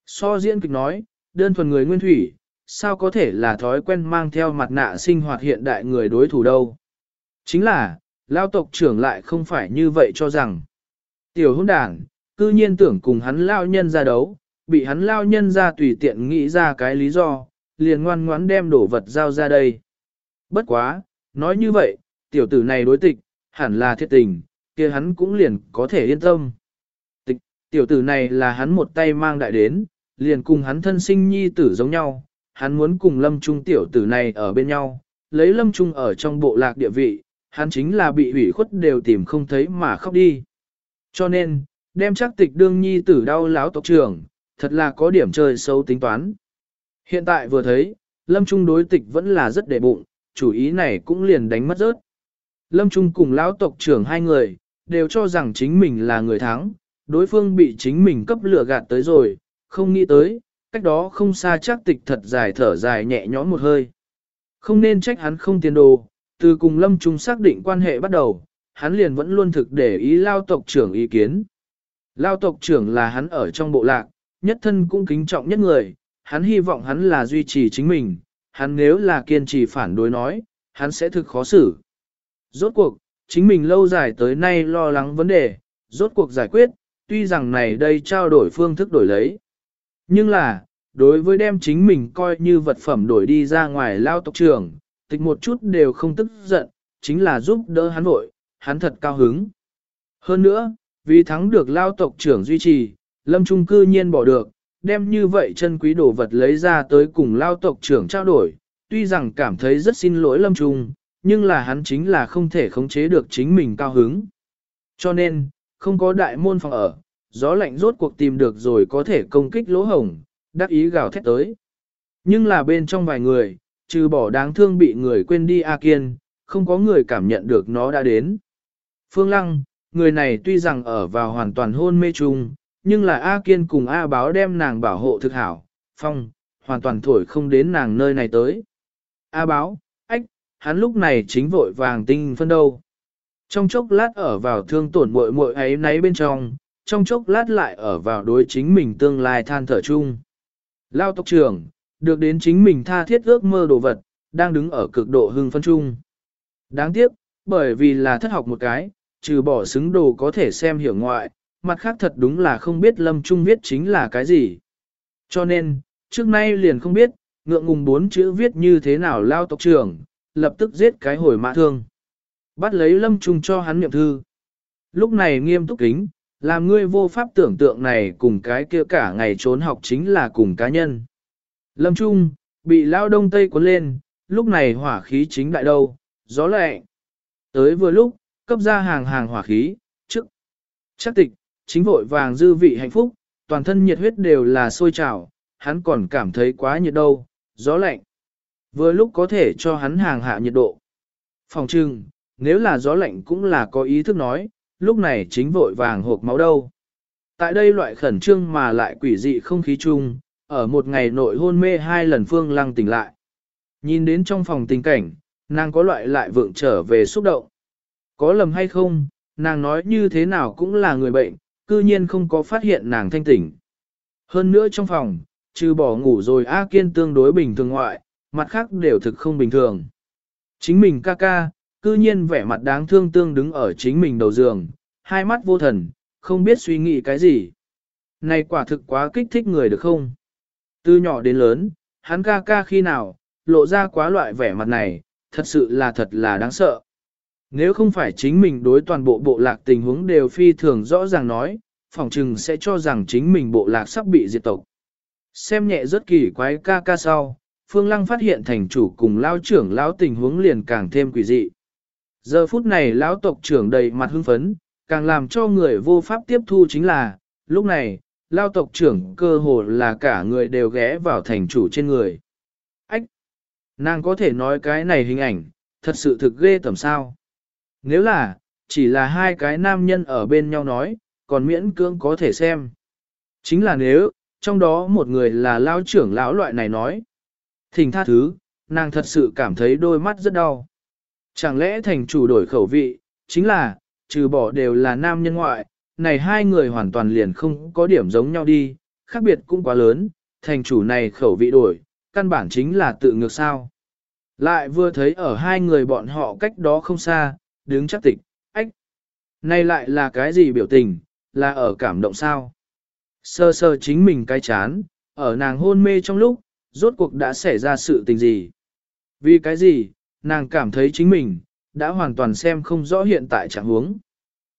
So diễn kịch nói, đơn thuần người nguyên thủy, sao có thể là thói quen mang theo mặt nạ sinh hoạt hiện đại người đối thủ đâu. Chính là, lao tộc trưởng lại không phải như vậy cho rằng. Tiểu hôn đảng cư nhiên tưởng cùng hắn lao nhân ra đấu, bị hắn lao nhân ra tùy tiện nghĩ ra cái lý do, liền ngoan ngoãn đem đổ vật giao ra đây. Bất quá, nói như vậy, tiểu tử này đối tịch, hẳn là thiết tình, kia hắn cũng liền có thể yên tâm. Tịch, tiểu tử này là hắn một tay mang đại đến, liền cùng hắn thân sinh nhi tử giống nhau, hắn muốn cùng lâm trung tiểu tử này ở bên nhau, lấy lâm trung ở trong bộ lạc địa vị, hắn chính là bị hủy khuất đều tìm không thấy mà khóc đi. Cho nên, đem chắc tịch đương nhi tử đau láo tộc trưởng, thật là có điểm chơi sâu tính toán. Hiện tại vừa thấy, lâm trung đối tịch vẫn là rất đệ bụng, chủ ý này cũng liền đánh mất rớt. Lâm Trung cùng lão tộc trưởng hai người, đều cho rằng chính mình là người thắng, đối phương bị chính mình cấp lửa gạt tới rồi, không nghĩ tới, cách đó không xa chắc tịch thật dài thở dài nhẹ nhõm một hơi. Không nên trách hắn không tiền đồ, từ cùng Lâm Trung xác định quan hệ bắt đầu, hắn liền vẫn luôn thực để ý lao tộc trưởng ý kiến. Lao tộc trưởng là hắn ở trong bộ lạc, nhất thân cũng kính trọng nhất người, hắn hy vọng hắn là duy trì chính mình, hắn nếu là kiên trì phản đối nói, hắn sẽ thực khó xử. Rốt cuộc, chính mình lâu dài tới nay lo lắng vấn đề, rốt cuộc giải quyết, tuy rằng này đây trao đổi phương thức đổi lấy. Nhưng là, đối với đem chính mình coi như vật phẩm đổi đi ra ngoài lao tộc trưởng, tịch một chút đều không tức giận, chính là giúp đỡ hắn vội, hắn thật cao hứng. Hơn nữa, vì thắng được lao tộc trưởng duy trì, lâm trung cư nhiên bỏ được, đem như vậy chân quý đồ vật lấy ra tới cùng lao tộc trưởng trao đổi, tuy rằng cảm thấy rất xin lỗi lâm trung, nhưng là hắn chính là không thể khống chế được chính mình cao hứng. Cho nên, không có đại môn phòng ở, gió lạnh rốt cuộc tìm được rồi có thể công kích lỗ hổng, đắc ý gào thét tới. Nhưng là bên trong vài người, trừ bỏ đáng thương bị người quên đi A Kiên, không có người cảm nhận được nó đã đến. Phương Lăng, người này tuy rằng ở vào hoàn toàn hôn mê chung, nhưng là A Kiên cùng A Báo đem nàng bảo hộ thực hảo, phong, hoàn toàn thổi không đến nàng nơi này tới. A Báo, ách hắn lúc này chính vội vàng tinh phân đâu. Trong chốc lát ở vào thương tổn muội muội ấy nấy bên trong, trong chốc lát lại ở vào đối chính mình tương lai than thở chung. Lao tộc trưởng, được đến chính mình tha thiết ước mơ đồ vật, đang đứng ở cực độ hưng phân chung. Đáng tiếc, bởi vì là thất học một cái, trừ bỏ xứng đồ có thể xem hiểu ngoại, mặt khác thật đúng là không biết lâm trung viết chính là cái gì. Cho nên, trước nay liền không biết, ngượng ngùng bốn chữ viết như thế nào lao tộc trưởng, lập tức giết cái hồi mã thương. Bắt lấy lâm trung cho hắn niệm thư. Lúc này nghiêm túc kính, làm ngươi vô pháp tưởng tượng này cùng cái kia cả ngày trốn học chính là cùng cá nhân. Lâm Trung, bị lao đông tây cuốn lên, lúc này hỏa khí chính đại đâu, gió lệ. Tới vừa lúc, cấp ra hàng hàng hỏa khí, trước. Chắc tịch, chính vội vàng dư vị hạnh phúc, toàn thân nhiệt huyết đều là sôi trào, hắn còn cảm thấy quá nhiệt đâu, gió lạnh. Vừa lúc có thể cho hắn hàng hạ nhiệt độ. Phòng trưng, nếu là gió lạnh cũng là có ý thức nói, lúc này chính vội vàng hộp máu đâu. Tại đây loại khẩn trương mà lại quỷ dị không khí chung, ở một ngày nội hôn mê hai lần phương lăng tỉnh lại. Nhìn đến trong phòng tình cảnh, nàng có loại lại vượng trở về xúc động. Có lầm hay không, nàng nói như thế nào cũng là người bệnh, cư nhiên không có phát hiện nàng thanh tỉnh. Hơn nữa trong phòng, trừ bỏ ngủ rồi A Kiên tương đối bình thường ngoại, mặt khác đều thực không bình thường. Chính mình ca ca, cư nhiên vẻ mặt đáng thương tương đứng ở chính mình đầu giường, hai mắt vô thần, không biết suy nghĩ cái gì. Này quả thực quá kích thích người được không? Từ nhỏ đến lớn, hắn ca ca khi nào, lộ ra quá loại vẻ mặt này, thật sự là thật là đáng sợ. Nếu không phải chính mình đối toàn bộ bộ lạc tình huống đều phi thường rõ ràng nói, phỏng chừng sẽ cho rằng chính mình bộ lạc sắp bị diệt tộc. Xem nhẹ rất kỳ quái ca ca sau, Phương Lăng phát hiện thành chủ cùng lao trưởng lão tình huống liền càng thêm quỷ dị. Giờ phút này lão tộc trưởng đầy mặt hưng phấn, càng làm cho người vô pháp tiếp thu chính là, lúc này, lao tộc trưởng cơ hồ là cả người đều ghé vào thành chủ trên người. Ách! Nàng có thể nói cái này hình ảnh, thật sự thực ghê tầm sao. Nếu là, chỉ là hai cái nam nhân ở bên nhau nói, còn miễn cưỡng có thể xem. Chính là nếu, trong đó một người là lao trưởng lão loại này nói. Thỉnh tha thứ, nàng thật sự cảm thấy đôi mắt rất đau. Chẳng lẽ thành chủ đổi khẩu vị, chính là, trừ bỏ đều là nam nhân ngoại, này hai người hoàn toàn liền không có điểm giống nhau đi, khác biệt cũng quá lớn, thành chủ này khẩu vị đổi, căn bản chính là tự ngược sao. Lại vừa thấy ở hai người bọn họ cách đó không xa, đứng chắc tịch, ách. Này lại là cái gì biểu tình, là ở cảm động sao? Sơ sơ chính mình cái chán, ở nàng hôn mê trong lúc, rốt cuộc đã xảy ra sự tình gì? Vì cái gì, nàng cảm thấy chính mình, đã hoàn toàn xem không rõ hiện tại trạng huống.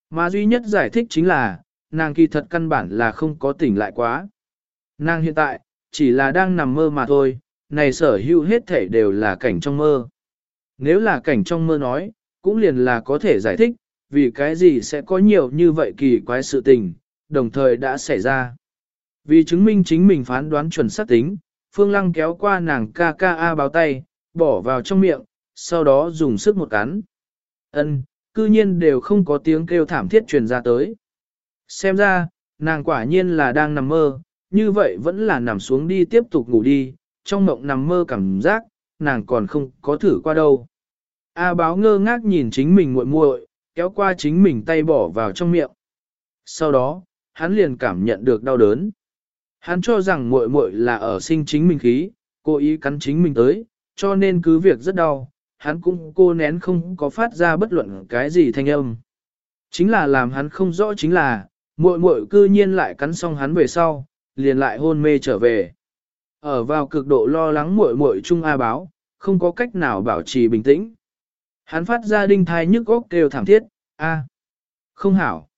Mà duy nhất giải thích chính là, nàng kỳ thật căn bản là không có tỉnh lại quá. Nàng hiện tại, chỉ là đang nằm mơ mà thôi, này sở hữu hết thể đều là cảnh trong mơ. Nếu là cảnh trong mơ nói, cũng liền là có thể giải thích, vì cái gì sẽ có nhiều như vậy kỳ quái sự tình, đồng thời đã xảy ra. Vì chứng minh chính mình phán đoán chuẩn xác tính, Phương Lăng kéo qua nàng KKA a báo tay, bỏ vào trong miệng, sau đó dùng sức một cắn. Ân, cư nhiên đều không có tiếng kêu thảm thiết truyền ra tới. Xem ra, nàng quả nhiên là đang nằm mơ, như vậy vẫn là nằm xuống đi tiếp tục ngủ đi, trong mộng nằm mơ cảm giác, nàng còn không có thử qua đâu. A báo ngơ ngác nhìn chính mình muội muội, kéo qua chính mình tay bỏ vào trong miệng. Sau đó, hắn liền cảm nhận được đau đớn. Hắn cho rằng muội muội là ở sinh chính mình khí, cố ý cắn chính mình tới, cho nên cứ việc rất đau, hắn cũng cô nén không có phát ra bất luận cái gì thanh âm. Chính là làm hắn không rõ chính là, muội muội cư nhiên lại cắn xong hắn về sau, liền lại hôn mê trở về. Ở vào cực độ lo lắng muội muội trung A báo, không có cách nào bảo trì bình tĩnh. Hắn phát ra đinh thai nhức góc kêu thảm thiết, A. Không hảo.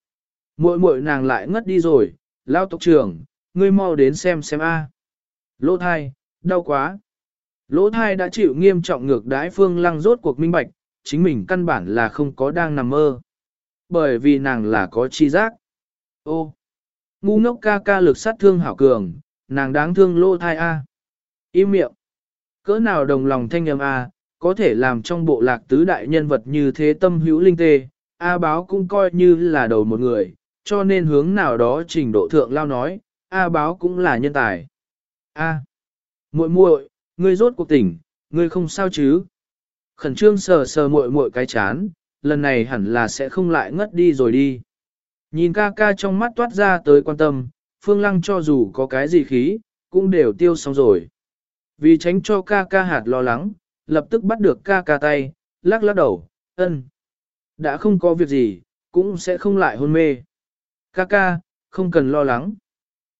Muội muội nàng lại ngất đi rồi, lao tộc trưởng, ngươi mau đến xem xem A. Lỗ thai, đau quá. Lỗ thai đã chịu nghiêm trọng ngược đái phương lăng rốt cuộc minh bạch, chính mình căn bản là không có đang nằm mơ. Bởi vì nàng là có chi giác. Ô, ngu ngốc ca ca lực sát thương hảo cường, nàng đáng thương lỗ thai A. Im miệng. Cỡ nào đồng lòng thanh âm A, có thể làm trong bộ lạc tứ đại nhân vật như thế tâm hữu linh tê, A báo cũng coi như là đầu một người, cho nên hướng nào đó trình độ thượng lao nói, A báo cũng là nhân tài. A. muội muội, ngươi rốt cuộc tỉnh, ngươi không sao chứ? Khẩn trương sờ sờ muội muội cái chán, lần này hẳn là sẽ không lại ngất đi rồi đi. Nhìn ca ca trong mắt toát ra tới quan tâm, Phương Lăng cho dù có cái gì khí, cũng đều tiêu xong rồi. Vì tránh cho ca ca hạt lo lắng, lập tức bắt được ca ca tay, lắc lắc đầu, ân. Đã không có việc gì, cũng sẽ không lại hôn mê. Ca ca, không cần lo lắng.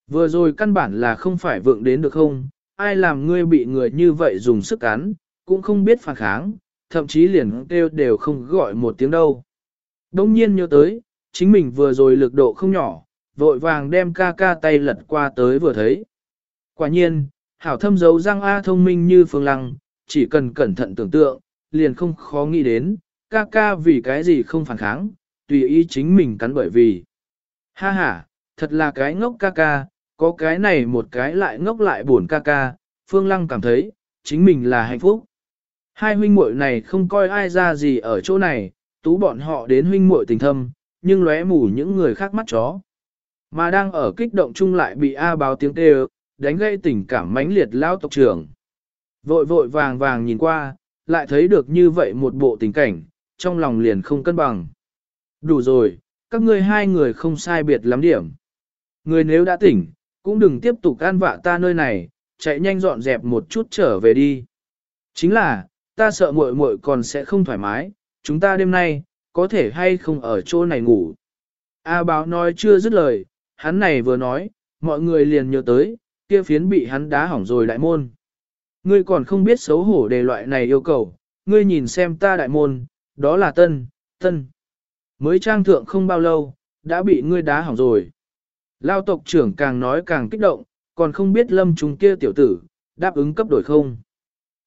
Vừa rồi căn bản là không phải vượng đến được không, ai làm ngươi bị người như vậy dùng sức cắn, cũng không biết phản kháng, thậm chí liền kêu đều không gọi một tiếng đâu. Đông nhiên nhớ tới, chính mình vừa rồi lực độ không nhỏ, vội vàng đem ca ca tay lật qua tới vừa thấy. Quả nhiên, hảo thâm dấu răng A thông minh như phương lăng, chỉ cần cẩn thận tưởng tượng, liền không khó nghĩ đến, ca ca vì cái gì không phản kháng, tùy ý chính mình cắn bởi vì. Ha ha, thật là cái ngốc ca ca, có cái này một cái lại ngốc lại buồn ca ca, Phương Lăng cảm thấy, chính mình là hạnh phúc. Hai huynh muội này không coi ai ra gì ở chỗ này, tú bọn họ đến huynh muội tình thâm, nhưng lóe mù những người khác mắt chó. Mà đang ở kích động chung lại bị A báo tiếng kêu, đánh gây tình cảm mãnh liệt lao tộc trưởng. Vội vội vàng vàng nhìn qua, lại thấy được như vậy một bộ tình cảnh, trong lòng liền không cân bằng. Đủ rồi, các ngươi hai người không sai biệt lắm điểm. Người nếu đã tỉnh, cũng đừng tiếp tục an vạ ta nơi này, chạy nhanh dọn dẹp một chút trở về đi. Chính là, ta sợ muội muội còn sẽ không thoải mái, chúng ta đêm nay, có thể hay không ở chỗ này ngủ. A báo nói chưa dứt lời, hắn này vừa nói, mọi người liền nhớ tới, kia phiến bị hắn đá hỏng rồi đại môn. Ngươi còn không biết xấu hổ đề loại này yêu cầu, ngươi nhìn xem ta đại môn, đó là tân, tân. Mới trang thượng không bao lâu, đã bị ngươi đá hỏng rồi. Lao tộc trưởng càng nói càng kích động, còn không biết lâm chúng kia tiểu tử, đáp ứng cấp đổi không.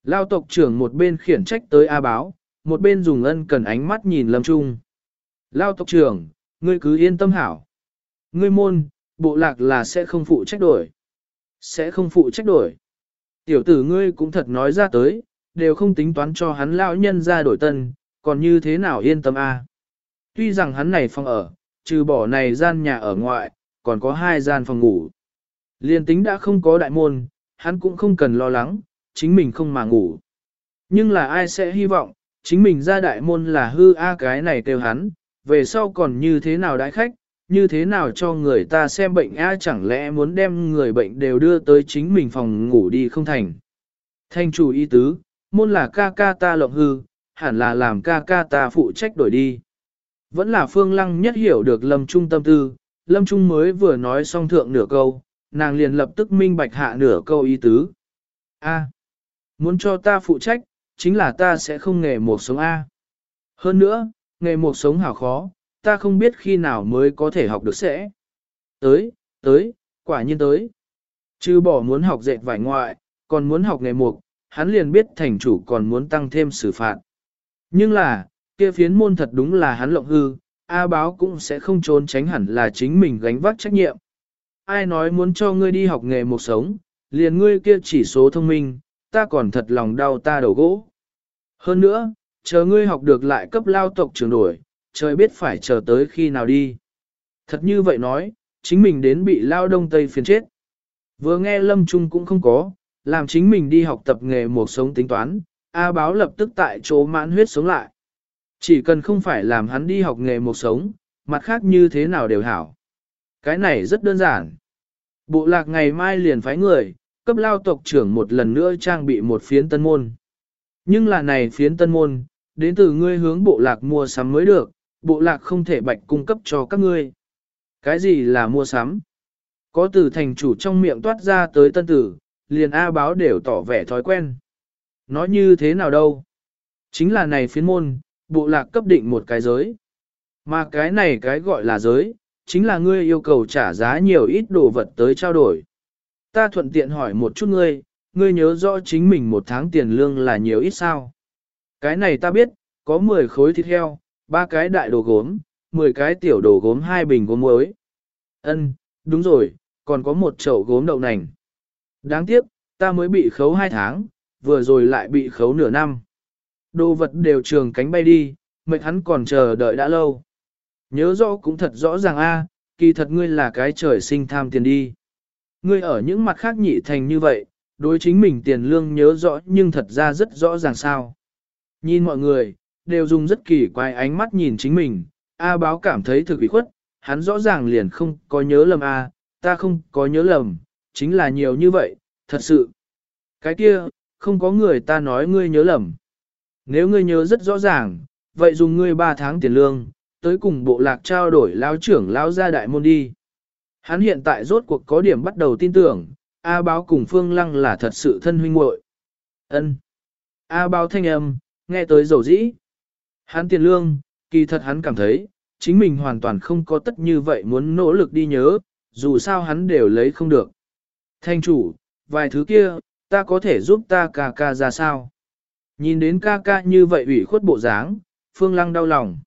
Lao tộc trưởng một bên khiển trách tới A báo, một bên dùng ân cần ánh mắt nhìn lâm trung. Lao tộc trưởng, ngươi cứ yên tâm hảo. Ngươi môn, bộ lạc là sẽ không phụ trách đổi. Sẽ không phụ trách đổi. Tiểu tử ngươi cũng thật nói ra tới, đều không tính toán cho hắn lão nhân ra đổi tân, còn như thế nào yên tâm a? Tuy rằng hắn này phong ở, trừ bỏ này gian nhà ở ngoại, còn có hai gian phòng ngủ. Liên tính đã không có đại môn, hắn cũng không cần lo lắng, chính mình không mà ngủ. Nhưng là ai sẽ hy vọng, chính mình ra đại môn là hư a cái này kêu hắn, về sau còn như thế nào đãi khách, như thế nào cho người ta xem bệnh a chẳng lẽ muốn đem người bệnh đều đưa tới chính mình phòng ngủ đi không thành. Thanh chủ y tứ, môn là ca ca ta lộng hư, hẳn là làm ca ca ta phụ trách đổi đi. Vẫn là phương lăng nhất hiểu được lâm trung tâm tư, lâm trung mới vừa nói xong thượng nửa câu, nàng liền lập tức minh bạch hạ nửa câu ý tứ. A. muốn cho ta phụ trách, chính là ta sẽ không nghề một sống A. Hơn nữa, nghề một sống hảo khó, ta không biết khi nào mới có thể học được sẽ. Tới, tới, quả nhiên tới. Chứ bỏ muốn học dệt vải ngoại, còn muốn học nghề mục, hắn liền biết thành chủ còn muốn tăng thêm xử phạt. Nhưng là, kia phiến môn thật đúng là hắn lộng hư, A báo cũng sẽ không trốn tránh hẳn là chính mình gánh vác trách nhiệm. Ai nói muốn cho ngươi đi học nghề một sống, liền ngươi kia chỉ số thông minh, ta còn thật lòng đau ta đầu gỗ. Hơn nữa, chờ ngươi học được lại cấp lao tộc trường đổi, trời biết phải chờ tới khi nào đi. Thật như vậy nói, chính mình đến bị lao đông tây phiền chết. Vừa nghe lâm trung cũng không có, làm chính mình đi học tập nghề một sống tính toán, A báo lập tức tại chỗ mãn huyết sống lại. Chỉ cần không phải làm hắn đi học nghề một sống, mặt khác như thế nào đều hảo. Cái này rất đơn giản. Bộ lạc ngày mai liền phái người, cấp lao tộc trưởng một lần nữa trang bị một phiến tân môn. Nhưng là này phiến tân môn, đến từ ngươi hướng bộ lạc mua sắm mới được, bộ lạc không thể bạch cung cấp cho các ngươi. Cái gì là mua sắm? Có từ thành chủ trong miệng toát ra tới tân tử, liền A báo đều tỏ vẻ thói quen. Nói như thế nào đâu? Chính là này phiến môn, bộ lạc cấp định một cái giới. Mà cái này cái gọi là giới, chính là ngươi yêu cầu trả giá nhiều ít đồ vật tới trao đổi. Ta thuận tiện hỏi một chút ngươi, ngươi nhớ rõ chính mình một tháng tiền lương là nhiều ít sao? Cái này ta biết, có 10 khối thịt heo, ba cái đại đồ gốm, 10 cái tiểu đồ gốm hai bình gốm muối. Ân, đúng rồi, còn có một chậu gốm đậu nành. Đáng tiếc, ta mới bị khấu hai tháng, vừa rồi lại bị khấu nửa năm. Đồ vật đều trường cánh bay đi, mệt hắn còn chờ đợi đã lâu. Nhớ rõ cũng thật rõ ràng a, kỳ thật ngươi là cái trời sinh tham tiền đi. Ngươi ở những mặt khác nhị thành như vậy, đối chính mình tiền lương nhớ rõ nhưng thật ra rất rõ ràng sao. Nhìn mọi người, đều dùng rất kỳ quái ánh mắt nhìn chính mình, A báo cảm thấy thực ủy khuất, hắn rõ ràng liền không có nhớ lầm A, ta không có nhớ lầm, chính là nhiều như vậy, thật sự. Cái kia, không có người ta nói ngươi nhớ lầm. Nếu ngươi nhớ rất rõ ràng, vậy dùng ngươi 3 tháng tiền lương, tới cùng bộ lạc trao đổi lao trưởng lao ra đại môn đi. Hắn hiện tại rốt cuộc có điểm bắt đầu tin tưởng, A báo cùng Phương Lăng là thật sự thân huynh muội. Ân. A báo thanh âm, nghe tới dầu dĩ. Hắn tiền lương, kỳ thật hắn cảm thấy, chính mình hoàn toàn không có tất như vậy muốn nỗ lực đi nhớ, dù sao hắn đều lấy không được. Thanh chủ, vài thứ kia, ta có thể giúp ta ca ca ra sao? Nhìn đến ca ca như vậy ủy khuất bộ dáng, Phương Lăng đau lòng.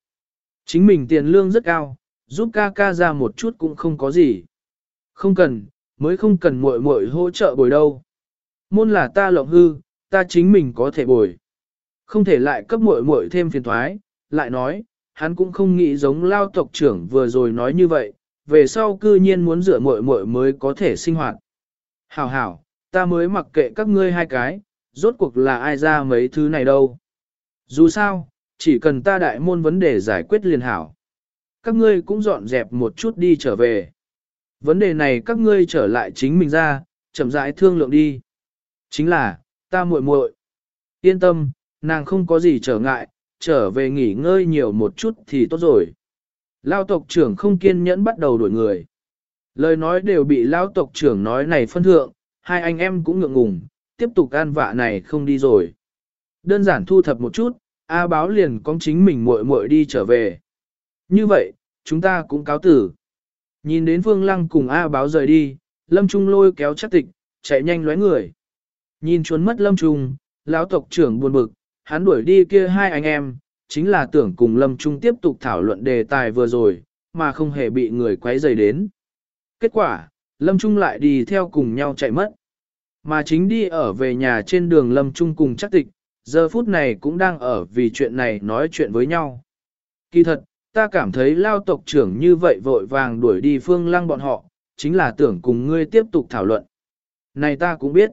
Chính mình tiền lương rất cao, giúp ca ca ra một chút cũng không có gì. Không cần, mới không cần muội muội hỗ trợ bồi đâu. Môn là ta lộng hư, ta chính mình có thể bồi. Không thể lại cấp muội muội thêm phiền thoái, lại nói, hắn cũng không nghĩ giống lao tộc trưởng vừa rồi nói như vậy, về sau cư nhiên muốn rửa muội muội mới có thể sinh hoạt. Hảo hảo, ta mới mặc kệ các ngươi hai cái, rốt cuộc là ai ra mấy thứ này đâu. Dù sao, chỉ cần ta đại môn vấn đề giải quyết liền hảo. Các ngươi cũng dọn dẹp một chút đi trở về. Vấn đề này các ngươi trở lại chính mình ra, chậm rãi thương lượng đi. Chính là, ta muội muội. Yên tâm, nàng không có gì trở ngại, trở về nghỉ ngơi nhiều một chút thì tốt rồi. Lao tộc trưởng không kiên nhẫn bắt đầu đuổi người. Lời nói đều bị lao tộc trưởng nói này phân thượng, hai anh em cũng ngượng ngùng, tiếp tục an vạ này không đi rồi. Đơn giản thu thập một chút, A báo liền con chính mình muội muội đi trở về. Như vậy, chúng ta cũng cáo tử. Nhìn đến Phương Lăng cùng A báo rời đi, Lâm Trung lôi kéo chắc tịch, chạy nhanh lóe người. Nhìn chuốn mất Lâm Trung, lão tộc trưởng buồn bực, hắn đuổi đi kia hai anh em, chính là tưởng cùng Lâm Trung tiếp tục thảo luận đề tài vừa rồi, mà không hề bị người quấy rầy đến. Kết quả, Lâm Trung lại đi theo cùng nhau chạy mất. Mà chính đi ở về nhà trên đường Lâm Trung cùng chắc tịch, giờ phút này cũng đang ở vì chuyện này nói chuyện với nhau. Kỳ thật, ta cảm thấy lao tộc trưởng như vậy vội vàng đuổi đi phương lăng bọn họ, chính là tưởng cùng ngươi tiếp tục thảo luận. Này ta cũng biết.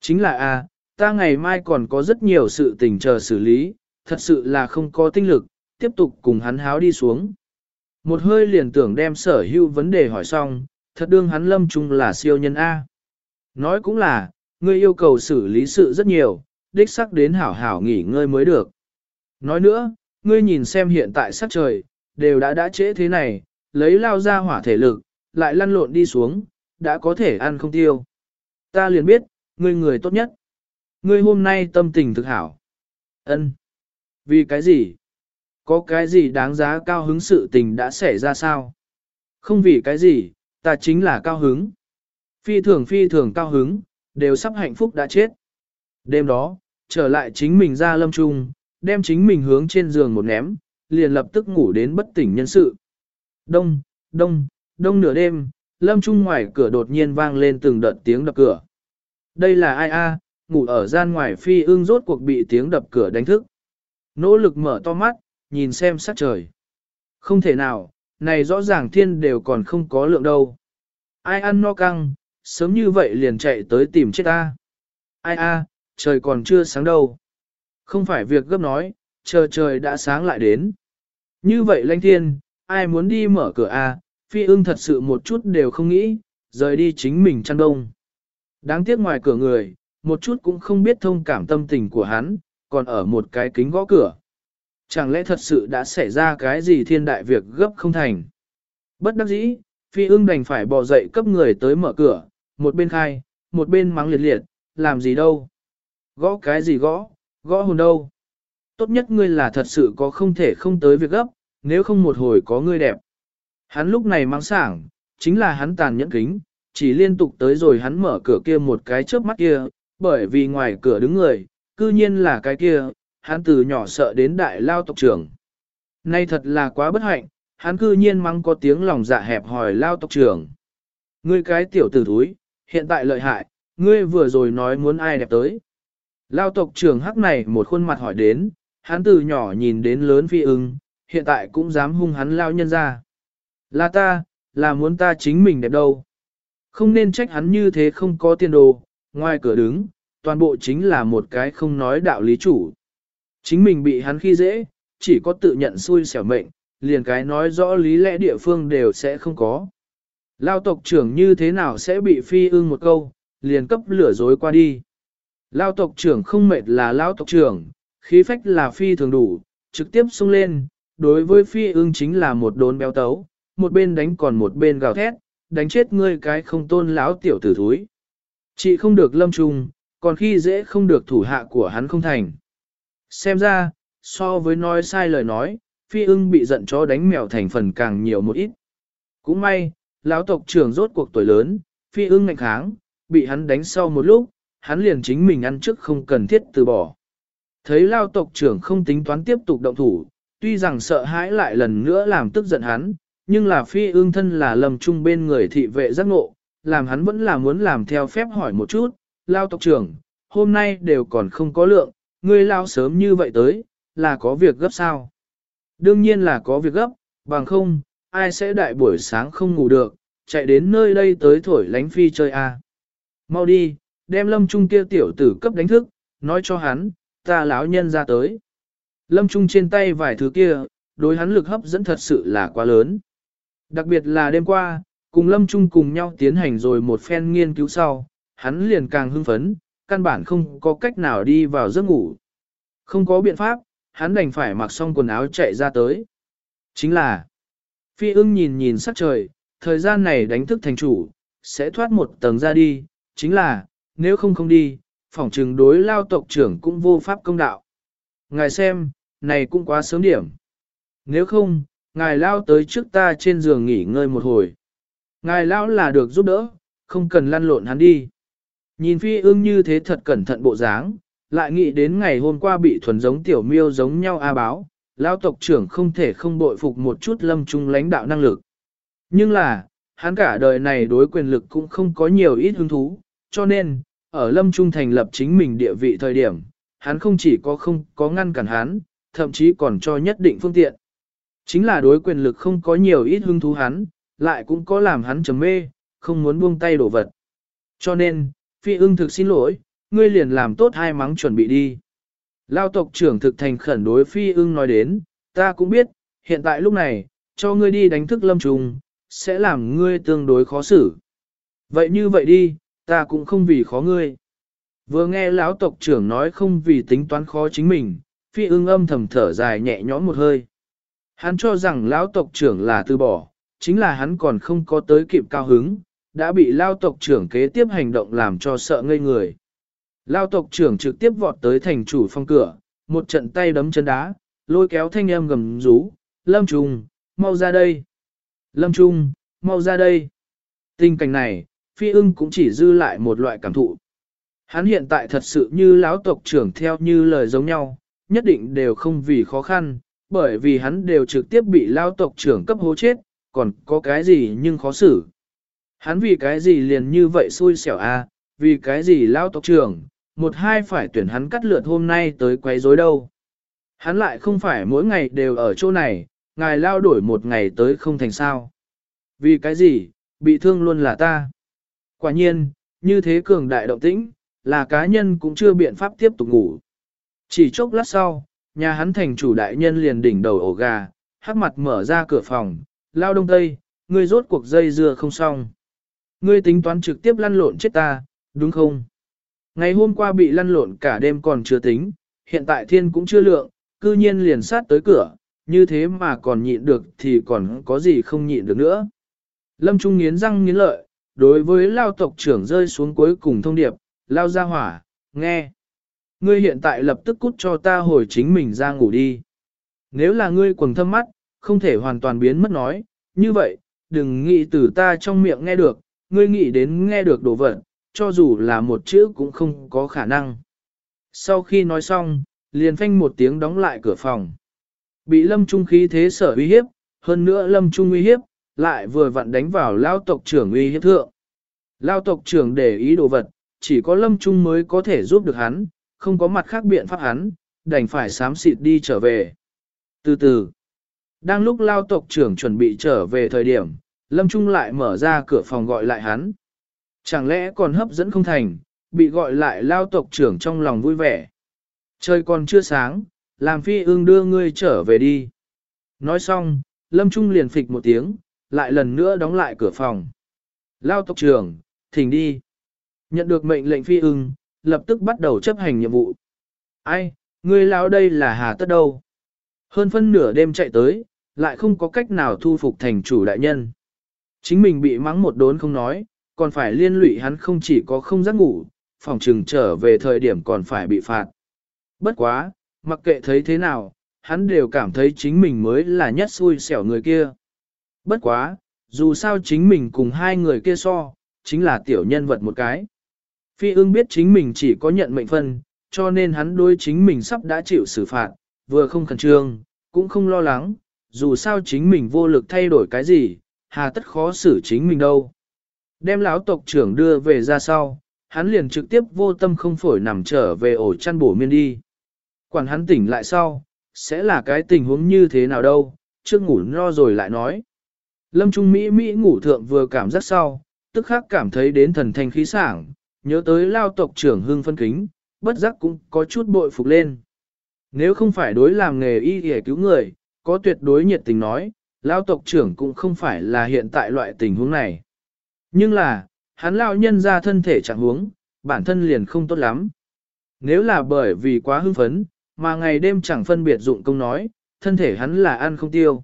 Chính là a, à, ta ngày mai còn có rất nhiều sự tình chờ xử lý, thật sự là không có tinh lực, tiếp tục cùng hắn háo đi xuống. Một hơi liền tưởng đem sở hữu vấn đề hỏi xong, thật đương hắn lâm chung là siêu nhân A. Nói cũng là, ngươi yêu cầu xử lý sự rất nhiều, đích sắc đến hảo hảo nghỉ ngơi mới được. Nói nữa, ngươi nhìn xem hiện tại sắc trời, đều đã đã trễ thế này, lấy lao ra hỏa thể lực, lại lăn lộn đi xuống, đã có thể ăn không tiêu. Ta liền biết, ngươi người tốt nhất. Ngươi hôm nay tâm tình thực hảo. Ân. Vì cái gì? Có cái gì đáng giá cao hứng sự tình đã xảy ra sao? Không vì cái gì, ta chính là cao hứng. Phi thường phi thường cao hứng, đều sắp hạnh phúc đã chết. Đêm đó, trở lại chính mình ra lâm trung, đem chính mình hướng trên giường một ném, liền lập tức ngủ đến bất tỉnh nhân sự. Đông, đông, đông nửa đêm, lâm trung ngoài cửa đột nhiên vang lên từng đợt tiếng đập cửa. Đây là ai a? ngủ ở gian ngoài phi ương rốt cuộc bị tiếng đập cửa đánh thức. Nỗ lực mở to mắt, nhìn xem sát trời. Không thể nào, này rõ ràng thiên đều còn không có lượng đâu. Ai ăn no căng, sớm như vậy liền chạy tới tìm chết ta. Ai a, trời còn chưa sáng đâu. Không phải việc gấp nói, chờ trời đã sáng lại đến. Như vậy lanh thiên, ai muốn đi mở cửa a? phi ưng thật sự một chút đều không nghĩ, rời đi chính mình chăn đông. Đáng tiếc ngoài cửa người, một chút cũng không biết thông cảm tâm tình của hắn, còn ở một cái kính gõ cửa. Chẳng lẽ thật sự đã xảy ra cái gì thiên đại việc gấp không thành? Bất đắc dĩ, phi ưng đành phải bỏ dậy cấp người tới mở cửa, một bên khai, một bên mắng liệt liệt, làm gì đâu? Gõ cái gì gõ, gõ hồn đâu? Tốt nhất ngươi là thật sự có không thể không tới việc gấp, nếu không một hồi có ngươi đẹp. Hắn lúc này mang sảng, chính là hắn tàn nhẫn kính, chỉ liên tục tới rồi hắn mở cửa kia một cái chớp mắt kia, bởi vì ngoài cửa đứng người, cư nhiên là cái kia, hắn từ nhỏ sợ đến đại lao tộc trưởng. Nay thật là quá bất hạnh, hắn cư nhiên mắng có tiếng lòng dạ hẹp hỏi lao tộc trưởng. Ngươi cái tiểu tử thúi, hiện tại lợi hại, ngươi vừa rồi nói muốn ai đẹp tới. Lao tộc trưởng hắc này một khuôn mặt hỏi đến, hắn từ nhỏ nhìn đến lớn phi ưng, hiện tại cũng dám hung hắn lao nhân ra. Là ta, là muốn ta chính mình đẹp đâu. Không nên trách hắn như thế không có tiền đồ, ngoài cửa đứng, toàn bộ chính là một cái không nói đạo lý chủ. Chính mình bị hắn khi dễ, chỉ có tự nhận xui xẻo mệnh, liền cái nói rõ lý lẽ địa phương đều sẽ không có. Lao tộc trưởng như thế nào sẽ bị phi ưng một câu, liền cấp lửa dối qua đi. Lao tộc trưởng không mệt là lao tộc trưởng, khí phách là phi thường đủ, trực tiếp xông lên, đối với phi ưng chính là một đốn béo tấu, một bên đánh còn một bên gào thét, đánh chết ngươi cái không tôn lão tiểu tử thúi. Chị không được lâm trung, còn khi dễ không được thủ hạ của hắn không thành. Xem ra, so với nói sai lời nói, phi ưng bị giận chó đánh mèo thành phần càng nhiều một ít. Cũng may, lão tộc trưởng rốt cuộc tuổi lớn, phi ưng ngạnh kháng, bị hắn đánh sau một lúc, hắn liền chính mình ăn trước không cần thiết từ bỏ. Thấy lao tộc trưởng không tính toán tiếp tục động thủ, tuy rằng sợ hãi lại lần nữa làm tức giận hắn, nhưng là phi ương thân là lầm chung bên người thị vệ giác ngộ, làm hắn vẫn là muốn làm theo phép hỏi một chút, lao tộc trưởng, hôm nay đều còn không có lượng, ngươi lao sớm như vậy tới, là có việc gấp sao? Đương nhiên là có việc gấp, bằng không, ai sẽ đại buổi sáng không ngủ được, chạy đến nơi đây tới thổi lánh phi chơi a. À. Mau đi, đem lâm trung kia tiểu tử cấp đánh thức, nói cho hắn, ta lão nhân ra tới. Lâm trung trên tay vài thứ kia, đối hắn lực hấp dẫn thật sự là quá lớn. Đặc biệt là đêm qua, cùng lâm trung cùng nhau tiến hành rồi một phen nghiên cứu sau, hắn liền càng hưng phấn, căn bản không có cách nào đi vào giấc ngủ. Không có biện pháp, hắn đành phải mặc xong quần áo chạy ra tới. Chính là, phi ưng nhìn nhìn sắc trời, thời gian này đánh thức thành chủ, sẽ thoát một tầng ra đi, chính là, nếu không không đi, phỏng trừng đối lao tộc trưởng cũng vô pháp công đạo. Ngài xem, này cũng quá sớm điểm. Nếu không, ngài lao tới trước ta trên giường nghỉ ngơi một hồi. Ngài lao là được giúp đỡ, không cần lăn lộn hắn đi. Nhìn phi ưng như thế thật cẩn thận bộ dáng, lại nghĩ đến ngày hôm qua bị thuần giống tiểu miêu giống nhau a báo, Lão tộc trưởng không thể không bội phục một chút lâm trung lãnh đạo năng lực. Nhưng là, hắn cả đời này đối quyền lực cũng không có nhiều ít hứng thú, cho nên, ở lâm trung thành lập chính mình địa vị thời điểm, hắn không chỉ có không có ngăn cản hắn, thậm chí còn cho nhất định phương tiện. Chính là đối quyền lực không có nhiều ít hứng thú hắn, lại cũng có làm hắn trầm mê, không muốn buông tay đổ vật. Cho nên, phi ưng thực xin lỗi, ngươi liền làm tốt hai mắng chuẩn bị đi. Lao tộc trưởng thực thành khẩn đối phi ưng nói đến, ta cũng biết, hiện tại lúc này, cho ngươi đi đánh thức lâm trùng, sẽ làm ngươi tương đối khó xử. Vậy như vậy đi, ta cũng không vì khó ngươi. Vừa nghe lão tộc trưởng nói không vì tính toán khó chính mình, phi ưng âm thầm thở dài nhẹ nhõm một hơi. Hắn cho rằng lão tộc trưởng là từ bỏ, chính là hắn còn không có tới kịp cao hứng, đã bị lao tộc trưởng kế tiếp hành động làm cho sợ ngây người. Lao tộc trưởng trực tiếp vọt tới thành chủ phong cửa, một trận tay đấm chân đá, lôi kéo thanh âm gầm rú, Lâm Trung, mau ra đây. Lâm Trung, mau ra đây. Tình cảnh này, phi ưng cũng chỉ dư lại một loại cảm thụ. Hắn hiện tại thật sự như lão tộc trưởng theo như lời giống nhau, nhất định đều không vì khó khăn, bởi vì hắn đều trực tiếp bị lao tộc trưởng cấp hố chết, còn có cái gì nhưng khó xử. Hắn vì cái gì liền như vậy xui xẻo a, à, vì cái gì lao tộc trưởng, một hai phải tuyển hắn cắt lượt hôm nay tới quấy rối đâu. Hắn lại không phải mỗi ngày đều ở chỗ này, ngài lao đổi một ngày tới không thành sao. Vì cái gì, bị thương luôn là ta. Quả nhiên, như thế cường đại động tĩnh, là cá nhân cũng chưa biện pháp tiếp tục ngủ. Chỉ chốc lát sau, nhà hắn thành chủ đại nhân liền đỉnh đầu ổ gà, hắc mặt mở ra cửa phòng, lao đông tây, ngươi rốt cuộc dây dưa không xong. Ngươi tính toán trực tiếp lăn lộn chết ta, đúng không? Ngày hôm qua bị lăn lộn cả đêm còn chưa tính, hiện tại thiên cũng chưa lượng, cư nhiên liền sát tới cửa, như thế mà còn nhịn được thì còn có gì không nhịn được nữa. Lâm Trung nghiến răng nghiến lợi, đối với lao tộc trưởng rơi xuống cuối cùng thông điệp, lao ra hỏa, nghe. Ngươi hiện tại lập tức cút cho ta hồi chính mình ra ngủ đi. Nếu là ngươi quần thâm mắt, không thể hoàn toàn biến mất nói, như vậy, đừng nghĩ từ ta trong miệng nghe được, ngươi nghĩ đến nghe được đồ vật, cho dù là một chữ cũng không có khả năng. Sau khi nói xong, liền phanh một tiếng đóng lại cửa phòng. Bị lâm trung khí thế sở uy hiếp, hơn nữa lâm trung uy hiếp, lại vừa vặn đánh vào lao tộc trưởng uy hiếp thượng. Lao tộc trưởng để ý đồ vật, chỉ có lâm trung mới có thể giúp được hắn, không có mặt khác biện pháp hắn, đành phải sám xịt đi trở về. Từ từ, đang lúc lao tộc trưởng chuẩn bị trở về thời điểm, lâm trung lại mở ra cửa phòng gọi lại hắn. Chẳng lẽ còn hấp dẫn không thành, bị gọi lại lao tộc trưởng trong lòng vui vẻ. Trời còn chưa sáng, làm phi ương đưa ngươi trở về đi. Nói xong, lâm trung liền phịch một tiếng, lại lần nữa đóng lại cửa phòng. Lao tộc trưởng, thỉnh đi. Nhận được mệnh lệnh phi ưng, lập tức bắt đầu chấp hành nhiệm vụ. Ai, ngươi lão đây là hà tất đâu? Hơn phân nửa đêm chạy tới, lại không có cách nào thu phục thành chủ đại nhân. Chính mình bị mắng một đốn không nói, còn phải liên lụy hắn không chỉ có không giấc ngủ, phòng trừng trở về thời điểm còn phải bị phạt. Bất quá, mặc kệ thấy thế nào, hắn đều cảm thấy chính mình mới là nhất xui xẻo người kia. Bất quá, dù sao chính mình cùng hai người kia so, chính là tiểu nhân vật một cái. Phi ưng biết chính mình chỉ có nhận mệnh phân, cho nên hắn đối chính mình sắp đã chịu xử phạt, vừa không khẩn trương, cũng không lo lắng, dù sao chính mình vô lực thay đổi cái gì, hà tất khó xử chính mình đâu. Đem lão tộc trưởng đưa về ra sau, hắn liền trực tiếp vô tâm không phổi nằm trở về ổ chăn bổ miên đi. Quản hắn tỉnh lại sau, sẽ là cái tình huống như thế nào đâu, trước ngủ no rồi lại nói. Lâm Trung Mỹ Mỹ ngủ thượng vừa cảm giác sau, tức khắc cảm thấy đến thần thanh khí sảng, nhớ tới lao tộc trưởng hương phân kính, bất giác cũng có chút bội phục lên. Nếu không phải đối làm nghề y để cứu người, có tuyệt đối nhiệt tình nói, lao tộc trưởng cũng không phải là hiện tại loại tình huống này. Nhưng là, hắn lão nhân ra thân thể chẳng huống, bản thân liền không tốt lắm. Nếu là bởi vì quá hưng phấn, mà ngày đêm chẳng phân biệt dụng công nói, thân thể hắn là ăn không tiêu.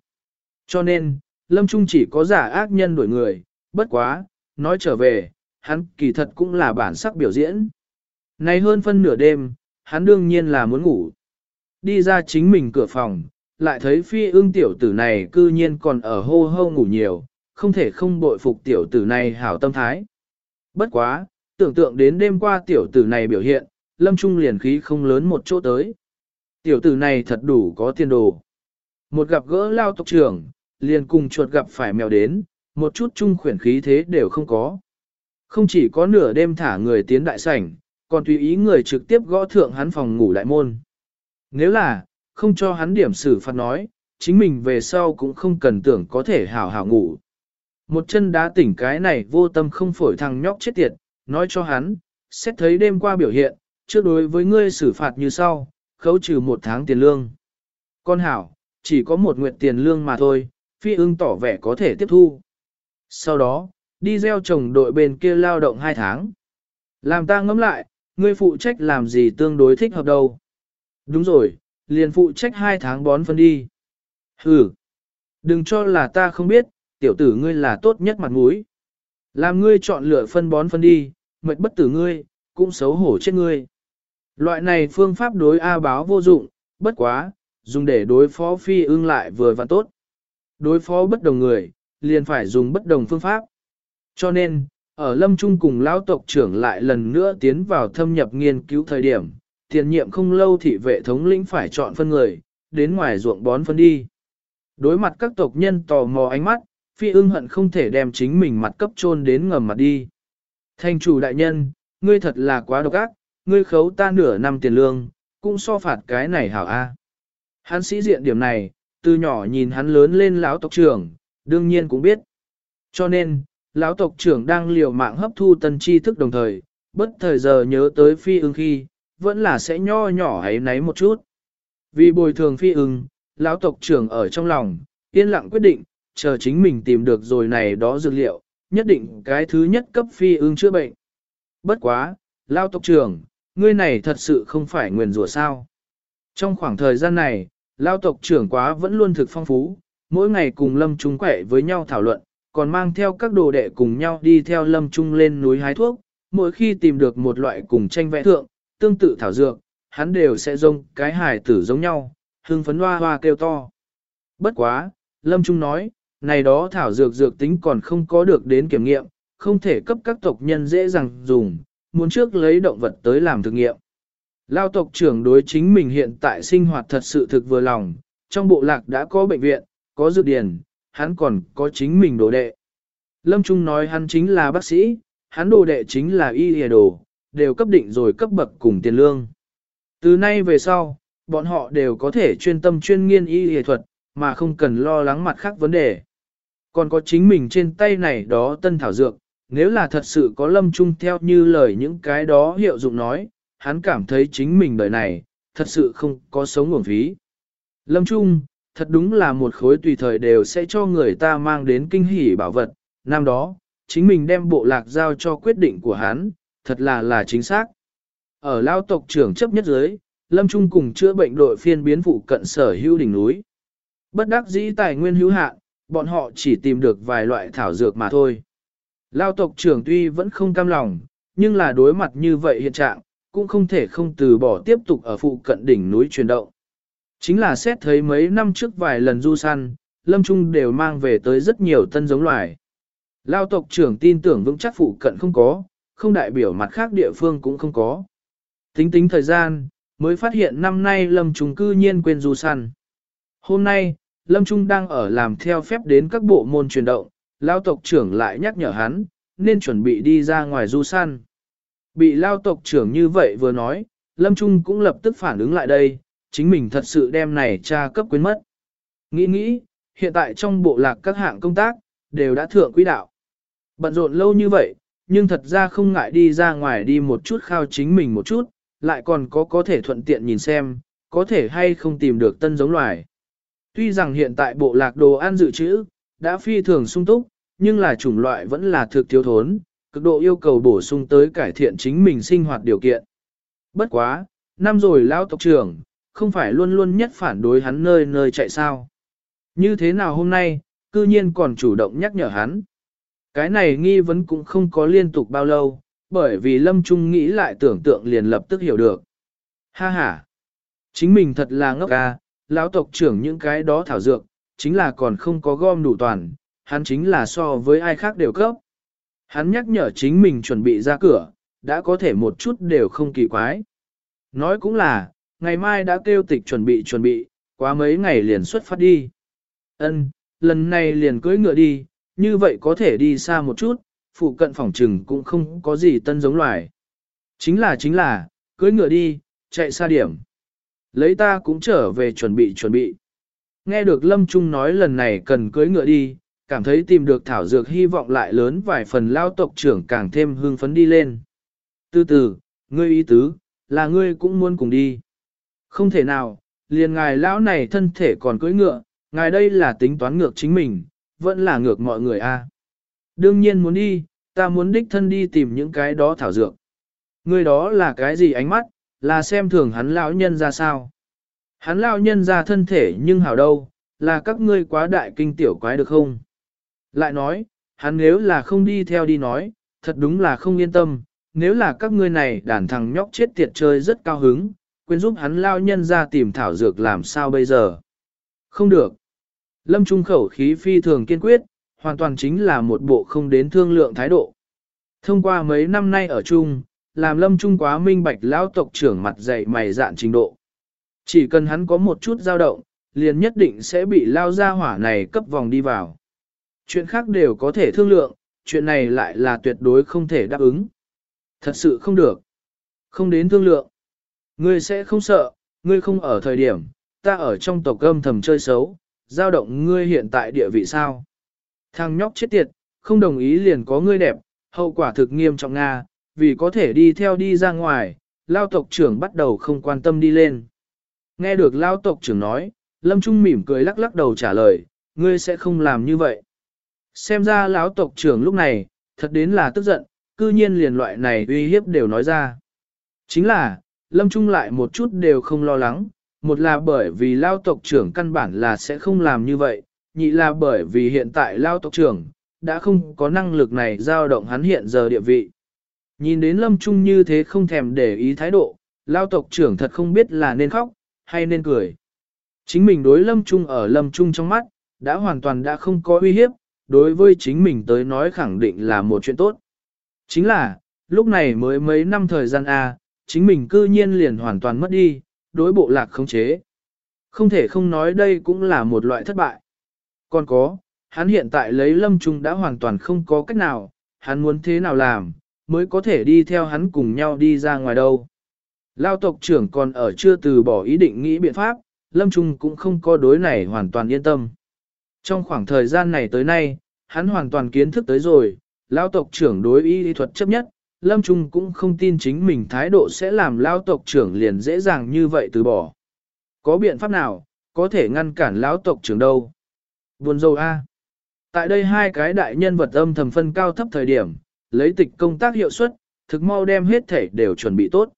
Cho nên, Lâm Trung chỉ có giả ác nhân đổi người, bất quá, nói trở về, hắn kỳ thật cũng là bản sắc biểu diễn. Nay hơn phân nửa đêm, hắn đương nhiên là muốn ngủ. Đi ra chính mình cửa phòng, lại thấy phi ương tiểu tử này cư nhiên còn ở hô hô ngủ nhiều, không thể không bội phục tiểu tử này hảo tâm thái. Bất quá, tưởng tượng đến đêm qua tiểu tử này biểu hiện, lâm trung liền khí không lớn một chỗ tới. Tiểu tử này thật đủ có tiền đồ. Một gặp gỡ lao tộc trưởng, liền cùng chuột gặp phải mèo đến, một chút chung khuyển khí thế đều không có. Không chỉ có nửa đêm thả người tiến đại sảnh, còn tùy ý người trực tiếp gõ thượng hắn phòng ngủ đại môn. Nếu là, không cho hắn điểm xử phạt nói, chính mình về sau cũng không cần tưởng có thể hảo hảo ngủ. Một chân đá tỉnh cái này vô tâm không phổi thằng nhóc chết tiệt, nói cho hắn, xét thấy đêm qua biểu hiện, trước đối với ngươi xử phạt như sau, khấu trừ một tháng tiền lương. Con hảo, chỉ có một nguyện tiền lương mà thôi, phi ưng tỏ vẻ có thể tiếp thu. Sau đó, đi gieo trồng đội bên kia lao động hai tháng. Làm ta ngẫm lại, ngươi phụ trách làm gì tương đối thích hợp đâu. Đúng rồi, liền phụ trách hai tháng bón phân đi. Ừ, đừng cho là ta không biết, tiểu tử ngươi là tốt nhất mặt mũi. Làm ngươi chọn lựa phân bón phân đi, mệt bất tử ngươi, cũng xấu hổ chết ngươi. Loại này phương pháp đối A báo vô dụng, bất quá, dùng để đối phó phi ưng lại vừa và tốt. Đối phó bất đồng người, liền phải dùng bất đồng phương pháp. Cho nên, ở Lâm Trung cùng lão tộc trưởng lại lần nữa tiến vào thâm nhập nghiên cứu thời điểm, tiền nhiệm không lâu thị vệ thống lĩnh phải chọn phân người, đến ngoài ruộng bón phân đi. Đối mặt các tộc nhân tò mò ánh mắt, phi ưng hận không thể đem chính mình mặt cấp chôn đến ngầm mặt đi. Thành chủ đại nhân, ngươi thật là quá độc ác, ngươi khấu ta nửa năm tiền lương, cũng so phạt cái này hảo a. Hắn sĩ diện điểm này, từ nhỏ nhìn hắn lớn lên lão tộc trưởng, đương nhiên cũng biết. Cho nên, lão tộc trưởng đang liều mạng hấp thu tân tri thức đồng thời, bất thời giờ nhớ tới phi ưng khi, vẫn là sẽ nho nhỏ ấy náy một chút. Vì bồi thường phi ưng, lão tộc trưởng ở trong lòng, yên lặng quyết định, chờ chính mình tìm được rồi này đó dược liệu, nhất định cái thứ nhất cấp phi ương chữa bệnh. Bất quá, lao tộc trưởng, ngươi này thật sự không phải nguyền rủa sao. Trong khoảng thời gian này, lao tộc trưởng quá vẫn luôn thực phong phú, mỗi ngày cùng lâm trung quẻ với nhau thảo luận, còn mang theo các đồ đệ cùng nhau đi theo lâm trung lên núi hái thuốc, mỗi khi tìm được một loại cùng tranh vẽ thượng, tương tự thảo dược, hắn đều sẽ rông cái hài tử giống nhau, hưng phấn hoa hoa kêu to. Bất quá, lâm trung nói, này đó thảo dược dược tính còn không có được đến kiểm nghiệm, không thể cấp các tộc nhân dễ dàng dùng, muốn trước lấy động vật tới làm thực nghiệm. Lao tộc trưởng đối chính mình hiện tại sinh hoạt thật sự thực vừa lòng, trong bộ lạc đã có bệnh viện, có dược điển, hắn còn có chính mình đồ đệ. Lâm Trung nói hắn chính là bác sĩ, hắn đồ đệ chính là y hề đồ, đều cấp định rồi cấp bậc cùng tiền lương. Từ nay về sau, bọn họ đều có thể chuyên tâm chuyên nghiên y hề thuật, mà không cần lo lắng mặt khác vấn đề. Còn có chính mình trên tay này đó tân thảo dược, nếu là thật sự có lâm trung theo như lời những cái đó hiệu dụng nói, hắn cảm thấy chính mình đời này, thật sự không có sống nguồn phí. Lâm Trung, thật đúng là một khối tùy thời đều sẽ cho người ta mang đến kinh hỉ bảo vật. Năm đó, chính mình đem bộ lạc giao cho quyết định của hắn, thật là là chính xác. Ở lao tộc trưởng chấp nhất giới, Lâm Trung cùng chữa bệnh đội phiên biến phụ cận sở hữu đỉnh núi. Bất đắc dĩ tài nguyên hữu hạn, bọn họ chỉ tìm được vài loại thảo dược mà thôi. Lao tộc trưởng tuy vẫn không cam lòng, nhưng là đối mặt như vậy hiện trạng, cũng không thể không từ bỏ tiếp tục ở phụ cận đỉnh núi chuyển động. Chính là xét thấy mấy năm trước vài lần du săn, Lâm Trung đều mang về tới rất nhiều tân giống loài. Lao tộc trưởng tin tưởng vững chắc phụ cận không có, không đại biểu mặt khác địa phương cũng không có. Tính tính thời gian, mới phát hiện năm nay Lâm Trung cư nhiên quên du săn. Hôm nay, Lâm Trung đang ở làm theo phép đến các bộ môn chuyển động, Lao tộc trưởng lại nhắc nhở hắn, nên chuẩn bị đi ra ngoài du săn. Bị Lao tộc trưởng như vậy vừa nói, Lâm Trung cũng lập tức phản ứng lại đây, chính mình thật sự đem này tra cấp quyến mất. Nghĩ nghĩ, hiện tại trong bộ lạc các hạng công tác, đều đã thượng quỹ đạo. Bận rộn lâu như vậy, nhưng thật ra không ngại đi ra ngoài đi một chút khao chính mình một chút, lại còn có có thể thuận tiện nhìn xem, có thể hay không tìm được tân giống loài. Tuy rằng hiện tại bộ lạc đồ ăn dự trữ, đã phi thường sung túc, nhưng là chủng loại vẫn là thực thiếu thốn, cực độ yêu cầu bổ sung tới cải thiện chính mình sinh hoạt điều kiện. Bất quá, năm rồi lão tộc trưởng, không phải luôn luôn nhất phản đối hắn nơi nơi chạy sao. Như thế nào hôm nay, cư nhiên còn chủ động nhắc nhở hắn. Cái này nghi vấn cũng không có liên tục bao lâu, bởi vì Lâm Trung nghĩ lại tưởng tượng liền lập tức hiểu được. Ha ha! Chính mình thật là ngốc à, lão tộc trưởng những cái đó thảo dược, chính là còn không có gom đủ toàn, hắn chính là so với ai khác đều cấp. Hắn nhắc nhở chính mình chuẩn bị ra cửa, đã có thể một chút đều không kỳ quái. Nói cũng là, ngày mai đã kêu tịch chuẩn bị chuẩn bị, quá mấy ngày liền xuất phát đi. Ân, lần này liền cưỡi ngựa đi, như vậy có thể đi xa một chút, phụ cận phòng trừng cũng không có gì tân giống loài. Chính là chính là, cưỡi ngựa đi, chạy xa điểm. Lấy ta cũng trở về chuẩn bị chuẩn bị. nghe được Lâm Trung nói lần này cần cưới ngựa đi, cảm thấy tìm được thảo dược hy vọng lại lớn vài phần lao tộc trưởng càng thêm hương phấn đi lên. Từ từ, ngươi ý tứ, là ngươi cũng muốn cùng đi. Không thể nào, liền ngài lão này thân thể còn cưỡi ngựa, ngài đây là tính toán ngược chính mình, vẫn là ngược mọi người a. Đương nhiên muốn đi, ta muốn đích thân đi tìm những cái đó thảo dược. Ngươi đó là cái gì ánh mắt, là xem thường hắn lão nhân ra sao. Hắn lão nhân ra thân thể nhưng hảo đâu, là các ngươi quá đại kinh tiểu quái được không? Lại nói, hắn nếu là không đi theo đi nói, thật đúng là không yên tâm, nếu là các ngươi này đàn thằng nhóc chết tiệt chơi rất cao hứng, quên giúp hắn lao nhân ra tìm thảo dược làm sao bây giờ. Không được. Lâm Trung khẩu khí phi thường kiên quyết, hoàn toàn chính là một bộ không đến thương lượng thái độ. Thông qua mấy năm nay ở chung, làm Lâm Trung quá minh bạch lão tộc trưởng mặt dày mày dạn trình độ. Chỉ cần hắn có một chút dao động, liền nhất định sẽ bị lao ra hỏa này cấp vòng đi vào. Chuyện khác đều có thể thương lượng, chuyện này lại là tuyệt đối không thể đáp ứng. Thật sự không được. Không đến thương lượng. Ngươi sẽ không sợ, ngươi không ở thời điểm, ta ở trong tộc âm thầm chơi xấu, giao động ngươi hiện tại địa vị sao. Thằng nhóc chết tiệt, không đồng ý liền có ngươi đẹp, hậu quả thực nghiêm trọng Nga, vì có thể đi theo đi ra ngoài, lao tộc trưởng bắt đầu không quan tâm đi lên. Nghe được lao tộc trưởng nói, Lâm Trung mỉm cười lắc lắc đầu trả lời, ngươi sẽ không làm như vậy. Xem ra lão tộc trưởng lúc này, thật đến là tức giận, cư nhiên liền loại này uy hiếp đều nói ra. Chính là, Lâm Trung lại một chút đều không lo lắng, một là bởi vì lao tộc trưởng căn bản là sẽ không làm như vậy, nhị là bởi vì hiện tại lao tộc trưởng, đã không có năng lực này giao động hắn hiện giờ địa vị. Nhìn đến Lâm Trung như thế không thèm để ý thái độ, lao tộc trưởng thật không biết là nên khóc, hay nên cười. Chính mình đối Lâm Trung ở Lâm Trung trong mắt, đã hoàn toàn đã không có uy hiếp, đối với chính mình tới nói khẳng định là một chuyện tốt. Chính là, lúc này mới mấy năm thời gian A, chính mình cư nhiên liền hoàn toàn mất đi, đối bộ lạc không chế. Không thể không nói đây cũng là một loại thất bại. Còn có, hắn hiện tại lấy lâm trung đã hoàn toàn không có cách nào, hắn muốn thế nào làm, mới có thể đi theo hắn cùng nhau đi ra ngoài đâu. Lao tộc trưởng còn ở chưa từ bỏ ý định nghĩ biện pháp, lâm trung cũng không có đối này hoàn toàn yên tâm. Trong khoảng thời gian này tới nay, hắn hoàn toàn kiến thức tới rồi, Lao tộc trưởng đối y lý thuật chấp nhất, Lâm Trung cũng không tin chính mình thái độ sẽ làm Lao tộc trưởng liền dễ dàng như vậy từ bỏ. Có biện pháp nào, có thể ngăn cản lão tộc trưởng đâu? Buồn dâu A. Tại đây hai cái đại nhân vật âm thầm phân cao thấp thời điểm, lấy tịch công tác hiệu suất, thực mau đem hết thể đều chuẩn bị tốt.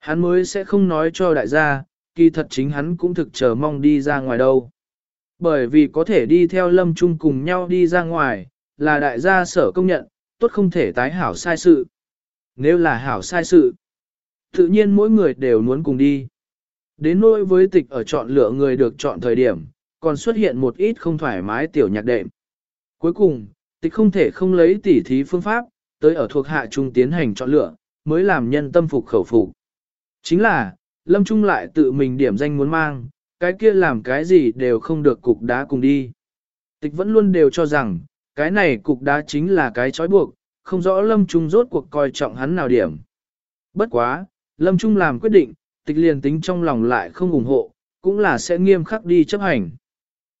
Hắn mới sẽ không nói cho đại gia, kỳ thật chính hắn cũng thực chờ mong đi ra ngoài đâu. Bởi vì có thể đi theo lâm trung cùng nhau đi ra ngoài, là đại gia sở công nhận, tốt không thể tái hảo sai sự. Nếu là hảo sai sự, tự nhiên mỗi người đều muốn cùng đi. Đến nỗi với tịch ở chọn lựa người được chọn thời điểm, còn xuất hiện một ít không thoải mái tiểu nhạc đệm. Cuối cùng, tịch không thể không lấy tỉ thí phương pháp, tới ở thuộc hạ trung tiến hành chọn lựa, mới làm nhân tâm phục khẩu phục. Chính là, Lâm Trung lại tự mình điểm danh muốn mang, cái kia làm cái gì đều không được cục đá cùng đi. Tịch vẫn luôn đều cho rằng, cái này cục đá chính là cái trói buộc, không rõ Lâm Trung rốt cuộc coi trọng hắn nào điểm. Bất quá, Lâm Trung làm quyết định, tịch liền tính trong lòng lại không ủng hộ, cũng là sẽ nghiêm khắc đi chấp hành.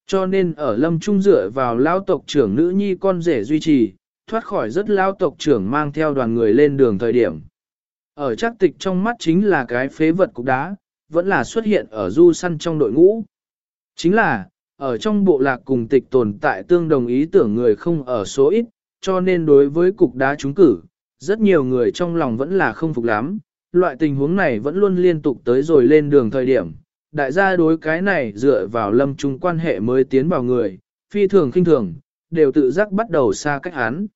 Cho nên ở Lâm Trung dựa vào lao tộc trưởng nữ nhi con rể duy trì, thoát khỏi rất lao tộc trưởng mang theo đoàn người lên đường thời điểm. Ở chắc tịch trong mắt chính là cái phế vật cục đá, vẫn là xuất hiện ở du săn trong đội ngũ. Chính là, ở trong bộ lạc cùng tịch tồn tại tương đồng ý tưởng người không ở số ít, cho nên đối với cục đá trúng cử, rất nhiều người trong lòng vẫn là không phục lắm. Loại tình huống này vẫn luôn liên tục tới rồi lên đường thời điểm. Đại gia đối cái này dựa vào lâm trung quan hệ mới tiến vào người, phi thường khinh thường, đều tự giác bắt đầu xa cách hắn.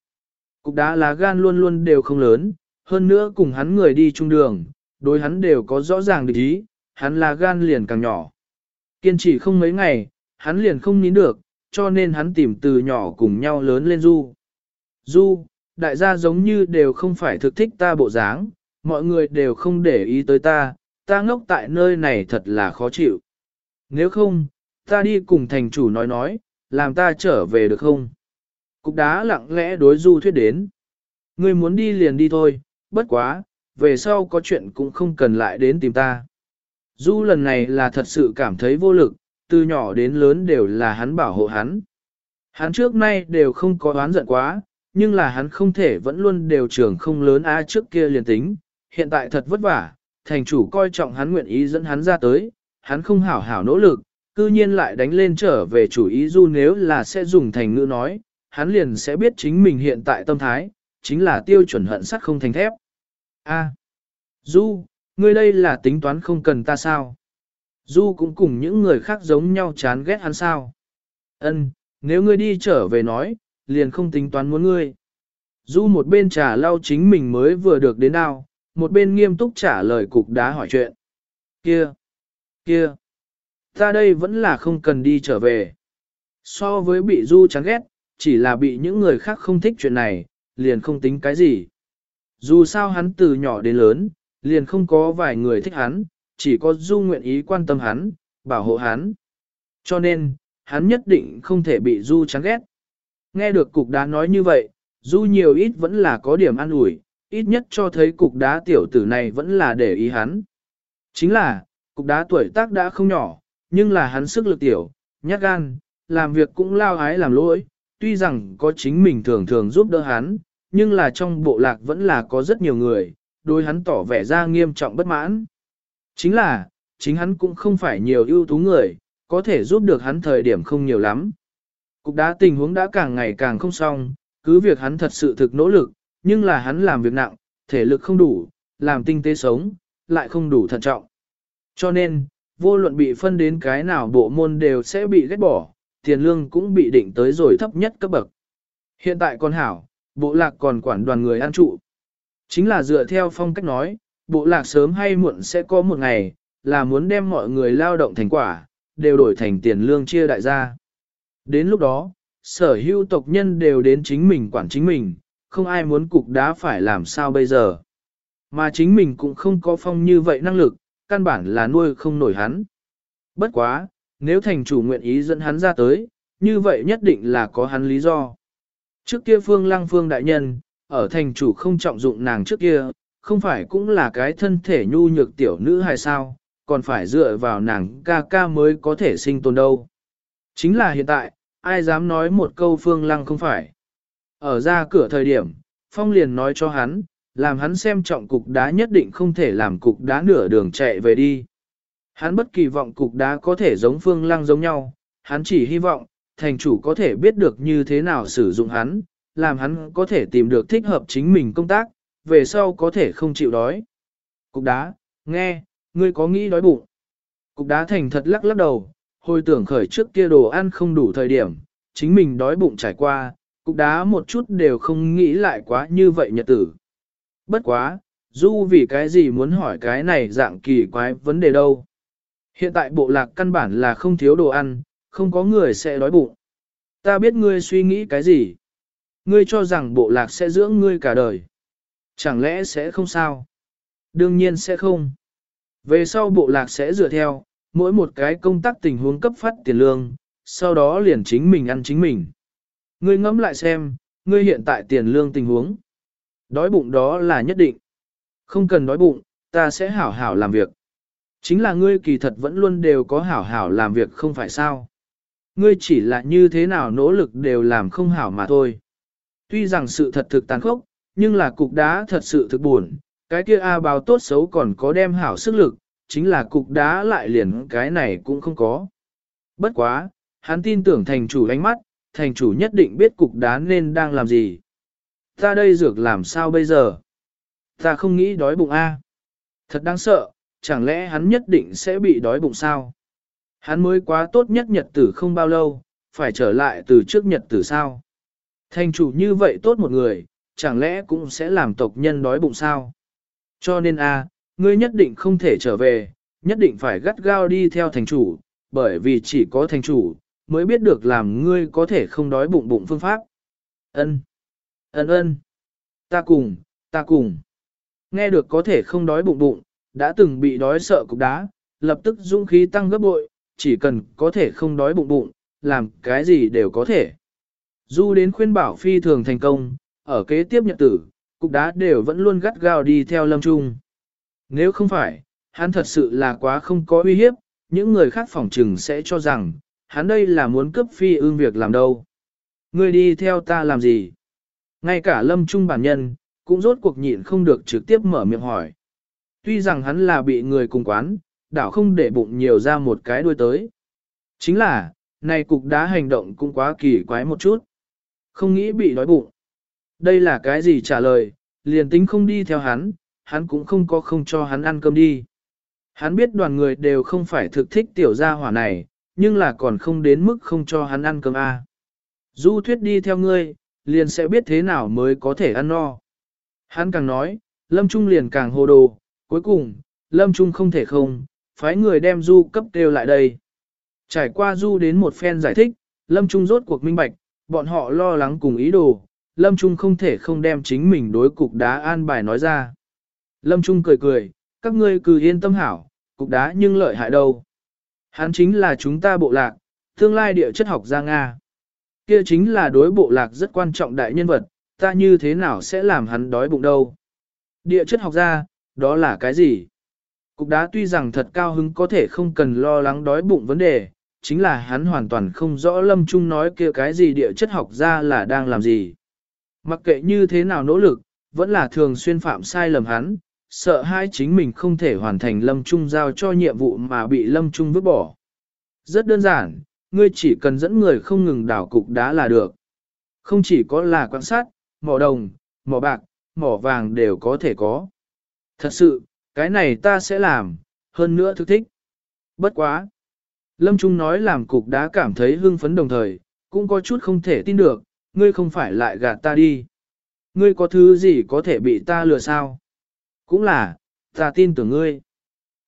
Cục đá lá gan luôn luôn đều không lớn, hơn nữa cùng hắn người đi chung đường, đối hắn đều có rõ ràng định ý, hắn là gan liền càng nhỏ. Kiên trì không mấy ngày, hắn liền không nín được, cho nên hắn tìm từ nhỏ cùng nhau lớn lên Du. Du, đại gia giống như đều không phải thực thích ta bộ dáng, mọi người đều không để ý tới ta, ta ngốc tại nơi này thật là khó chịu. Nếu không, ta đi cùng thành chủ nói nói, làm ta trở về được không? Cục đá lặng lẽ đối Du thuyết đến. Ngươi muốn đi liền đi thôi, bất quá, về sau có chuyện cũng không cần lại đến tìm ta. Du lần này là thật sự cảm thấy vô lực, từ nhỏ đến lớn đều là hắn bảo hộ hắn. Hắn trước nay đều không có oán giận quá, nhưng là hắn không thể vẫn luôn đều trưởng không lớn á trước kia liền tính, hiện tại thật vất vả, thành chủ coi trọng hắn nguyện ý dẫn hắn ra tới, hắn không hảo hảo nỗ lực, cư nhiên lại đánh lên trở về chủ ý du nếu là sẽ dùng thành ngữ nói, hắn liền sẽ biết chính mình hiện tại tâm thái, chính là tiêu chuẩn hận sắt không thành thép. A, du, ngươi đây là tính toán không cần ta sao? Du cũng cùng những người khác giống nhau chán ghét hắn sao? Ân, nếu ngươi đi trở về nói, liền không tính toán muốn ngươi. Du một bên trả lau chính mình mới vừa được đến nào, một bên nghiêm túc trả lời cục đá hỏi chuyện. Kia, kia, ta đây vẫn là không cần đi trở về. So với bị Du chán ghét, chỉ là bị những người khác không thích chuyện này, liền không tính cái gì. Dù sao hắn từ nhỏ đến lớn, liền không có vài người thích hắn, chỉ có Du nguyện ý quan tâm hắn, bảo hộ hắn. Cho nên, hắn nhất định không thể bị Du chán ghét. Nghe được cục đá nói như vậy, Du nhiều ít vẫn là có điểm an ủi, ít nhất cho thấy cục đá tiểu tử này vẫn là để ý hắn. Chính là, cục đá tuổi tác đã không nhỏ, nhưng là hắn sức lực tiểu, nhát gan, làm việc cũng lao ái làm lỗi, tuy rằng có chính mình thường thường giúp đỡ hắn, nhưng là trong bộ lạc vẫn là có rất nhiều người, đối hắn tỏ vẻ ra nghiêm trọng bất mãn. Chính là, chính hắn cũng không phải nhiều ưu tú người, có thể giúp được hắn thời điểm không nhiều lắm. Cục đá tình huống đã càng ngày càng không xong, cứ việc hắn thật sự thực nỗ lực, nhưng là hắn làm việc nặng, thể lực không đủ, làm tinh tế sống, lại không đủ thận trọng. Cho nên, vô luận bị phân đến cái nào bộ môn đều sẽ bị ghét bỏ, tiền lương cũng bị định tới rồi thấp nhất cấp bậc. Hiện tại còn hảo, bộ lạc còn quản đoàn người ăn trụ. Chính là dựa theo phong cách nói, bộ lạc sớm hay muộn sẽ có một ngày, là muốn đem mọi người lao động thành quả, đều đổi thành tiền lương chia đại gia. Đến lúc đó, sở hữu tộc nhân đều đến chính mình quản chính mình, không ai muốn cục đá phải làm sao bây giờ. Mà chính mình cũng không có phong như vậy năng lực, căn bản là nuôi không nổi hắn. Bất quá, nếu thành chủ nguyện ý dẫn hắn ra tới, như vậy nhất định là có hắn lý do. Trước kia phương lăng phương đại nhân, ở thành chủ không trọng dụng nàng trước kia, không phải cũng là cái thân thể nhu nhược tiểu nữ hay sao, còn phải dựa vào nàng ca ca mới có thể sinh tồn đâu. Chính là hiện tại, ai dám nói một câu phương lăng không phải. Ở ra cửa thời điểm, Phong liền nói cho hắn, làm hắn xem trọng cục đá nhất định không thể làm cục đá nửa đường chạy về đi. Hắn bất kỳ vọng cục đá có thể giống phương lăng giống nhau, hắn chỉ hy vọng, thành chủ có thể biết được như thế nào sử dụng hắn, làm hắn có thể tìm được thích hợp chính mình công tác, về sau có thể không chịu đói. Cục đá, nghe, ngươi có nghĩ đói bụng. Cục đá thành thật lắc lắc đầu, hồi tưởng khởi trước kia đồ ăn không đủ thời điểm, chính mình đói bụng trải qua, cục đá một chút đều không nghĩ lại quá như vậy nhật tử. Bất quá, du vì cái gì muốn hỏi cái này dạng kỳ quái vấn đề đâu. Hiện tại bộ lạc căn bản là không thiếu đồ ăn, không có người sẽ đói bụng. Ta biết ngươi suy nghĩ cái gì. Ngươi cho rằng bộ lạc sẽ dưỡng ngươi cả đời. Chẳng lẽ sẽ không sao? Đương nhiên sẽ không. Về sau bộ lạc sẽ dựa theo, mỗi một cái công tác tình huống cấp phát tiền lương, sau đó liền chính mình ăn chính mình. Ngươi ngẫm lại xem, ngươi hiện tại tiền lương tình huống. Đói bụng đó là nhất định. Không cần đói bụng, ta sẽ hảo hảo làm việc. Chính là ngươi kỳ thật vẫn luôn đều có hảo hảo làm việc không phải sao. Ngươi chỉ là như thế nào nỗ lực đều làm không hảo mà thôi. Tuy rằng sự thật thực tàn khốc, nhưng là cục đá thật sự thực buồn, cái kia A báo tốt xấu còn có đem hảo sức lực, chính là cục đá lại liền cái này cũng không có. Bất quá, hắn tin tưởng thành chủ ánh mắt, thành chủ nhất định biết cục đá nên đang làm gì. Ta đây dược làm sao bây giờ? Ta không nghĩ đói bụng A. Thật đáng sợ, chẳng lẽ hắn nhất định sẽ bị đói bụng sao? Hắn mới quá tốt nhất nhật tử không bao lâu, phải trở lại từ trước nhật tử sao? Thành chủ như vậy tốt một người, chẳng lẽ cũng sẽ làm tộc nhân đói bụng sao? Cho nên a, ngươi nhất định không thể trở về, nhất định phải gắt gao đi theo thành chủ, bởi vì chỉ có thành chủ, mới biết được làm ngươi có thể không đói bụng bụng phương pháp. Ân, ân ân, ta cùng, ta cùng. Nghe được có thể không đói bụng bụng, đã từng bị đói sợ cục đá, lập tức dũng khí tăng gấp bội, chỉ cần có thể không đói bụng bụng, làm cái gì đều có thể. Du đến khuyên bảo phi thường thành công, ở kế tiếp nhật tử, cục đá đều vẫn luôn gắt gao đi theo lâm trung. Nếu không phải, hắn thật sự là quá không có uy hiếp, những người khác phỏng trừng sẽ cho rằng, hắn đây là muốn cướp phi ương việc làm đâu. Ngươi đi theo ta làm gì? Ngay cả lâm trung bản nhân, cũng rốt cuộc nhịn không được trực tiếp mở miệng hỏi. Tuy rằng hắn là bị người cùng quán, đảo không để bụng nhiều ra một cái đuôi tới. Chính là, này cục đá hành động cũng quá kỳ quái một chút. Không nghĩ bị đói bụng. Đây là cái gì trả lời, liền tính không đi theo hắn, hắn cũng không có không cho hắn ăn cơm đi. Hắn biết đoàn người đều không phải thực thích tiểu gia hỏa này, nhưng là còn không đến mức không cho hắn ăn cơm a. À. Du thuyết đi theo ngươi, liền sẽ biết thế nào mới có thể ăn no. Hắn càng nói, Lâm Trung liền càng hồ đồ, cuối cùng, Lâm Trung không thể không, phái người đem Du cấp kêu lại đây. Trải qua Du đến một phen giải thích, Lâm Trung rốt cuộc minh bạch, bọn họ lo lắng cùng ý đồ, Lâm Trung không thể không đem chính mình đối cục đá an bài nói ra. Lâm Trung cười cười, các ngươi cứ yên tâm hảo, cục đá nhưng lợi hại đâu. Hắn chính là chúng ta bộ lạc, tương lai địa chất học gia Nga. Kia chính là đối bộ lạc rất quan trọng đại nhân vật, ta như thế nào sẽ làm hắn đói bụng đâu. Địa chất học gia, đó là cái gì? Cục đá tuy rằng thật cao hứng có thể không cần lo lắng đói bụng vấn đề, chính là hắn hoàn toàn không rõ Lâm Trung nói kia cái gì địa chất học ra là đang làm gì. Mặc kệ như thế nào nỗ lực, vẫn là thường xuyên phạm sai lầm hắn, sợ hai chính mình không thể hoàn thành Lâm Trung giao cho nhiệm vụ mà bị Lâm Trung vứt bỏ. Rất đơn giản, ngươi chỉ cần dẫn người không ngừng đảo cục đá là được. Không chỉ có là quan sát, mỏ đồng, mỏ bạc, mỏ vàng đều có thể có. Thật sự, cái này ta sẽ làm, hơn nữa thực thích. Bất quá. Lâm Trung nói làm cục đá cảm thấy hưng phấn đồng thời, cũng có chút không thể tin được, ngươi không phải lại gạt ta đi. Ngươi có thứ gì có thể bị ta lừa sao? Cũng là, ta tin tưởng ngươi.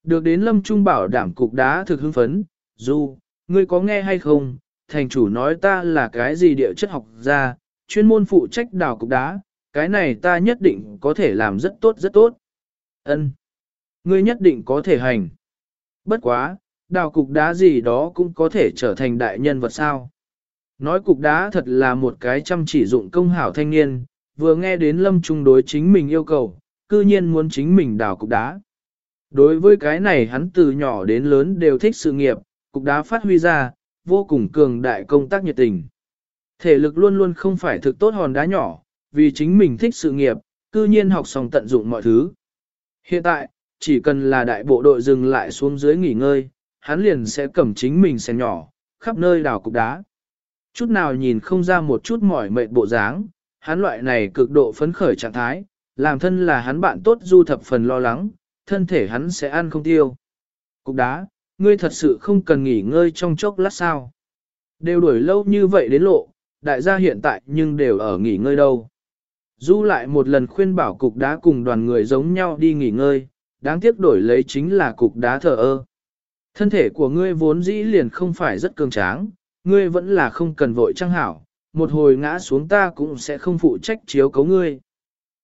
Được đến Lâm Trung bảo đảm cục đá thực hưng phấn, dù, ngươi có nghe hay không, thành chủ nói ta là cái gì địa chất học gia, chuyên môn phụ trách đào cục đá, cái này ta nhất định có thể làm rất tốt rất tốt. Ân, Ngươi nhất định có thể hành. Bất quá, đào cục đá gì đó cũng có thể trở thành đại nhân vật sao. Nói cục đá thật là một cái chăm chỉ dụng công hảo thanh niên, vừa nghe đến lâm trung đối chính mình yêu cầu, cư nhiên muốn chính mình đào cục đá. Đối với cái này hắn từ nhỏ đến lớn đều thích sự nghiệp, cục đá phát huy ra, vô cùng cường đại công tác nhiệt tình. Thể lực luôn luôn không phải thực tốt hòn đá nhỏ, vì chính mình thích sự nghiệp, cư nhiên học xong tận dụng mọi thứ. Hiện tại, chỉ cần là đại bộ đội dừng lại xuống dưới nghỉ ngơi, hắn liền sẽ cầm chính mình xe nhỏ, khắp nơi đào cục đá. Chút nào nhìn không ra một chút mỏi mệt bộ dáng, hắn loại này cực độ phấn khởi trạng thái, làm thân là hắn bạn tốt du thập phần lo lắng, thân thể hắn sẽ ăn không tiêu. Cục đá, ngươi thật sự không cần nghỉ ngơi trong chốc lát sao. Đều đuổi lâu như vậy đến lộ, đại gia hiện tại nhưng đều ở nghỉ ngơi đâu. Du lại một lần khuyên bảo cục đá cùng đoàn người giống nhau đi nghỉ ngơi, đáng tiếc đổi lấy chính là cục đá thờ ơ. Thân thể của ngươi vốn dĩ liền không phải rất cường tráng, ngươi vẫn là không cần vội trăng hảo, một hồi ngã xuống ta cũng sẽ không phụ trách chiếu cấu ngươi.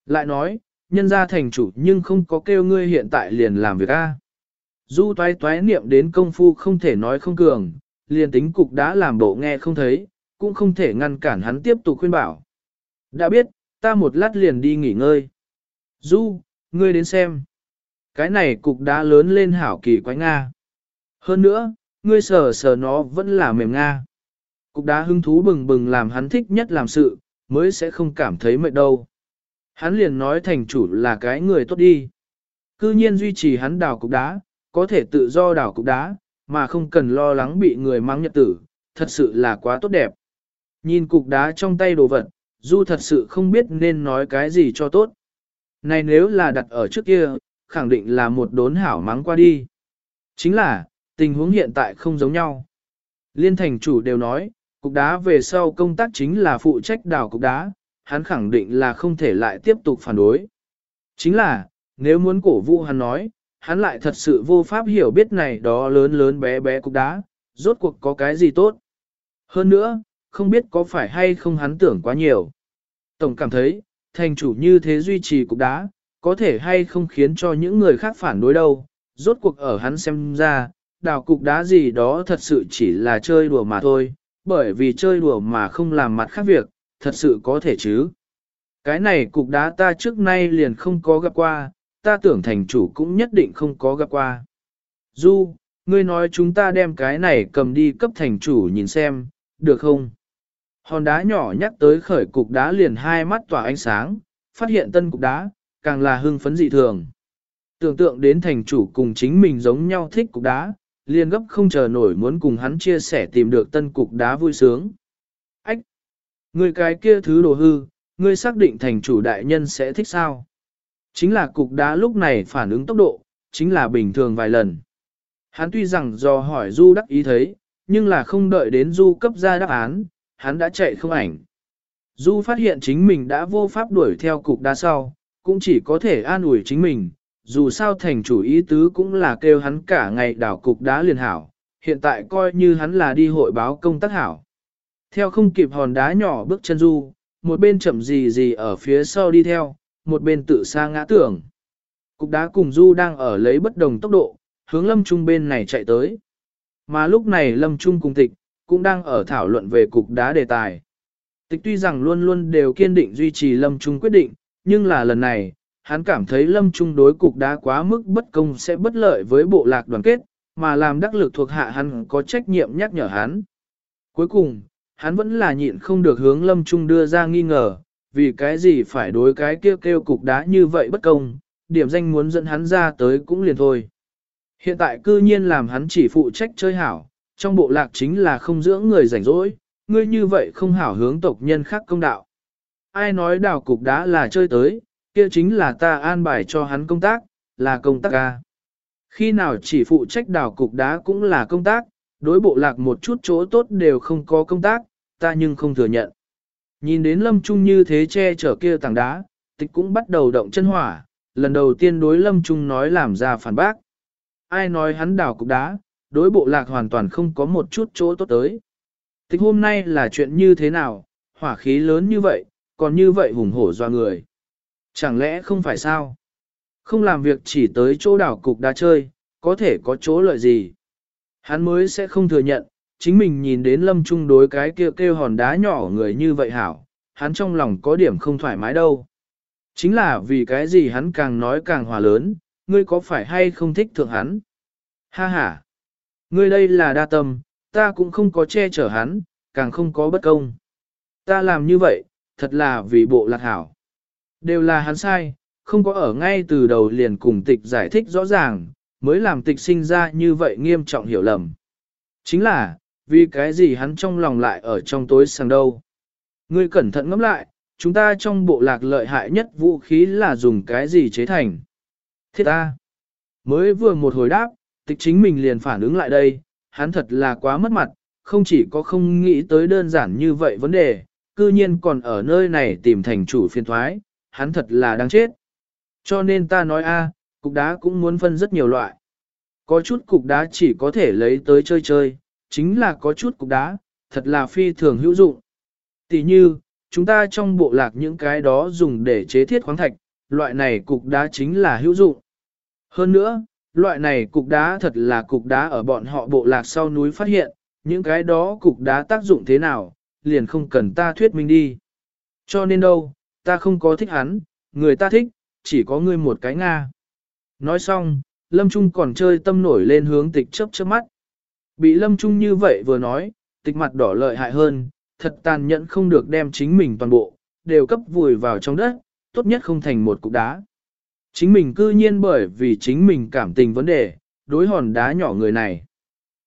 Lại nói, nhân gia thành chủ nhưng không có kêu ngươi hiện tại liền làm việc a. Du toái toái niệm đến công phu không thể nói không cường, liền tính cục đã làm bộ nghe không thấy, cũng không thể ngăn cản hắn tiếp tục khuyên bảo. Đã biết, ta một lát liền đi nghỉ ngơi. Du, ngươi đến xem. Cái này cục đá lớn lên hảo kỳ quái Nga. Hơn nữa, ngươi sờ sờ nó vẫn là mềm Nga. Cục đá hứng thú bừng bừng làm hắn thích nhất làm sự, mới sẽ không cảm thấy mệt đâu. Hắn liền nói thành chủ là cái người tốt đi. Cư nhiên duy trì hắn đào cục đá, có thể tự do đào cục đá, mà không cần lo lắng bị người mang nhật tử, thật sự là quá tốt đẹp. Nhìn cục đá trong tay đồ vật, Du thật sự không biết nên nói cái gì cho tốt. Này nếu là đặt ở trước kia, khẳng định là một đốn hảo mắng qua đi. Chính là, tình huống hiện tại không giống nhau. Liên thành chủ đều nói, cục đá về sau công tác chính là phụ trách đào cục đá, hắn khẳng định là không thể lại tiếp tục phản đối. Chính là, nếu muốn cổ vũ hắn nói, hắn lại thật sự vô pháp hiểu biết này đó lớn lớn bé bé cục đá, rốt cuộc có cái gì tốt. Hơn nữa, không biết có phải hay không hắn tưởng quá nhiều. Tổng cảm thấy, thành chủ như thế duy trì cục đá, có thể hay không khiến cho những người khác phản đối đâu. Rốt cuộc ở hắn xem ra, đào cục đá gì đó thật sự chỉ là chơi đùa mà thôi, bởi vì chơi đùa mà không làm mặt khác việc, thật sự có thể chứ. Cái này cục đá ta trước nay liền không có gặp qua, ta tưởng thành chủ cũng nhất định không có gặp qua. Du, ngươi nói chúng ta đem cái này cầm đi cấp thành chủ nhìn xem, được không? Hòn đá nhỏ nhắc tới khởi cục đá liền hai mắt tỏa ánh sáng, phát hiện tân cục đá, càng là hưng phấn dị thường. Tưởng tượng đến thành chủ cùng chính mình giống nhau thích cục đá, liền gấp không chờ nổi muốn cùng hắn chia sẻ tìm được tân cục đá vui sướng. Ách! Người cái kia thứ đồ hư, ngươi xác định thành chủ đại nhân sẽ thích sao? Chính là cục đá lúc này phản ứng tốc độ, chính là bình thường vài lần. Hắn tuy rằng do hỏi Du đắc ý thấy, nhưng là không đợi đến Du cấp ra đáp án, hắn đã chạy không ảnh. Du phát hiện chính mình đã vô pháp đuổi theo cục đá sau, cũng chỉ có thể an ủi chính mình, dù sao thành chủ ý tứ cũng là kêu hắn cả ngày đảo cục đá liền hảo, hiện tại coi như hắn là đi hội báo công tác hảo. Theo không kịp hòn đá nhỏ bước chân Du, một bên chậm gì gì ở phía sau đi theo, một bên tự xa ngã tưởng. Cục đá cùng Du đang ở lấy bất đồng tốc độ, hướng lâm trung bên này chạy tới. Mà lúc này lâm trung cùng tịch, cũng đang ở thảo luận về cục đá đề tài. Tịch tuy rằng luôn luôn đều kiên định duy trì lâm trung quyết định, nhưng là lần này, hắn cảm thấy lâm trung đối cục đá quá mức bất công sẽ bất lợi với bộ lạc đoàn kết, mà làm đắc lực thuộc hạ hắn có trách nhiệm nhắc nhở hắn. Cuối cùng, hắn vẫn là nhịn không được hướng lâm trung đưa ra nghi ngờ, vì cái gì phải đối cái kêu kêu cục đá như vậy bất công, điểm danh muốn dẫn hắn ra tới cũng liền thôi. Hiện tại cư nhiên làm hắn chỉ phụ trách chơi hảo, trong bộ lạc chính là không dưỡng người rảnh rỗi, ngươi như vậy không hảo hướng tộc nhân khác công đạo. Ai nói đào cục đá là chơi tới, kia chính là ta an bài cho hắn công tác, là công tác ca. Khi nào chỉ phụ trách đào cục đá cũng là công tác, đối bộ lạc một chút chỗ tốt đều không có công tác, ta nhưng không thừa nhận. Nhìn đến lâm trung như thế che chở kia tảng đá, tịch cũng bắt đầu động chân hỏa, lần đầu tiên đối lâm trung nói làm ra phản bác. Ai nói hắn đào cục đá, đối bộ lạc hoàn toàn không có một chút chỗ tốt tới. Tính hôm nay là chuyện như thế nào, hỏa khí lớn như vậy, còn như vậy hùng hổ doa người. Chẳng lẽ không phải sao? Không làm việc chỉ tới chỗ đảo cục đá chơi, có thể có chỗ lợi gì? Hắn mới sẽ không thừa nhận, chính mình nhìn đến lâm trung đối cái kia kêu, kêu hòn đá nhỏ người như vậy hảo, hắn trong lòng có điểm không thoải mái đâu. Chính là vì cái gì hắn càng nói càng hòa lớn, ngươi có phải hay không thích thượng hắn? Ha ha! Ngươi đây là đa tâm, ta cũng không có che chở hắn, càng không có bất công. Ta làm như vậy, thật là vì bộ lạc hảo. Đều là hắn sai, không có ở ngay từ đầu liền cùng tịch giải thích rõ ràng, mới làm tịch sinh ra như vậy nghiêm trọng hiểu lầm. Chính là, vì cái gì hắn trong lòng lại ở trong tối sang đâu. Ngươi cẩn thận ngẫm lại, chúng ta trong bộ lạc lợi hại nhất vũ khí là dùng cái gì chế thành. Thiết ta, mới vừa một hồi đáp, tịch chính mình liền phản ứng lại đây, hắn thật là quá mất mặt, không chỉ có không nghĩ tới đơn giản như vậy vấn đề, cư nhiên còn ở nơi này tìm thành chủ phiên thoái, hắn thật là đáng chết. Cho nên ta nói a, cục đá cũng muốn phân rất nhiều loại. Có chút cục đá chỉ có thể lấy tới chơi chơi, chính là có chút cục đá, thật là phi thường hữu dụng. Tỷ như, chúng ta trong bộ lạc những cái đó dùng để chế thiết khoáng thạch, loại này cục đá chính là hữu dụng. Hơn nữa, loại này cục đá thật là cục đá ở bọn họ bộ lạc sau núi phát hiện, những cái đó cục đá tác dụng thế nào, liền không cần ta thuyết minh đi. Cho nên đâu, ta không có thích hắn, người ta thích, chỉ có ngươi một cái Nga. Nói xong, Lâm Trung còn chơi tâm nổi lên hướng tịch chớp chớp mắt. Bị Lâm Trung như vậy vừa nói, tịch mặt đỏ lợi hại hơn, thật tàn nhẫn không được đem chính mình toàn bộ, đều cấp vùi vào trong đất, tốt nhất không thành một cục đá. Chính mình cư nhiên bởi vì chính mình cảm tình vấn đề, đối hòn đá nhỏ người này.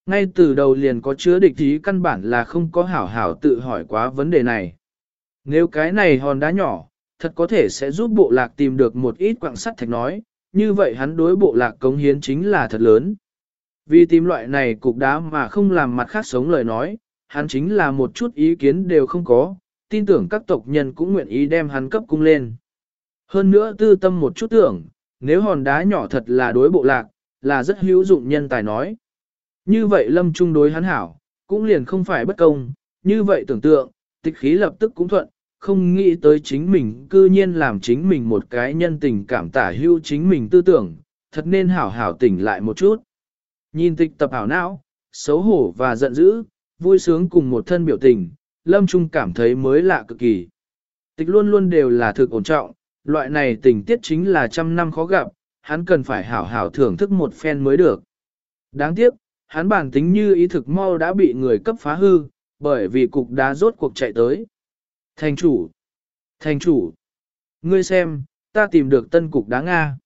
Ngay từ đầu liền có chứa địch ý căn bản là không có hảo hảo tự hỏi quá vấn đề này. Nếu cái này hòn đá nhỏ, thật có thể sẽ giúp bộ lạc tìm được một ít quạng sắt thạch nói, như vậy hắn đối bộ lạc cống hiến chính là thật lớn. Vì tìm loại này cục đá mà không làm mặt khác sống lời nói, hắn chính là một chút ý kiến đều không có, tin tưởng các tộc nhân cũng nguyện ý đem hắn cấp cung lên. Hơn nữa tư tâm một chút tưởng, nếu hòn đá nhỏ thật là đối bộ lạc, là rất hữu dụng nhân tài nói. Như vậy lâm trung đối hắn hảo, cũng liền không phải bất công, như vậy tưởng tượng, tịch khí lập tức cũng thuận, không nghĩ tới chính mình cư nhiên làm chính mình một cái nhân tình cảm tả hữu chính mình tư tưởng, thật nên hảo hảo tỉnh lại một chút. Nhìn tịch tập hảo não, xấu hổ và giận dữ, vui sướng cùng một thân biểu tình, lâm trung cảm thấy mới lạ cực kỳ. Tịch luôn luôn đều là thực ổn trọng, loại này tình tiết chính là trăm năm khó gặp, hắn cần phải hảo hảo thưởng thức một phen mới được. Đáng tiếc, Hắn bản tính như ý thực mau đã bị người cấp phá hư, bởi vì cục đá rốt cuộc chạy tới. Thành chủ! Thành chủ! Ngươi xem, ta tìm được tân cục đá Nga.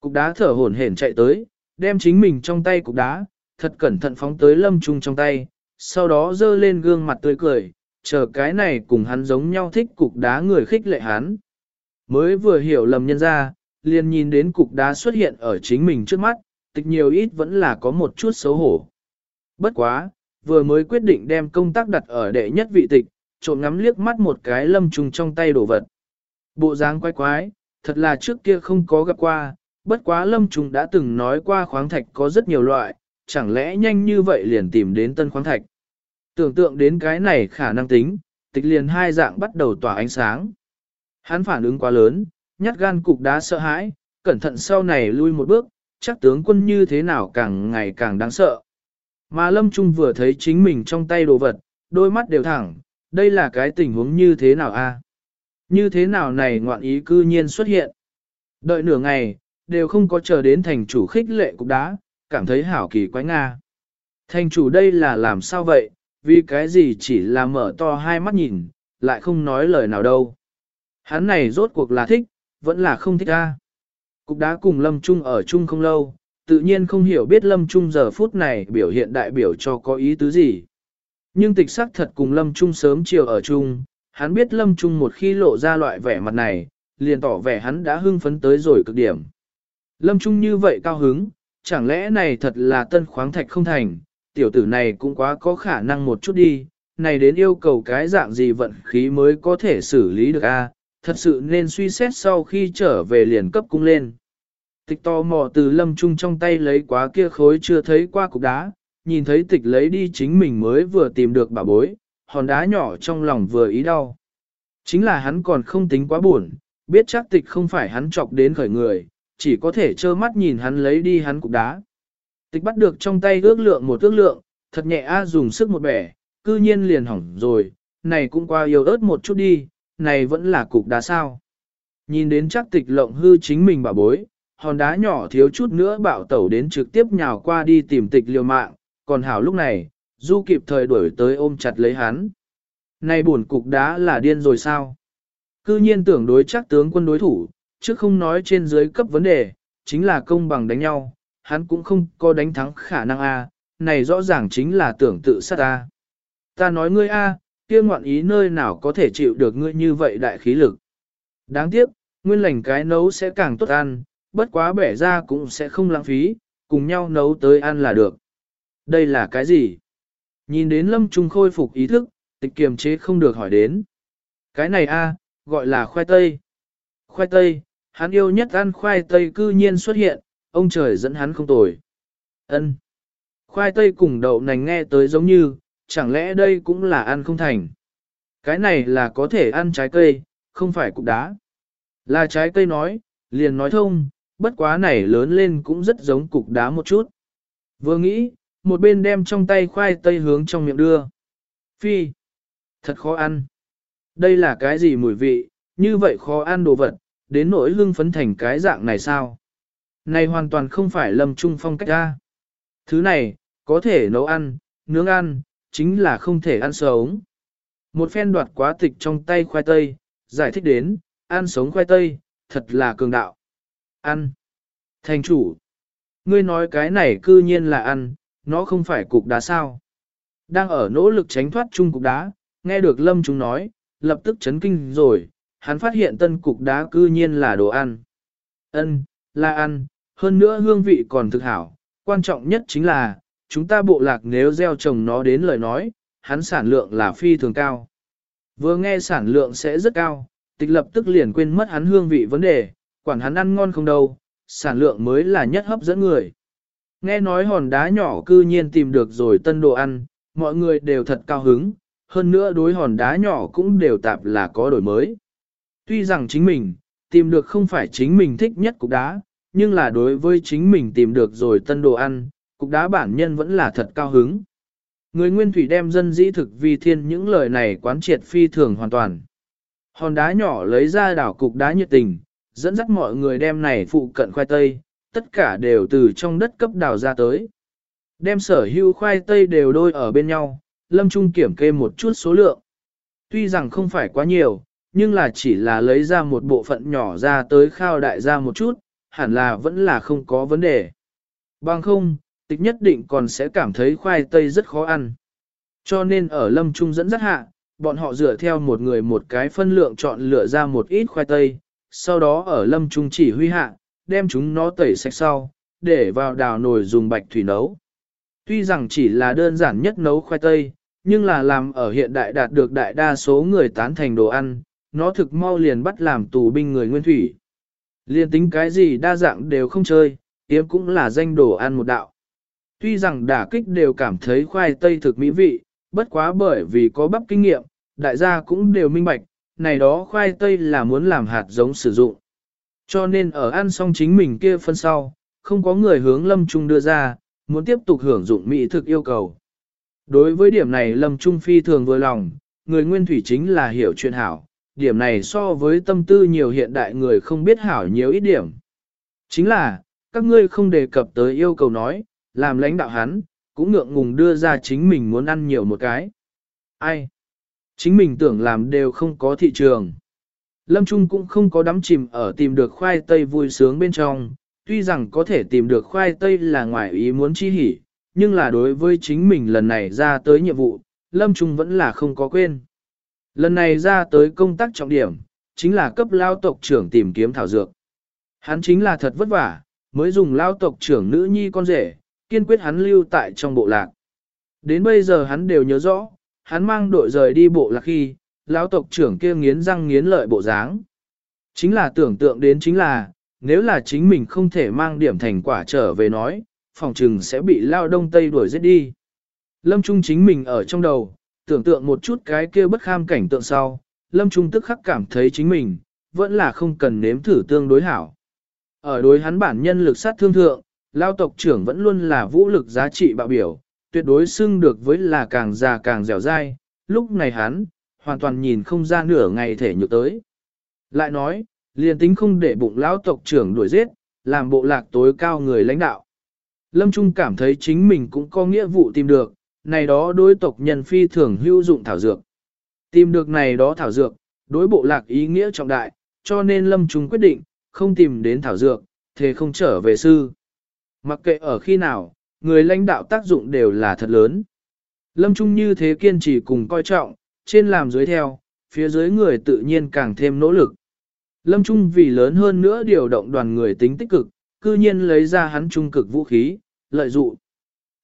Cục đá thở hổn hển chạy tới, đem chính mình trong tay cục đá, thật cẩn thận phóng tới lâm trung trong tay, sau đó dơ lên gương mặt tươi cười, chờ cái này cùng hắn giống nhau thích cục đá người khích lệ hắn. Mới vừa hiểu lầm nhân ra, liền nhìn đến cục đá xuất hiện ở chính mình trước mắt, tịch nhiều ít vẫn là có một chút xấu hổ. Bất quá, vừa mới quyết định đem công tác đặt ở đệ nhất vị tịch, trộm ngắm liếc mắt một cái lâm trùng trong tay đổ vật. Bộ dáng quái quái, thật là trước kia không có gặp qua, bất quá lâm trùng đã từng nói qua khoáng thạch có rất nhiều loại, chẳng lẽ nhanh như vậy liền tìm đến tân khoáng thạch. Tưởng tượng đến cái này khả năng tính, tịch liền hai dạng bắt đầu tỏa ánh sáng. Hắn phản ứng quá lớn, nhát gan cục đá sợ hãi, cẩn thận sau này lui một bước, chắc tướng quân như thế nào càng ngày càng đáng sợ. Mà Lâm Trung vừa thấy chính mình trong tay đồ vật, đôi mắt đều thẳng, đây là cái tình huống như thế nào a? Như thế nào này ngoạn ý cư nhiên xuất hiện. Đợi nửa ngày, đều không có chờ đến thành chủ khích lệ cục đá, cảm thấy hảo kỳ quái Nga. Thành chủ đây là làm sao vậy, vì cái gì chỉ là mở to hai mắt nhìn, lại không nói lời nào đâu. Hắn này rốt cuộc là thích, vẫn là không thích a. Cục đá cùng Lâm Trung ở chung không lâu, tự nhiên không hiểu biết Lâm Trung giờ phút này biểu hiện đại biểu cho có ý tứ gì. Nhưng tịch sắc thật cùng Lâm Trung sớm chiều ở chung, hắn biết Lâm Trung một khi lộ ra loại vẻ mặt này, liền tỏ vẻ hắn đã hưng phấn tới rồi cực điểm. Lâm Trung như vậy cao hứng, chẳng lẽ này thật là tân khoáng thạch không thành, tiểu tử này cũng quá có khả năng một chút đi, này đến yêu cầu cái dạng gì vận khí mới có thể xử lý được a thật sự nên suy xét sau khi trở về liền cấp cung lên. Tịch to mò từ lâm trung trong tay lấy quá kia khối chưa thấy qua cục đá, nhìn thấy tịch lấy đi chính mình mới vừa tìm được bà bối, hòn đá nhỏ trong lòng vừa ý đau. Chính là hắn còn không tính quá buồn, biết chắc tịch không phải hắn chọc đến khởi người, chỉ có thể trơ mắt nhìn hắn lấy đi hắn cục đá. Tịch bắt được trong tay ước lượng một ước lượng, thật nhẹ a dùng sức một bẻ, cư nhiên liền hỏng rồi, này cũng qua yêu ớt một chút đi, này vẫn là cục đá sao. Nhìn đến chắc tịch lộng hư chính mình bà bối, hòn đá nhỏ thiếu chút nữa bạo tẩu đến trực tiếp nhào qua đi tìm tịch liều mạng, còn hảo lúc này, du kịp thời đuổi tới ôm chặt lấy hắn. Này buồn cục đá là điên rồi sao? Cư nhiên tưởng đối chắc tướng quân đối thủ, chứ không nói trên dưới cấp vấn đề, chính là công bằng đánh nhau, hắn cũng không có đánh thắng khả năng A, này rõ ràng chính là tưởng tự sát A. Ta nói ngươi A, kia ngoạn ý nơi nào có thể chịu được ngươi như vậy đại khí lực. Đáng tiếc, nguyên lành cái nấu sẽ càng tốt ăn, bất quá bẻ ra cũng sẽ không lãng phí, cùng nhau nấu tới ăn là được. Đây là cái gì? Nhìn đến lâm trung khôi phục ý thức, tịch kiềm chế không được hỏi đến. Cái này a gọi là khoai tây. Khoai tây, hắn yêu nhất ăn khoai tây cư nhiên xuất hiện, ông trời dẫn hắn không tồi. ân Khoai tây cùng đậu nành nghe tới giống như, chẳng lẽ đây cũng là ăn không thành. Cái này là có thể ăn trái cây, không phải cục đá. Là trái cây nói, liền nói thông, bất quá này lớn lên cũng rất giống cục đá một chút. Vừa nghĩ, một bên đem trong tay khoai tây hướng trong miệng đưa. Phi, thật khó ăn. Đây là cái gì mùi vị, như vậy khó ăn đồ vật, đến nỗi lưng phấn thành cái dạng này sao? Này hoàn toàn không phải lầm trung phong cách ra. Thứ này, có thể nấu ăn, nướng ăn, chính là không thể ăn sống. Một phen đoạt quá tịch trong tay khoai tây, giải thích đến, ăn sống khoai tây, thật là cường đạo. Ăn. Thành chủ. Ngươi nói cái này cư nhiên là ăn, nó không phải cục đá sao. Đang ở nỗ lực tránh thoát chung cục đá, nghe được lâm chúng nói, lập tức chấn kinh rồi, hắn phát hiện tân cục đá cư nhiên là đồ ăn. Ân, là ăn, hơn nữa hương vị còn thực hảo, quan trọng nhất chính là, chúng ta bộ lạc nếu gieo trồng nó đến lời nói, hắn sản lượng là phi thường cao. Vừa nghe sản lượng sẽ rất cao, tịch lập tức liền quên mất hắn hương vị vấn đề, quản hắn ăn ngon không đâu, sản lượng mới là nhất hấp dẫn người. Nghe nói hòn đá nhỏ cư nhiên tìm được rồi tân đồ ăn, mọi người đều thật cao hứng, hơn nữa đối hòn đá nhỏ cũng đều tạp là có đổi mới. Tuy rằng chính mình, tìm được không phải chính mình thích nhất cục đá, nhưng là đối với chính mình tìm được rồi tân đồ ăn, cục đá bản nhân vẫn là thật cao hứng. Người nguyên thủy đem dân dĩ thực vi thiên những lời này quán triệt phi thường hoàn toàn. Hòn đá nhỏ lấy ra đảo cục đá nhiệt tình, dẫn dắt mọi người đem này phụ cận khoai tây, tất cả đều từ trong đất cấp đào ra tới. Đem sở hữu khoai tây đều đôi ở bên nhau, Lâm Trung kiểm kê một chút số lượng. Tuy rằng không phải quá nhiều, nhưng là chỉ là lấy ra một bộ phận nhỏ ra tới khao đại ra một chút, hẳn là vẫn là không có vấn đề. Bằng không, tịch nhất định còn sẽ cảm thấy khoai tây rất khó ăn. Cho nên ở lâm trung dẫn dắt hạ, bọn họ dựa theo một người một cái phân lượng chọn lựa ra một ít khoai tây, sau đó ở lâm trung chỉ huy hạ, đem chúng nó tẩy sạch sau, để vào đào nồi dùng bạch thủy nấu. Tuy rằng chỉ là đơn giản nhất nấu khoai tây, nhưng là làm ở hiện đại đạt được đại đa số người tán thành đồ ăn, nó thực mau liền bắt làm tù binh người nguyên thủy. Liên tính cái gì đa dạng đều không chơi, yếm cũng là danh đồ ăn một đạo. Tuy rằng đả kích đều cảm thấy khoai tây thực mỹ vị, bất quá bởi vì có bắp kinh nghiệm, đại gia cũng đều minh bạch, này đó khoai tây là muốn làm hạt giống sử dụng. Cho nên ở ăn xong chính mình kia phân sau, không có người hướng lâm trung đưa ra, muốn tiếp tục hưởng dụng mỹ thực yêu cầu. Đối với điểm này lâm trung phi thường vừa lòng, người nguyên thủy chính là hiểu chuyện hảo, điểm này so với tâm tư nhiều hiện đại người không biết hảo nhiều ít điểm. Chính là, các ngươi không đề cập tới yêu cầu nói, làm lãnh đạo hắn, cũng ngượng ngùng đưa ra chính mình muốn ăn nhiều một cái. Ai? Chính mình tưởng làm đều không có thị trường. Lâm Trung cũng không có đắm chìm ở tìm được khoai tây vui sướng bên trong, tuy rằng có thể tìm được khoai tây là ngoài ý muốn chi hỉ, nhưng là đối với chính mình lần này ra tới nhiệm vụ, Lâm Trung vẫn là không có quên. Lần này ra tới công tác trọng điểm, chính là cấp lao tộc trưởng tìm kiếm thảo dược. Hắn chính là thật vất vả, mới dùng lao tộc trưởng nữ nhi con rể, kiên quyết hắn lưu tại trong bộ lạc. Đến bây giờ hắn đều nhớ rõ, hắn mang đội rời đi bộ lạc khi, lão tộc trưởng kia nghiến răng nghiến lợi bộ dáng. Chính là tưởng tượng đến chính là, nếu là chính mình không thể mang điểm thành quả trở về nói, phòng trừng sẽ bị lao đông tây đuổi giết đi. Lâm Trung chính mình ở trong đầu, tưởng tượng một chút cái kia bất kham cảnh tượng sau, Lâm Trung tức khắc cảm thấy chính mình, vẫn là không cần nếm thử tương đối hảo. Ở đối hắn bản nhân lực sát thương thượng, lao tộc trưởng vẫn luôn là vũ lực giá trị bạo biểu, tuyệt đối xưng được với là càng già càng dẻo dai, lúc này hắn, hoàn toàn nhìn không ra nửa ngày thể nhược tới. Lại nói, liền tính không để bụng lão tộc trưởng đuổi giết, làm bộ lạc tối cao người lãnh đạo. Lâm Trung cảm thấy chính mình cũng có nghĩa vụ tìm được, này đó đối tộc nhân phi thường hữu dụng thảo dược. Tìm được này đó thảo dược, đối bộ lạc ý nghĩa trọng đại, cho nên Lâm Trung quyết định, không tìm đến thảo dược, thế không trở về sư. Mặc kệ ở khi nào, người lãnh đạo tác dụng đều là thật lớn. Lâm Trung như thế kiên trì cùng coi trọng, trên làm dưới theo, phía dưới người tự nhiên càng thêm nỗ lực. Lâm Trung vì lớn hơn nữa điều động đoàn người tính tích cực, cư nhiên lấy ra hắn trung cực vũ khí, lợi dụng.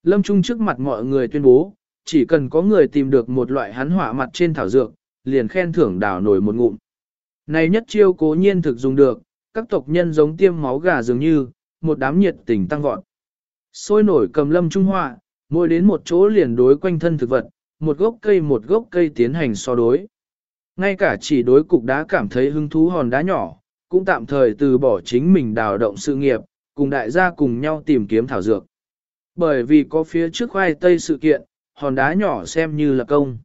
Lâm Trung trước mặt mọi người tuyên bố, chỉ cần có người tìm được một loại hắn hỏa mặt trên thảo dược, liền khen thưởng đảo nổi một ngụm. Này nhất chiêu cố nhiên thực dùng được, các tộc nhân giống tiêm máu gà dường như, một đám nhiệt tình tăng vọt. Sôi nổi cầm lâm trung họa, mỗi đến một chỗ liền đối quanh thân thực vật, một gốc cây một gốc cây tiến hành so đối. Ngay cả chỉ đối cục đá cảm thấy hứng thú hòn đá nhỏ, cũng tạm thời từ bỏ chính mình đào động sự nghiệp, cùng đại gia cùng nhau tìm kiếm thảo dược. Bởi vì có phía trước khoai tây sự kiện, hòn đá nhỏ xem như là công.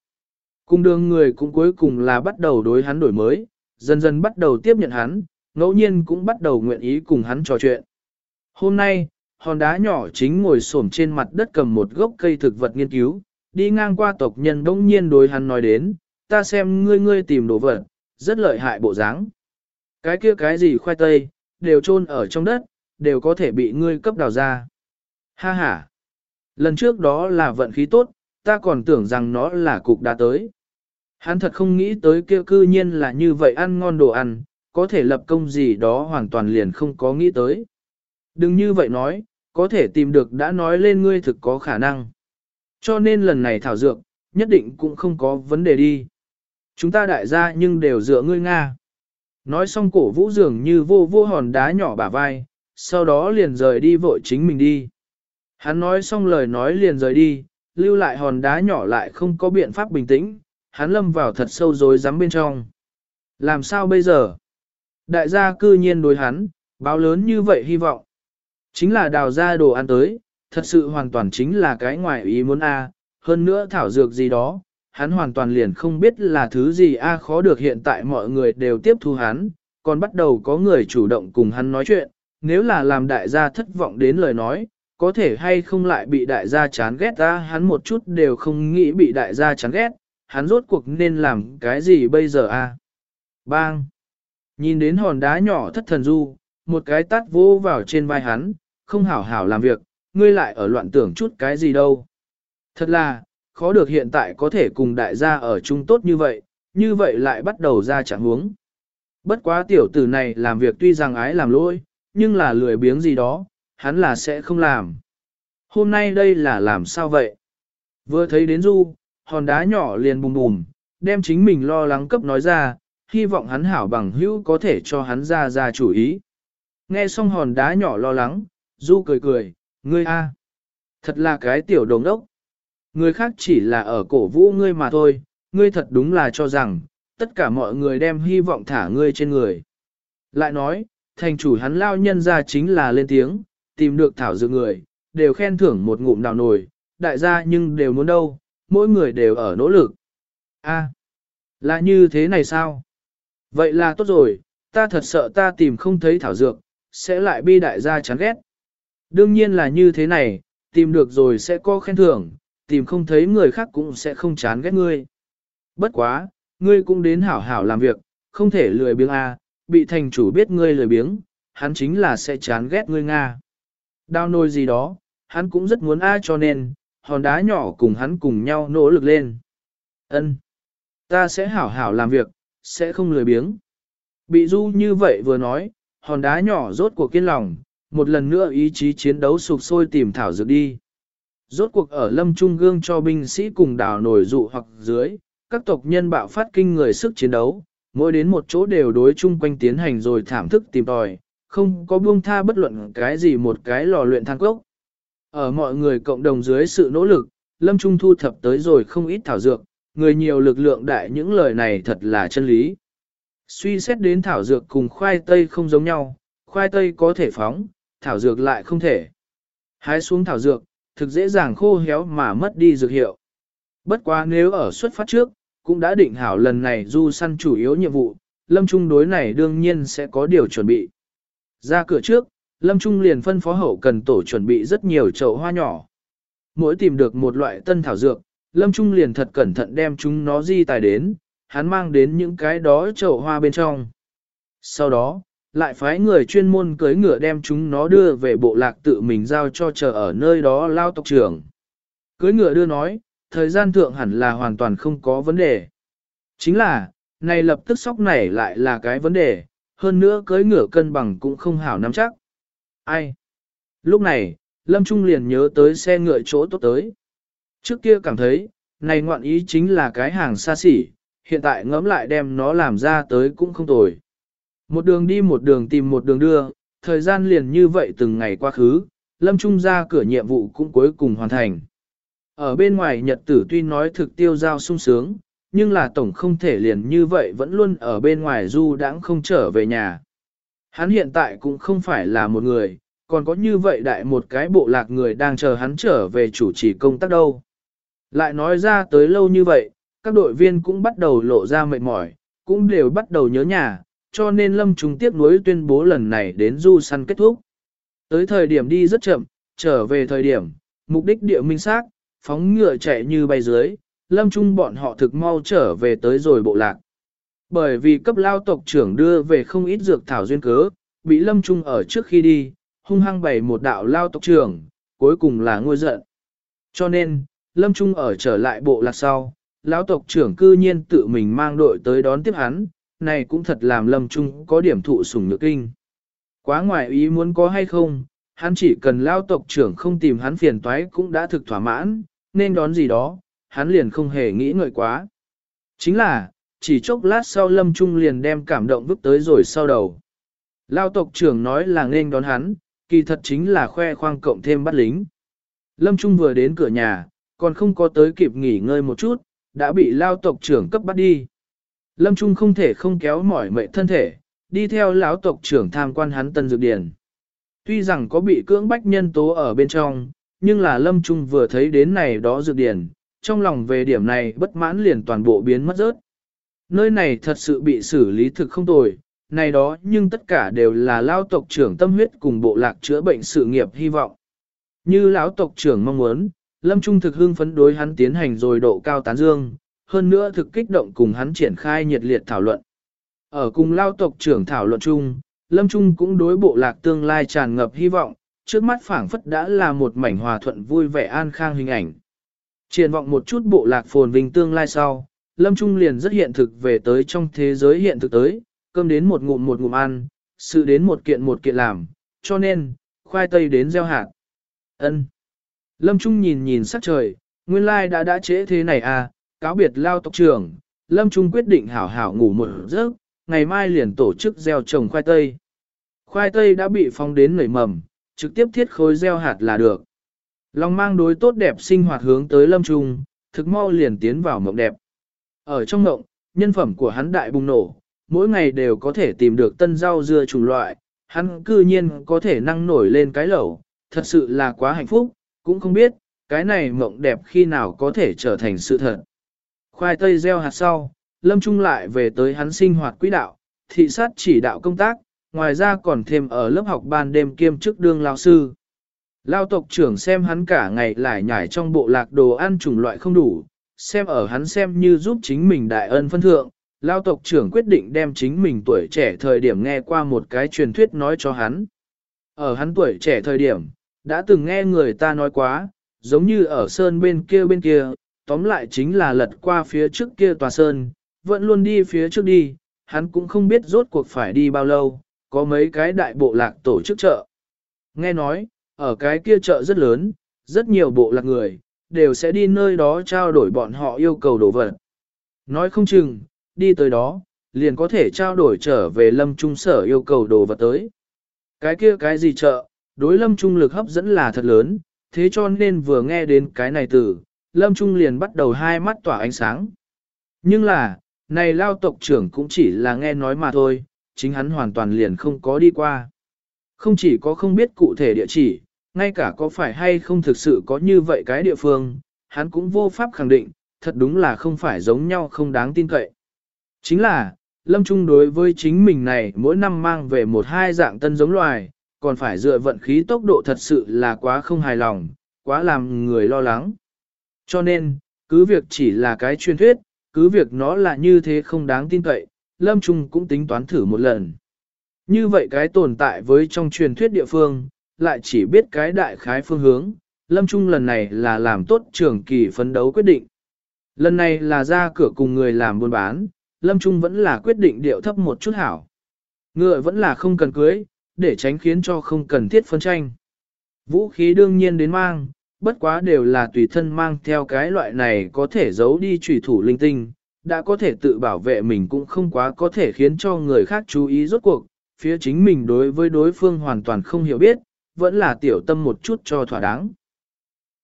Cung đường người cũng cuối cùng là bắt đầu đối hắn đổi mới, dần dần bắt đầu tiếp nhận hắn, ngẫu nhiên cũng bắt đầu nguyện ý cùng hắn trò chuyện. Hôm nay, hòn đá nhỏ chính ngồi xổm trên mặt đất cầm một gốc cây thực vật nghiên cứu, đi ngang qua tộc nhân đông nhiên đối hắn nói đến, ta xem ngươi ngươi tìm đồ vật, rất lợi hại bộ dáng. Cái kia cái gì khoai tây, đều chôn ở trong đất, đều có thể bị ngươi cấp đào ra. Ha ha! Lần trước đó là vận khí tốt, ta còn tưởng rằng nó là cục đá tới. Hắn thật không nghĩ tới kia cư nhiên là như vậy ăn ngon đồ ăn, có thể lập công gì đó hoàn toàn liền không có nghĩ tới. Đừng như vậy nói, có thể tìm được đã nói lên ngươi thực có khả năng. Cho nên lần này thảo dược, nhất định cũng không có vấn đề đi. Chúng ta đại gia nhưng đều dựa ngươi Nga. Nói xong cổ vũ dường như vô vô hòn đá nhỏ bả vai, sau đó liền rời đi vội chính mình đi. Hắn nói xong lời nói liền rời đi, lưu lại hòn đá nhỏ lại không có biện pháp bình tĩnh, hắn lâm vào thật sâu rối rắm bên trong. Làm sao bây giờ? Đại gia cư nhiên đối hắn, báo lớn như vậy hy vọng. Chính là đào ra đồ ăn tới, thật sự hoàn toàn chính là cái ngoài ý muốn a. hơn nữa thảo dược gì đó, hắn hoàn toàn liền không biết là thứ gì a khó được hiện tại mọi người đều tiếp thu hắn, còn bắt đầu có người chủ động cùng hắn nói chuyện, nếu là làm đại gia thất vọng đến lời nói, có thể hay không lại bị đại gia chán ghét ta hắn một chút đều không nghĩ bị đại gia chán ghét, hắn rốt cuộc nên làm cái gì bây giờ a? Bang! Nhìn đến hòn đá nhỏ thất thần du, một cái tát vô vào trên vai hắn, không hảo hảo làm việc, ngươi lại ở loạn tưởng chút cái gì đâu. Thật là, khó được hiện tại có thể cùng đại gia ở chung tốt như vậy, như vậy lại bắt đầu ra trạng huống. Bất quá tiểu tử này làm việc tuy rằng ái làm lỗi, nhưng là lười biếng gì đó, hắn là sẽ không làm. Hôm nay đây là làm sao vậy? Vừa thấy đến Du, hòn đá nhỏ liền bùm bùm, đem chính mình lo lắng cấp nói ra, hy vọng hắn hảo bằng hữu có thể cho hắn ra ra chủ ý. Nghe xong hòn đá nhỏ lo lắng, Du cười cười, ngươi a, thật là cái tiểu đồng đốc. Người khác chỉ là ở cổ vũ ngươi mà thôi, ngươi thật đúng là cho rằng, tất cả mọi người đem hy vọng thả ngươi trên người. Lại nói, thành chủ hắn lao nhân ra chính là lên tiếng, tìm được thảo dược người, đều khen thưởng một ngụm đào nổi, đại gia nhưng đều muốn đâu, mỗi người đều ở nỗ lực. A, là như thế này sao? Vậy là tốt rồi, ta thật sợ ta tìm không thấy thảo dược, sẽ lại bi đại gia chán ghét. Đương nhiên là như thế này, tìm được rồi sẽ có khen thưởng, tìm không thấy người khác cũng sẽ không chán ghét ngươi. Bất quá, ngươi cũng đến hảo hảo làm việc, không thể lười biếng a, bị thành chủ biết ngươi lười biếng, hắn chính là sẽ chán ghét ngươi Nga. Đao nôi gì đó, hắn cũng rất muốn a cho nên, hòn đá nhỏ cùng hắn cùng nhau nỗ lực lên. Ân, Ta sẽ hảo hảo làm việc, sẽ không lười biếng. Bị du như vậy vừa nói, hòn đá nhỏ rốt cuộc kiên lòng, một lần nữa ý chí chiến đấu sụp sôi tìm thảo dược đi. Rốt cuộc ở lâm trung gương cho binh sĩ cùng đảo nổi dụ hoặc dưới, các tộc nhân bạo phát kinh người sức chiến đấu, mỗi đến một chỗ đều đối chung quanh tiến hành rồi thảm thức tìm tòi, không có buông tha bất luận cái gì một cái lò luyện than cốc. Ở mọi người cộng đồng dưới sự nỗ lực, Lâm Trung thu thập tới rồi không ít thảo dược, người nhiều lực lượng đại những lời này thật là chân lý. Suy xét đến thảo dược cùng khoai tây không giống nhau, khoai tây có thể phóng, thảo dược lại không thể. Hái xuống thảo dược, thực dễ dàng khô héo mà mất đi dược hiệu. Bất quá nếu ở xuất phát trước, cũng đã định hảo lần này du săn chủ yếu nhiệm vụ, Lâm Trung đối này đương nhiên sẽ có điều chuẩn bị. Ra cửa trước, Lâm Trung liền phân phó hậu cần tổ chuẩn bị rất nhiều chậu hoa nhỏ. Mỗi tìm được một loại tân thảo dược, Lâm Trung liền thật cẩn thận đem chúng nó di tài đến, hắn mang đến những cái đó chậu hoa bên trong. Sau đó, lại phái người chuyên môn cưới ngựa đem chúng nó đưa về bộ lạc tự mình giao cho chờ ở nơi đó lao tộc trưởng. Cưới ngựa đưa nói, thời gian thượng hẳn là hoàn toàn không có vấn đề. Chính là, này lập tức sóc này lại là cái vấn đề, hơn nữa cưới ngựa cân bằng cũng không hảo nắm chắc. Ai? Lúc này, Lâm Trung liền nhớ tới xe ngựa chỗ tốt tới. Trước kia cảm thấy, này ngoạn ý chính là cái hàng xa xỉ, hiện tại ngẫm lại đem nó làm ra tới cũng không tồi. Một đường đi một đường tìm một đường đưa, thời gian liền như vậy từng ngày qua khứ, Lâm Trung ra cửa nhiệm vụ cũng cuối cùng hoàn thành. Ở bên ngoài nhật tử tuy nói thực tiêu giao sung sướng, nhưng là tổng không thể liền như vậy vẫn luôn ở bên ngoài du đãng không trở về nhà. Hắn hiện tại cũng không phải là một người, còn có như vậy đại một cái bộ lạc người đang chờ hắn trở về chủ trì công tác đâu. Lại nói ra tới lâu như vậy, các đội viên cũng bắt đầu lộ ra mệt mỏi, cũng đều bắt đầu nhớ nhà, cho nên Lâm Trung tiếp nối tuyên bố lần này đến du săn kết thúc. Tới thời điểm đi rất chậm, trở về thời điểm, mục đích địa minh xác, phóng ngựa chạy như bay dưới, lâm trung bọn họ thực mau trở về tới rồi bộ lạc. Bởi vì cấp lao tộc trưởng đưa về không ít dược thảo duyên cớ, bị lâm trung ở trước khi đi, hung hăng bày một đạo lao tộc trưởng, cuối cùng là ngôi giận. Cho nên, lâm trung ở trở lại bộ lạc sau, lão tộc trưởng cư nhiên tự mình mang đội tới đón tiếp hắn, này cũng thật làm lâm trung có điểm thụ sủng nhược kinh. Quá ngoài ý muốn có hay không, hắn chỉ cần Lão tộc trưởng không tìm hắn phiền toái cũng đã thực thỏa mãn, nên đón gì đó, hắn liền không hề nghĩ ngợi quá. Chính là, chỉ chốc lát sau Lâm Trung liền đem cảm động vứt tới rồi sau đầu. Lao tộc trưởng nói là nên đón hắn, kỳ thật chính là khoe khoang cộng thêm bắt lính. Lâm Trung vừa đến cửa nhà, còn không có tới kịp nghỉ ngơi một chút, đã bị lao tộc trưởng cấp bắt đi. Lâm Trung không thể không kéo mỏi mệt thân thể, đi theo lão tộc trưởng tham quan hắn tân dược điển. Tuy rằng có bị cưỡng bách nhân tố ở bên trong, nhưng là Lâm Trung vừa thấy đến này đó dược điển, trong lòng về điểm này bất mãn liền toàn bộ biến mất rớt. Nơi này thật sự bị xử lý thực không tồi, này đó nhưng tất cả đều là lao tộc trưởng tâm huyết cùng bộ lạc chữa bệnh sự nghiệp hy vọng. Như lão tộc trưởng mong muốn, Lâm Trung thực hưng phấn đối hắn tiến hành rồi độ cao tán dương, hơn nữa thực kích động cùng hắn triển khai nhiệt liệt thảo luận. Ở cùng lao tộc trưởng thảo luận chung, Lâm Trung cũng đối bộ lạc tương lai tràn ngập hy vọng, trước mắt phảng phất đã là một mảnh hòa thuận vui vẻ an khang hình ảnh. Triển vọng một chút bộ lạc phồn vinh tương lai sau, Lâm Trung liền rất hiện thực về tới trong thế giới hiện thực tới, cơm đến một ngụm một ngụm ăn, sự đến một kiện một kiện làm, cho nên, khoai tây đến gieo hạt. ân Lâm Trung nhìn nhìn sắc trời, nguyên lai đã đã trễ thế này à, cáo biệt lao tộc trưởng, Lâm Trung quyết định hảo hảo ngủ một giấc, ngày mai liền tổ chức gieo trồng khoai tây. Khoai tây đã bị phong đến nảy mầm, trực tiếp thiết khối gieo hạt là được. Long mang đối tốt đẹp sinh hoạt hướng tới Lâm Trung, thực mau liền tiến vào mộng đẹp. Ở trong mộng, nhân phẩm của hắn đại bùng nổ, mỗi ngày đều có thể tìm được tân rau dưa chủng loại, hắn cư nhiên có thể năng nổi lên cái lẩu, thật sự là quá hạnh phúc, cũng không biết, cái này mộng đẹp khi nào có thể trở thành sự thật. Khoai tây gieo hạt sau, Lâm Trung lại về tới hắn sinh hoạt quỹ đạo, thị sát chỉ đạo công tác, ngoài ra còn thêm ở lớp học ban đêm kiêm chức đương lao sư. Lao tộc trưởng xem hắn cả ngày lại nhảy trong bộ lạc đồ ăn chủng loại không đủ, xem ở hắn xem như giúp chính mình đại ân phân thượng, lao tộc trưởng quyết định đem chính mình tuổi trẻ thời điểm nghe qua một cái truyền thuyết nói cho hắn. Ở hắn tuổi trẻ thời điểm, đã từng nghe người ta nói quá, giống như ở sơn bên kia bên kia, tóm lại chính là lật qua phía trước kia tòa sơn, vẫn luôn đi phía trước đi, hắn cũng không biết rốt cuộc phải đi bao lâu, có mấy cái đại bộ lạc tổ chức chợ. Nghe nói, ở cái kia chợ rất lớn, rất nhiều bộ lạc người, đều sẽ đi nơi đó trao đổi bọn họ yêu cầu đồ vật. Nói không chừng, đi tới đó, liền có thể trao đổi trở về lâm trung sở yêu cầu đồ vật tới. Cái kia cái gì chợ, đối lâm trung lực hấp dẫn là thật lớn, thế cho nên vừa nghe đến cái này từ, lâm trung liền bắt đầu hai mắt tỏa ánh sáng. Nhưng là, này lao tộc trưởng cũng chỉ là nghe nói mà thôi, chính hắn hoàn toàn liền không có đi qua. Không chỉ có không biết cụ thể địa chỉ, ngay cả có phải hay không thực sự có như vậy cái địa phương, hắn cũng vô pháp khẳng định, thật đúng là không phải giống nhau không đáng tin cậy. Chính là, Lâm Trung đối với chính mình này mỗi năm mang về một hai dạng tân giống loài, còn phải dựa vận khí tốc độ thật sự là quá không hài lòng, quá làm người lo lắng. Cho nên, cứ việc chỉ là cái truyền thuyết, cứ việc nó là như thế không đáng tin cậy, Lâm Trung cũng tính toán thử một lần. Như vậy cái tồn tại với trong truyền thuyết địa phương, lại chỉ biết cái đại khái phương hướng, Lâm Trung lần này là làm tốt trưởng kỳ phấn đấu quyết định. Lần này là ra cửa cùng người làm buôn bán, Lâm Trung vẫn là quyết định điệu thấp một chút hảo. Ngựa vẫn là không cần cưới, để tránh khiến cho không cần thiết phân tranh. Vũ khí đương nhiên đến mang, bất quá đều là tùy thân mang theo cái loại này có thể giấu đi trùy thủ linh tinh, đã có thể tự bảo vệ mình cũng không quá có thể khiến cho người khác chú ý rốt cuộc, phía chính mình đối với đối phương hoàn toàn không hiểu biết, vẫn là tiểu tâm một chút cho thỏa đáng.